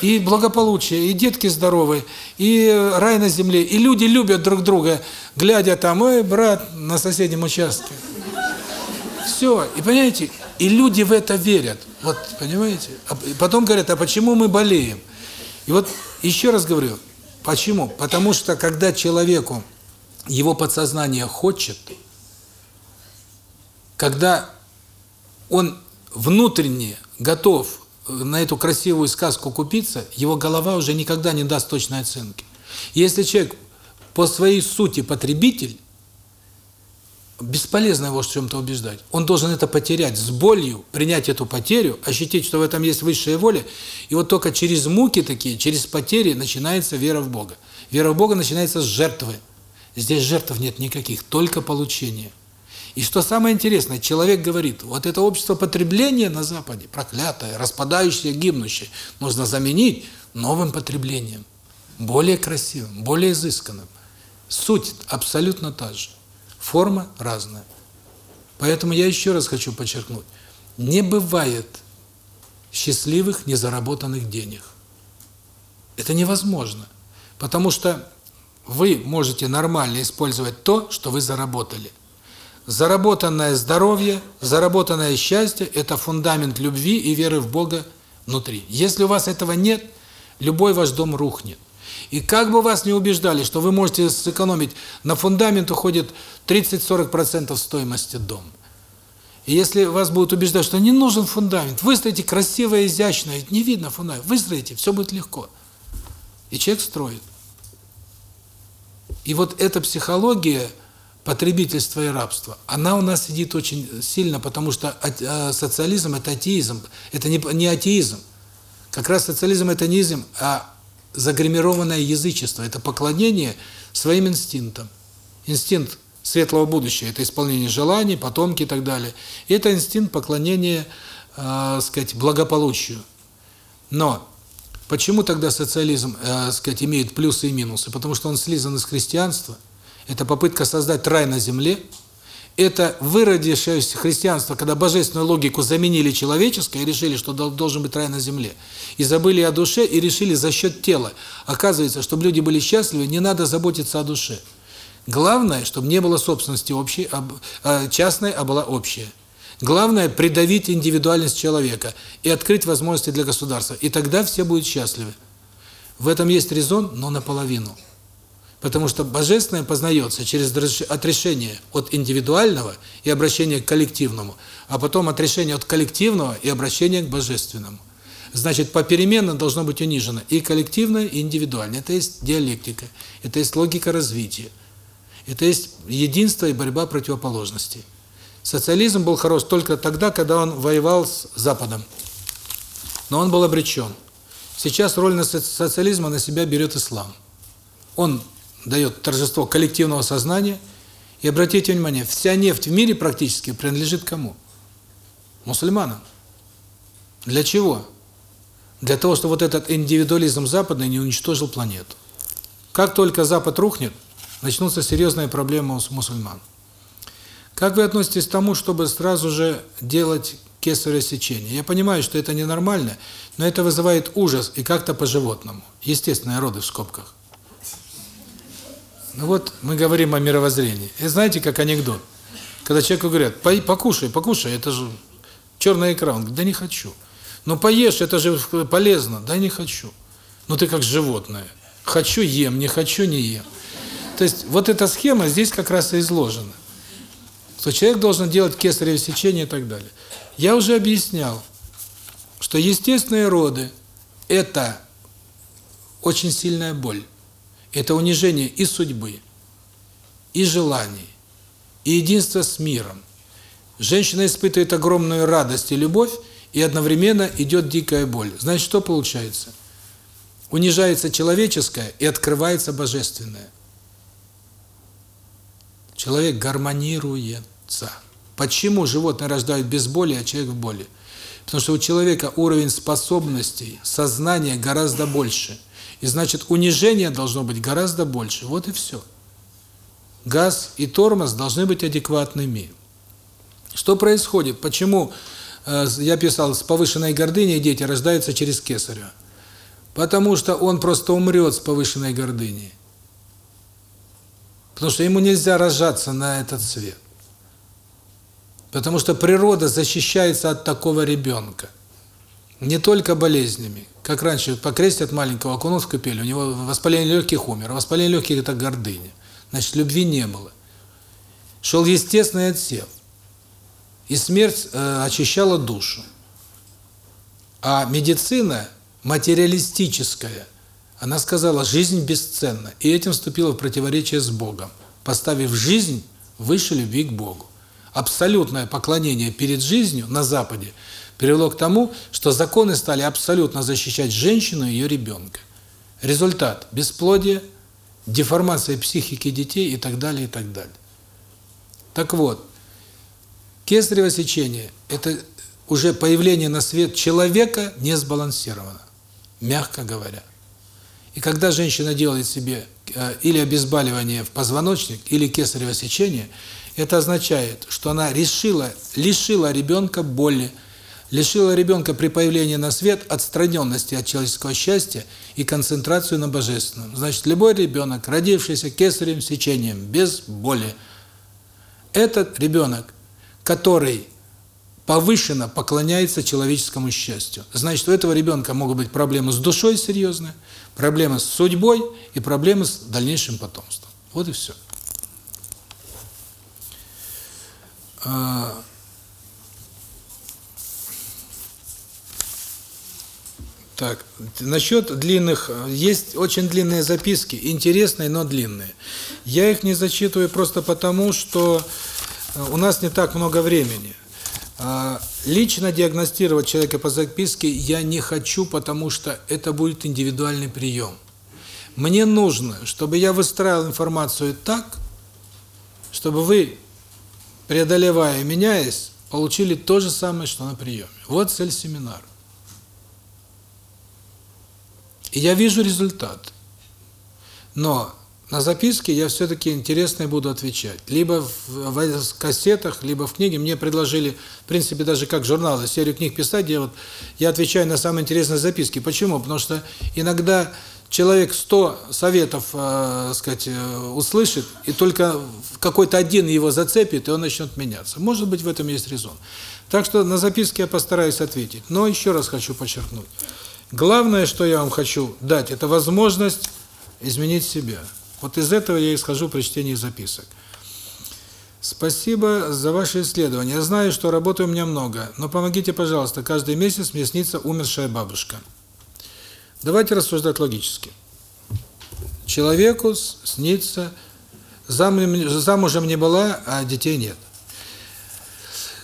S1: И благополучие, и детки здоровы, и рай на земле, и люди любят друг друга, глядя там, ой, брат, на соседнем участке. Все, и понимаете, и люди в это верят. Вот, понимаете? А потом говорят, а почему мы болеем? И вот еще раз говорю, почему? Потому что когда человеку его подсознание хочет, когда он внутренне готов на эту красивую сказку купиться, его голова уже никогда не даст точной оценки. Если человек по своей сути потребитель, бесполезно его в чем-то убеждать. Он должен это потерять с болью, принять эту потерю, ощутить, что в этом есть высшая воля, и вот только через муки такие, через потери начинается вера в Бога. Вера в Бога начинается с жертвы. Здесь жертв нет никаких, только получение. И что самое интересное, человек говорит, вот это общество потребления на Западе, проклятое, распадающее, гибнущее, нужно заменить новым потреблением, более красивым, более изысканным. Суть абсолютно та же, форма разная. Поэтому я еще раз хочу подчеркнуть, не бывает счастливых незаработанных денег. Это невозможно, потому что вы можете нормально использовать то, что вы заработали. Заработанное здоровье, заработанное счастье – это фундамент любви и веры в Бога внутри. Если у вас этого нет, любой ваш дом рухнет. И как бы вас не убеждали, что вы можете сэкономить, на фундамент уходит 30-40% стоимости дома. И если вас будут убеждать, что не нужен фундамент, выстроите красиво, изящно, не видно фундамент, выстроите, все будет легко. И человек строит. И вот эта психология потребительства и рабства, она у нас сидит очень сильно, потому что э, социализм – это атеизм, это не, атеизм. Как раз социализм – это не а загримированное язычество, это поклонение своим инстинктам. Инстинкт светлого будущего – это исполнение желаний, потомки и так далее. И это инстинкт поклонения, э, сказать, благополучию. Но Почему тогда социализм, э, сказать, имеет плюсы и минусы? Потому что он слизан из христианства. Это попытка создать рай на земле. Это выродившееся христианство, когда божественную логику заменили человеческой и решили, что должен быть рай на земле. И забыли о душе и решили за счет тела. Оказывается, чтобы люди были счастливы, не надо заботиться о душе. Главное, чтобы не было собственности общей, а частной, а была общая. Главное – придавить индивидуальность человека и открыть возможности для государства. И тогда все будут счастливы. В этом есть резон, но наполовину. Потому что божественное познается через отрешение от индивидуального и обращение к коллективному, а потом отрешение от коллективного и обращение к божественному. Значит, попеременно должно быть унижено и коллективное, и индивидуальное. Это есть диалектика, это есть логика развития, это есть единство и борьба противоположностей. Социализм был хорош только тогда, когда он воевал с Западом. Но он был обречен. Сейчас роль социализма на себя берет ислам. Он дает торжество коллективного сознания. И обратите внимание, вся нефть в мире практически принадлежит кому? Мусульманам. Для чего? Для того, чтобы вот этот индивидуализм западный не уничтожил планету. Как только Запад рухнет, начнутся серьезные проблемы у мусульман. Как вы относитесь к тому, чтобы сразу же делать кесарево сечение? Я понимаю, что это ненормально, но это вызывает ужас и как-то по-животному. Естественные роды в скобках. Ну вот мы говорим о мировоззрении. И знаете, как анекдот. Когда человеку говорят, покушай, покушай, это же черная икра. Да не хочу. Ну поешь, это же полезно. Да не хочу. Ну ты как животное. Хочу – ем, не хочу – не ем. То есть вот эта схема здесь как раз и изложена что человек должен делать кесарево сечение и так далее. Я уже объяснял, что естественные роды – это очень сильная боль. Это унижение и судьбы, и желаний, и единства с миром. Женщина испытывает огромную радость и любовь, и одновременно идет дикая боль. Значит, что получается? Унижается человеческое и открывается божественное. Человек гармонирует. Почему животные рождают без боли, а человек в боли? Потому что у человека уровень способностей, сознания гораздо больше. И значит, унижение должно быть гораздо больше. Вот и все. Газ и тормоз должны быть адекватными. Что происходит? Почему, э, я писал, с повышенной гордыней дети рождаются через кесарево? Потому что он просто умрет с повышенной гордыней. Потому что ему нельзя рожаться на этот свет. Потому что природа защищается от такого ребенка. Не только болезнями. Как раньше покрестят маленького, окунут в купель, у него воспаление легких умер. Воспаление легких – это гордыня. Значит, любви не было. Шел естественный отсев. И смерть э, очищала душу. А медицина материалистическая, она сказала, жизнь бесценна. И этим вступила в противоречие с Богом, поставив жизнь выше любви к Богу. Абсолютное поклонение перед жизнью на Западе привело к тому, что законы стали абсолютно защищать женщину и ее ребенка. Результат – бесплодие, деформация психики детей и так далее, и так далее. Так вот, кесарево сечение – это уже появление на свет человека не сбалансировано, мягко говоря. И когда женщина делает себе э, или обезболивание в позвоночник, или кесарево сечение, это означает, что она решила, лишила ребенка боли, лишила ребенка при появлении на свет отстраненности от человеческого счастья и концентрацию на божественном. Значит, любой ребенок, родившийся кесаревым сечением, без боли, этот ребенок, который повышенно поклоняется человеческому счастью. Значит, у этого ребенка могут быть проблемы с душой серьезные, проблемы с судьбой и проблемы с дальнейшим потомством. Вот и все. Так, насчет длинных, есть очень длинные записки, интересные, но длинные. Я их не зачитываю просто потому, что у нас не так много времени. А, лично диагностировать человека по записке я не хочу, потому что это будет индивидуальный прием. Мне нужно, чтобы я выстраивал информацию так, чтобы вы преодолевая, меняясь, получили то же самое, что на приеме. Вот цель семинара. И я вижу результат. Но на записке я все-таки интересно буду отвечать. Либо в, в кассетах, либо в книге. Мне предложили, в принципе, даже как журналы, серию книг писать, где вот я отвечаю на самые интересные записки. Почему? Потому что иногда человек 100 советов, э, сказать, э, услышит, и только какой-то один его зацепит, и он начнет меняться. Может быть, в этом есть резон. Так что на записке я постараюсь ответить. Но еще раз хочу подчеркнуть. Главное, что я вам хочу дать, это возможность изменить себя. Вот из этого я исхожу при чтении записок. Спасибо за ваше исследование. Я знаю, что работы у меня много, но помогите, пожалуйста, каждый месяц мне снится умершая бабушка. Давайте рассуждать логически. Человеку снится, замужем не была, а детей нет.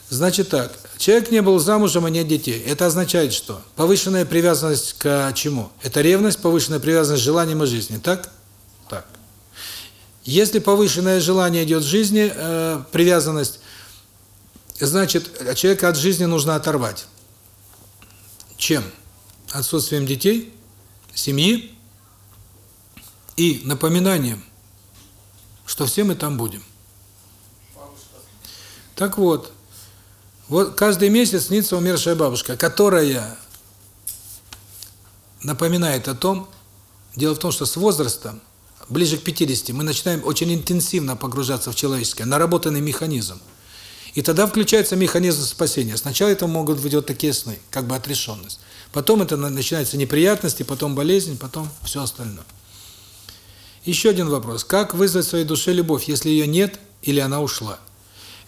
S1: Значит так, человек не был замужем, а нет детей. Это означает что? Повышенная привязанность к чему? Это ревность, повышенная привязанность к желаниям и жизни, так? Так. Если повышенное желание идет в жизни, э, привязанность, значит, человека от жизни нужно оторвать. Чем? Отсутствием детей – семьи и напоминанием, что все мы там будем. Так вот, вот каждый месяц снится умершая бабушка, которая напоминает о том, дело в том, что с возрастом, ближе к 50, мы начинаем очень интенсивно погружаться в человеческое, наработанный механизм. И тогда включается механизм спасения. Сначала это могут быть вот такие сны, как бы отрешенность. Потом это начинаются неприятности, потом болезнь, потом все остальное. Еще один вопрос. Как вызвать в своей душе любовь, если ее нет или она ушла?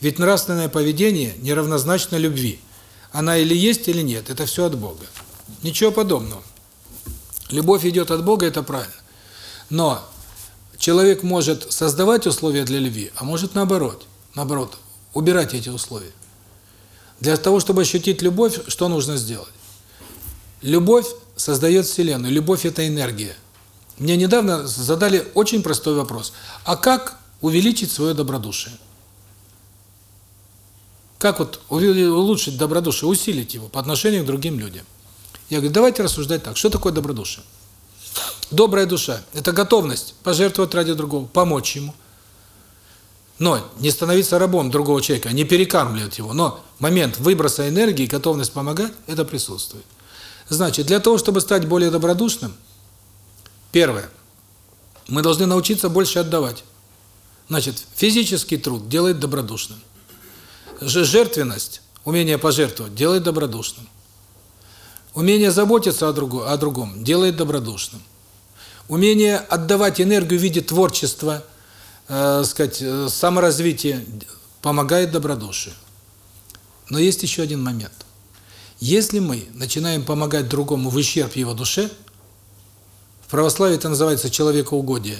S1: Ведь нравственное поведение неравнозначно любви. Она или есть, или нет. Это все от Бога. Ничего подобного. Любовь идет от Бога, это правильно. Но человек может создавать условия для любви, а может наоборот. Наоборот, убирать эти условия. Для того, чтобы ощутить любовь, что нужно сделать? Любовь создает Вселенную. Любовь – это энергия. Мне недавно задали очень простой вопрос. А как увеличить свое добродушие? Как вот улучшить добродушие, усилить его по отношению к другим людям? Я говорю, давайте рассуждать так. Что такое добродушие? Добрая душа – это готовность пожертвовать ради другого, помочь ему. Но не становиться рабом другого человека, не перекармливать его. Но момент выброса энергии, готовность помогать – это присутствует. Значит, для того, чтобы стать более добродушным, первое, мы должны научиться больше отдавать. Значит, физический труд делает добродушным. Жертвенность, умение пожертвовать, делает добродушным. Умение заботиться о, другу, о другом делает добродушным. Умение отдавать энергию в виде творчества, э, сказать, э, саморазвития помогает добродушию. Но есть еще один момент. Если мы начинаем помогать другому в ущерб его душе, в православии это называется человекоугодие,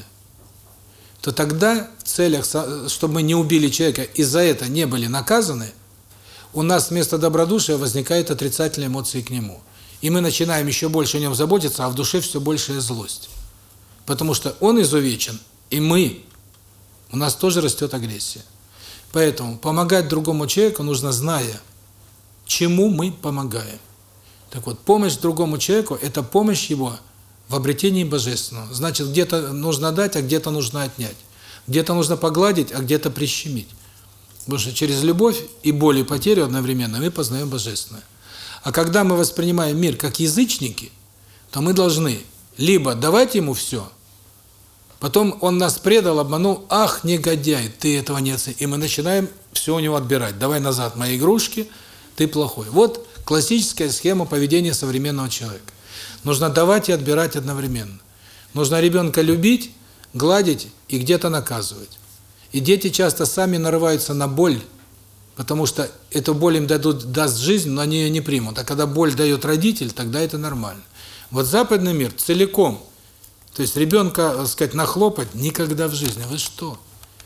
S1: то тогда в целях, чтобы мы не убили человека и за это не были наказаны, у нас вместо добродушия возникают отрицательные эмоции к нему. И мы начинаем еще больше о нем заботиться, а в душе все большая злость. Потому что он изувечен, и мы, у нас тоже растет агрессия. Поэтому помогать другому человеку нужно, зная, чему мы помогаем. Так вот, помощь другому человеку – это помощь его в обретении Божественного. Значит, где-то нужно дать, а где-то нужно отнять. Где-то нужно погладить, а где-то прищемить. Потому что через любовь и боль, и потерю одновременно мы познаем Божественное. А когда мы воспринимаем мир как язычники, то мы должны либо давать ему все, потом он нас предал, обманул, ах, негодяй, ты этого не оценил. И мы начинаем все у него отбирать. Давай назад мои игрушки, ты плохой. Вот классическая схема поведения современного человека. Нужно давать и отбирать одновременно. Нужно ребенка любить, гладить и где-то наказывать. И дети часто сами нарываются на боль, потому что эту боль им дадут, даст жизнь, но они ее не примут. А когда боль дает родитель, тогда это нормально. Вот западный мир целиком, то есть ребенка, так сказать, нахлопать никогда в жизни. Вы что?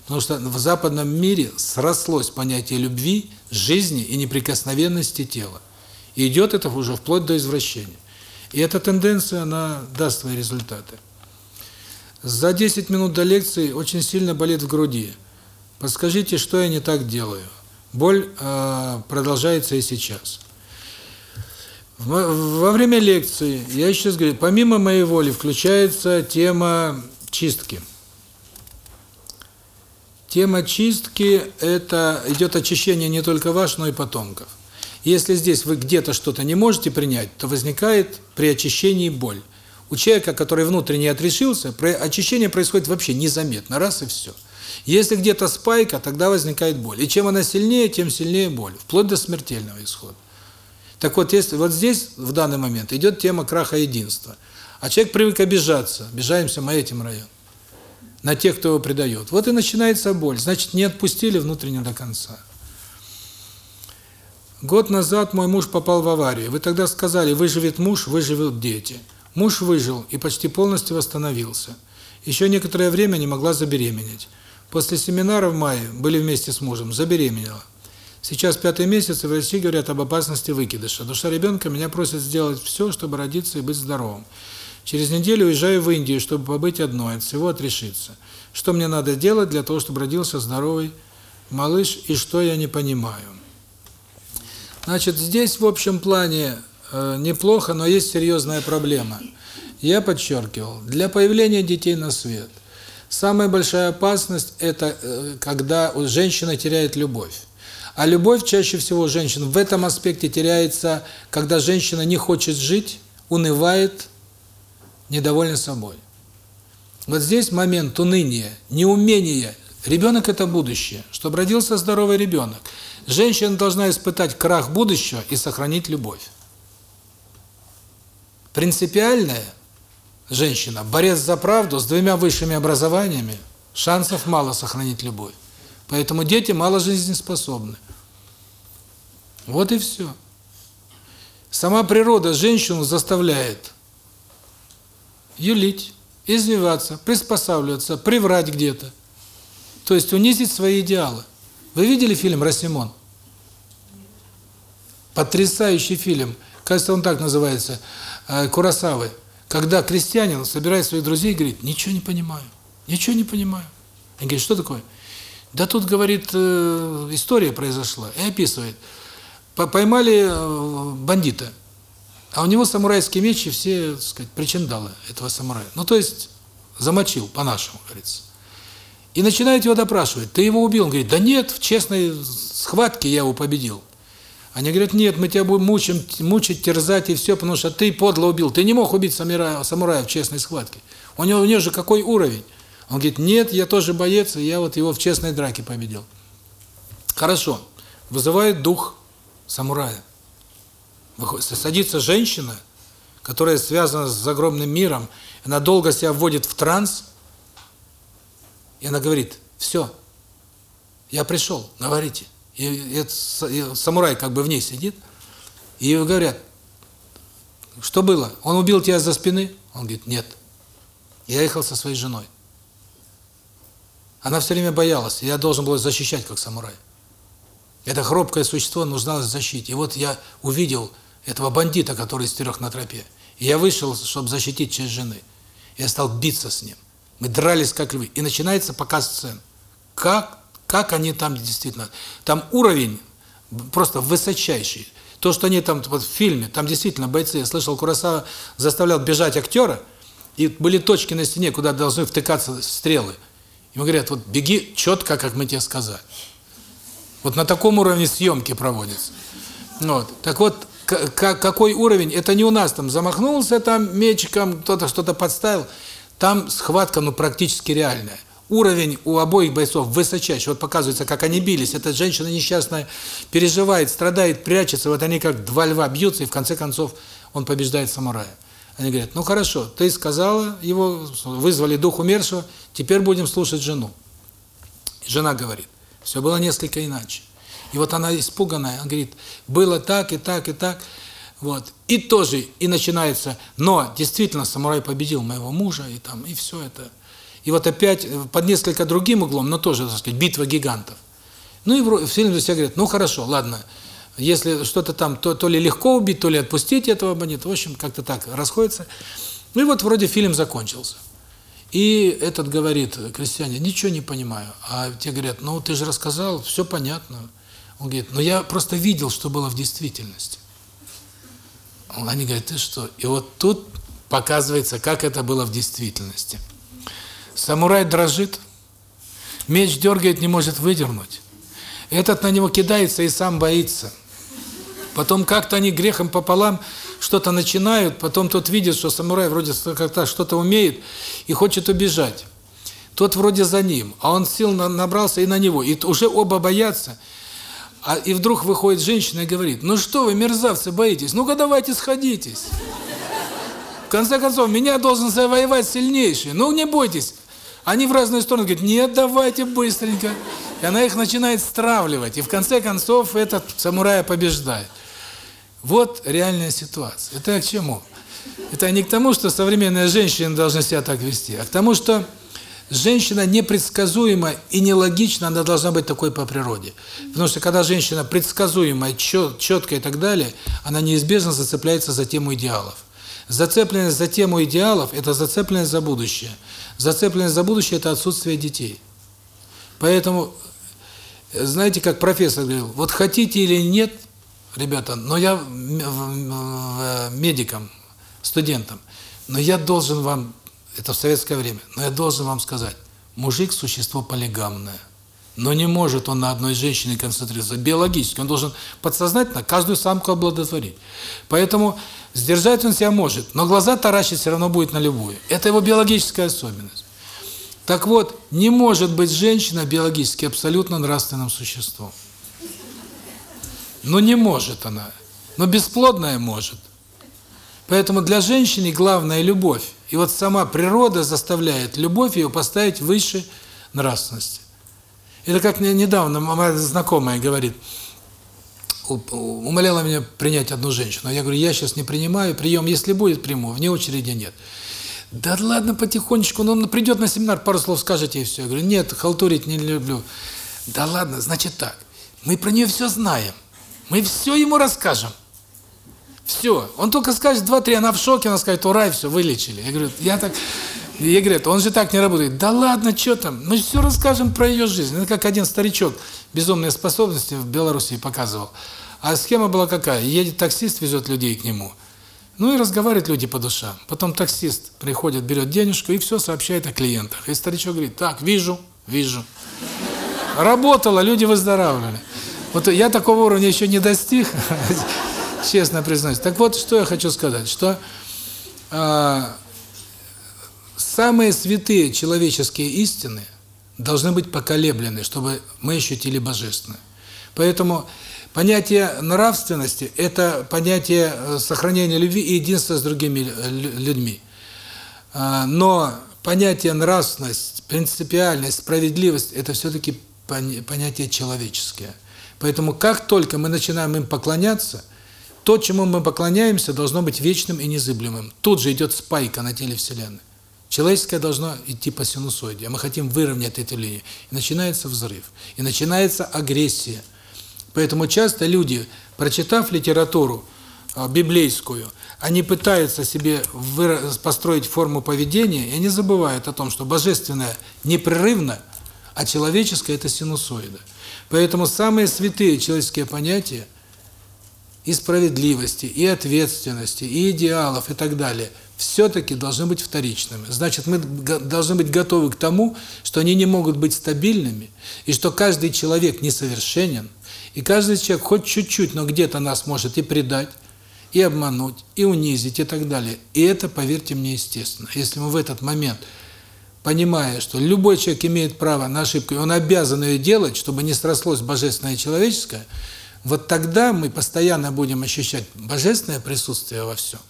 S1: Потому что в западном мире срослось понятие любви, жизни и неприкосновенности тела. И идет это уже вплоть до извращения. И эта тенденция, она даст свои результаты. За 10 минут до лекции очень сильно болит в груди. Подскажите, что я не так делаю? Боль э, продолжается и сейчас. Во время лекции, я сейчас говорю, помимо моей воли включается тема чистки. Тема чистки – это идет очищение не только ваш, но и потомков. Если здесь вы где-то что-то не можете принять, то возникает при очищении боль. У человека, который внутренне отрешился, очищение происходит вообще незаметно, раз и все. Если где-то спайка, тогда возникает боль. И чем она сильнее, тем сильнее боль, вплоть до смертельного исхода. Так вот, если вот здесь в данный момент идет тема краха единства. А человек привык обижаться, обижаемся мы этим районом, на тех, кто его предает. Вот и начинается боль. Значит, не отпустили внутренне до конца. Год назад мой муж попал в аварию. Вы тогда сказали, выживет муж, выживут дети. Муж выжил и почти полностью восстановился. Еще некоторое время не могла забеременеть. После семинара в мае были вместе с мужем, забеременела. Сейчас пятый месяц, и врачи говорят об опасности выкидыша. Душа ребенка меня просит сделать все, чтобы родиться и быть здоровым. Через неделю уезжаю в Индию, чтобы побыть одной, от всего отрешиться. Что мне надо делать для того, чтобы родился здоровый малыш, и что я не понимаю? Значит, здесь в общем плане э, неплохо, но есть серьезная проблема. Я подчеркивал, для появления детей на свет самая большая опасность – это э, когда женщина теряет любовь. А любовь чаще всего женщин в этом аспекте теряется, когда женщина не хочет жить, унывает, недовольна собой. Вот здесь момент уныния, неумения. Ребенок – это будущее. Чтобы родился здоровый ребенок – Женщина должна испытать крах будущего и сохранить любовь. Принципиальная женщина, борец за правду с двумя высшими образованиями, шансов мало сохранить любовь. Поэтому дети мало жизнеспособны. Вот и все. Сама природа женщину заставляет юлить, извиваться, приспосабливаться, приврать где-то. То есть унизить свои идеалы. Вы видели фильм «Росимон»? Потрясающий фильм. Кажется, он так называется. Э, Курасавы. Когда крестьянин собирает своих друзей и говорит, ничего не понимаю, ничего не понимаю. Они говорят, что такое? Да тут, говорит, э, история произошла. И описывает. Поймали э, бандита. А у него самурайские мечи все, так сказать, причиндалы этого самурая. Ну, то есть, замочил, по-нашему, говорится. И начинает его допрашивать. Ты его убил? Он говорит, да нет, в честной схватке я его победил. Они говорят, нет, мы тебя будем мучить, мучить, терзать и все, потому что ты подло убил. Ты не мог убить самурая, самурая в честной схватке. У него, у него же какой уровень? Он говорит, нет, я тоже боец, и я вот его в честной драке победил. Хорошо. Вызывает дух самурая. Садится женщина, которая связана с огромным миром, она долго себя вводит в транс, и она говорит, все, я пришел, говорите. И, и, и самурай как бы в ней сидит, и говорят, что было? Он убил тебя за спины? Он говорит, нет. Я ехал со своей женой. Она все время боялась, я должен был защищать как самурай. Это хрупкое существо нуждалось в защите. И вот я увидел этого бандита, который стерег на тропе. И я вышел, чтобы защитить честь жены. Я стал биться с ним. Мы дрались как львы. И начинается показ сцен. Как, как они там действительно... Там уровень просто высочайший. То, что они там вот в фильме, там действительно бойцы, я слышал, Курасава заставлял бежать актера, и были точки на стене, куда должны втыкаться стрелы. Ему говорят, вот беги четко, как мы тебе сказали. Вот на таком уровне съемки проводятся. Вот. Так вот, какой уровень? Это не у нас там замахнулся там мечиком, кто-то что-то подставил. Там схватка, ну, практически реальная. Уровень у обоих бойцов высочайший. Вот показывается, как они бились. Эта женщина несчастная переживает, страдает, прячется. Вот они как два льва бьются, и в конце концов он побеждает самурая. Они говорят, ну хорошо, ты сказала его, вызвали дух умершего, теперь будем слушать жену. Жена говорит, все было несколько иначе. И вот она испуганная, она говорит, было так и так и так. Вот. И тоже, и начинается, но действительно самурай победил моего мужа, и там, и все это. И вот опять под несколько другим углом, но тоже, так сказать, битва гигантов. Ну и в фильме все говорят, ну хорошо, ладно, если что-то там, то, то ли легко убить, то ли отпустить этого бандита. В общем, как-то так расходится. Ну и вот вроде фильм закончился. И этот говорит, крестьяне, ничего не понимаю. А те говорят, ну ты же рассказал, все понятно. Он говорит, ну я просто видел, что было в действительности. Они говорят, ты что? И вот тут показывается, как это было в действительности. Самурай дрожит, меч дергает, не может выдернуть. Этот на него кидается и сам боится. Потом как-то они грехом пополам что-то начинают, потом тот видит, что самурай вроде как-то что-то умеет и хочет убежать. Тот вроде за ним, а он сил набрался и на него. И уже оба боятся. А и вдруг выходит женщина и говорит, ну что вы, мерзавцы, боитесь? Ну-ка давайте сходитесь. В конце концов, меня должен завоевать сильнейший. Ну не бойтесь. Они в разные стороны говорят, нет, давайте быстренько. И она их начинает стравливать. И в конце концов этот самурай побеждает. Вот реальная ситуация. Это к чему? Это не к тому, что современная женщина должна себя так вести, а к тому, что женщина непредсказуема и нелогична, она должна быть такой по природе. Потому что когда женщина предсказуемая, чет, четкая и так далее, она неизбежно зацепляется за тему идеалов. Зацепленность за тему идеалов – это зацепленность за будущее. Зацепленность за будущее – это отсутствие детей. Поэтому, знаете, как профессор говорил, вот хотите или нет – ребята, но я медиком, студентом, но я должен вам, это в советское время, но я должен вам сказать, мужик – существо полигамное. Но не может он на одной женщине концентрироваться биологически. Он должен подсознательно каждую самку обладотворить. Поэтому сдержать он себя может, но глаза таращить все равно будет на любую. Это его биологическая особенность. Так вот, не может быть женщина биологически абсолютно нравственным существом. Но не может она. Но бесплодная может. Поэтому для женщины главная любовь. И вот сама природа заставляет любовь ее поставить выше нравственности. Это как недавно моя знакомая говорит, умоляла меня принять одну женщину. Я говорю, я сейчас не принимаю, прием, если будет, приму, вне очереди нет. Да ладно, потихонечку, ну, он придет на семинар, пару слов скажете и все. Я говорю, нет, халтурить не люблю. Да ладно, значит так, мы про нее все знаем. Мы все ему расскажем. Все. Он только скажет два-три, она в шоке, она скажет, ура, и все, вылечили. Я говорю, я так... Ей говорят, он же так не работает. Да ладно, что там? Мы все расскажем про ее жизнь. Это как один старичок безумные способности в Белоруссии показывал. А схема была какая? Едет таксист, везет людей к нему. Ну и разговаривают люди по душам. Потом таксист приходит, берет денежку и все сообщает о клиентах. И старичок говорит, так, вижу, вижу. Работало, люди выздоравливали. Вот я такого уровня еще не достиг, <laughs> честно признаюсь. Так вот, что я хочу сказать, что а, самые святые человеческие истины должны быть поколеблены, чтобы мы ощутили божественное. Поэтому понятие нравственности – это понятие э, сохранения любви и единства с другими людьми. А, но понятие нравственность, принципиальность, справедливость – это все-таки понятие человеческое. Поэтому как только мы начинаем им поклоняться, то, чему мы поклоняемся, должно быть вечным и незыблемым. Тут же идет спайка на теле Вселенной. Человеческое должно идти по синусоиде, а мы хотим выровнять эту линию. И начинается взрыв, и начинается агрессия. Поэтому часто люди, прочитав литературу а, библейскую, они пытаются себе построить форму поведения, и они забывают о том, что божественное непрерывно, а человеческое – это синусоида. Поэтому самые святые человеческие понятия и справедливости, и ответственности, и идеалов, и так далее – все-таки должны быть вторичными. Значит, мы должны быть готовы к тому, что они не могут быть стабильными, и что каждый человек несовершенен, и каждый человек хоть чуть-чуть, но где-то нас может и предать, и обмануть, и унизить, и так далее. И это, поверьте мне, естественно. Если мы в этот момент, понимая, что любой человек имеет право на ошибку, и он обязан ее делать, чтобы не срослось божественное и человеческое, вот тогда мы постоянно будем ощущать божественное присутствие во всем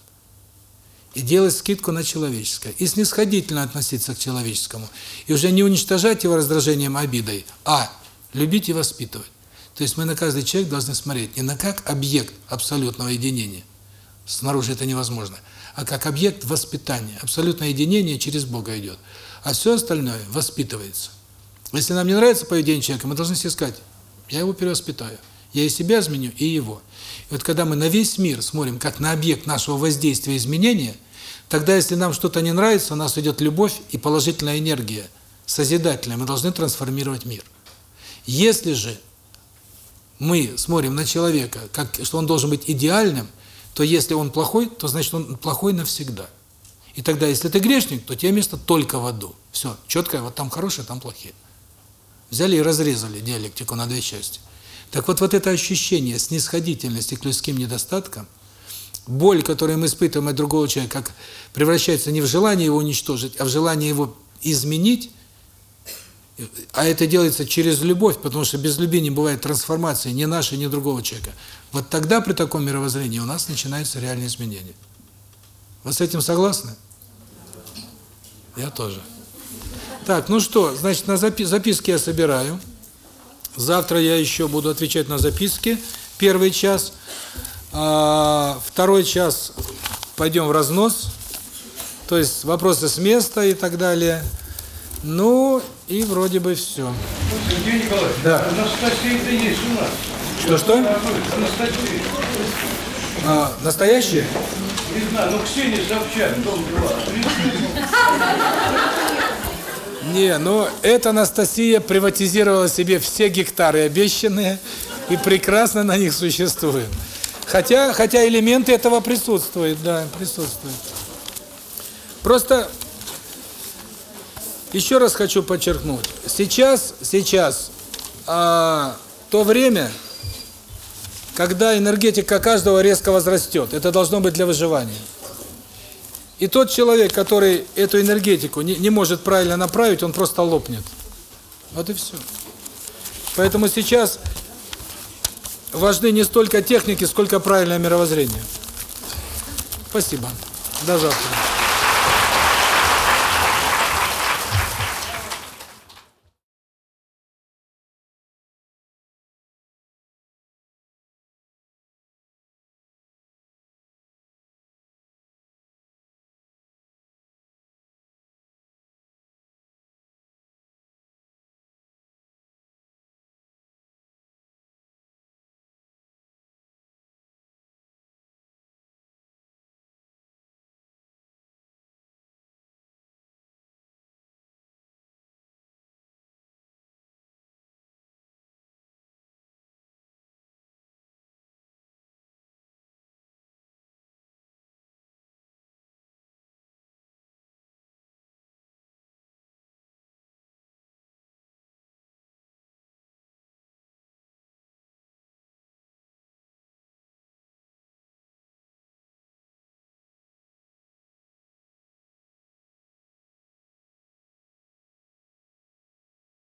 S1: и делать скидку на человеческое, и снисходительно относиться к человеческому, и уже не уничтожать его раздражением, обидой, а любить и воспитывать. То есть мы на каждый человек должны смотреть не на как объект абсолютного единения, снаружи это невозможно, а как объект воспитания. Абсолютное единение через Бога идет, а все остальное воспитывается. Если нам не нравится поведение человека, мы должны сказать, я его перевоспитаю. Я и себя изменю, и его. И вот когда мы на весь мир смотрим как на объект нашего воздействия изменения, тогда если нам что-то не нравится, у нас идет любовь и положительная энергия, созидательная, мы должны трансформировать мир. Если же мы смотрим на человека, как что он должен быть идеальным, то если он плохой, то значит он плохой навсегда. И тогда, если ты грешник, то тебе место только в аду. Все, четко, вот там хорошие, там плохие. Взяли и разрезали диалектику на две части. Так вот, вот это ощущение снисходительности к людским недостаткам, боль, которую мы испытываем от другого человека, как превращается не в желание его уничтожить, а в желание его изменить, а это делается через любовь, потому что без любви не бывает трансформации ни нашей, ни другого человека. Вот тогда при таком мировоззрении у нас начинаются реальные изменения. Вы с этим согласны? Я тоже. Так, ну что, значит, на запи записки я собираю. Завтра я еще буду отвечать на записки. Первый час. А второй час пойдем в разнос. То есть вопросы с места и так далее. Ну, и вроде бы все.
S4: Сергей Николаевич, да. Анастасия-то есть у нас.
S1: Что-что?
S4: Анастасия.
S1: А, настоящие?
S4: Не знаю, ну Ксения Собчак, дом 2.
S1: Не, ну эта Анастасия приватизировала себе все гектары обещанные и прекрасно на них существует. Хотя, хотя элементы этого присутствуют, да, присутствуют. Просто еще раз хочу подчеркнуть. Сейчас, сейчас а, то время, когда энергетика каждого резко возрастет, это должно быть для выживания. И тот человек, который эту энергетику не, не может правильно направить, он просто лопнет. Вот и все. Поэтому сейчас важны не столько техники, сколько правильное мировоззрение. Спасибо. До завтра.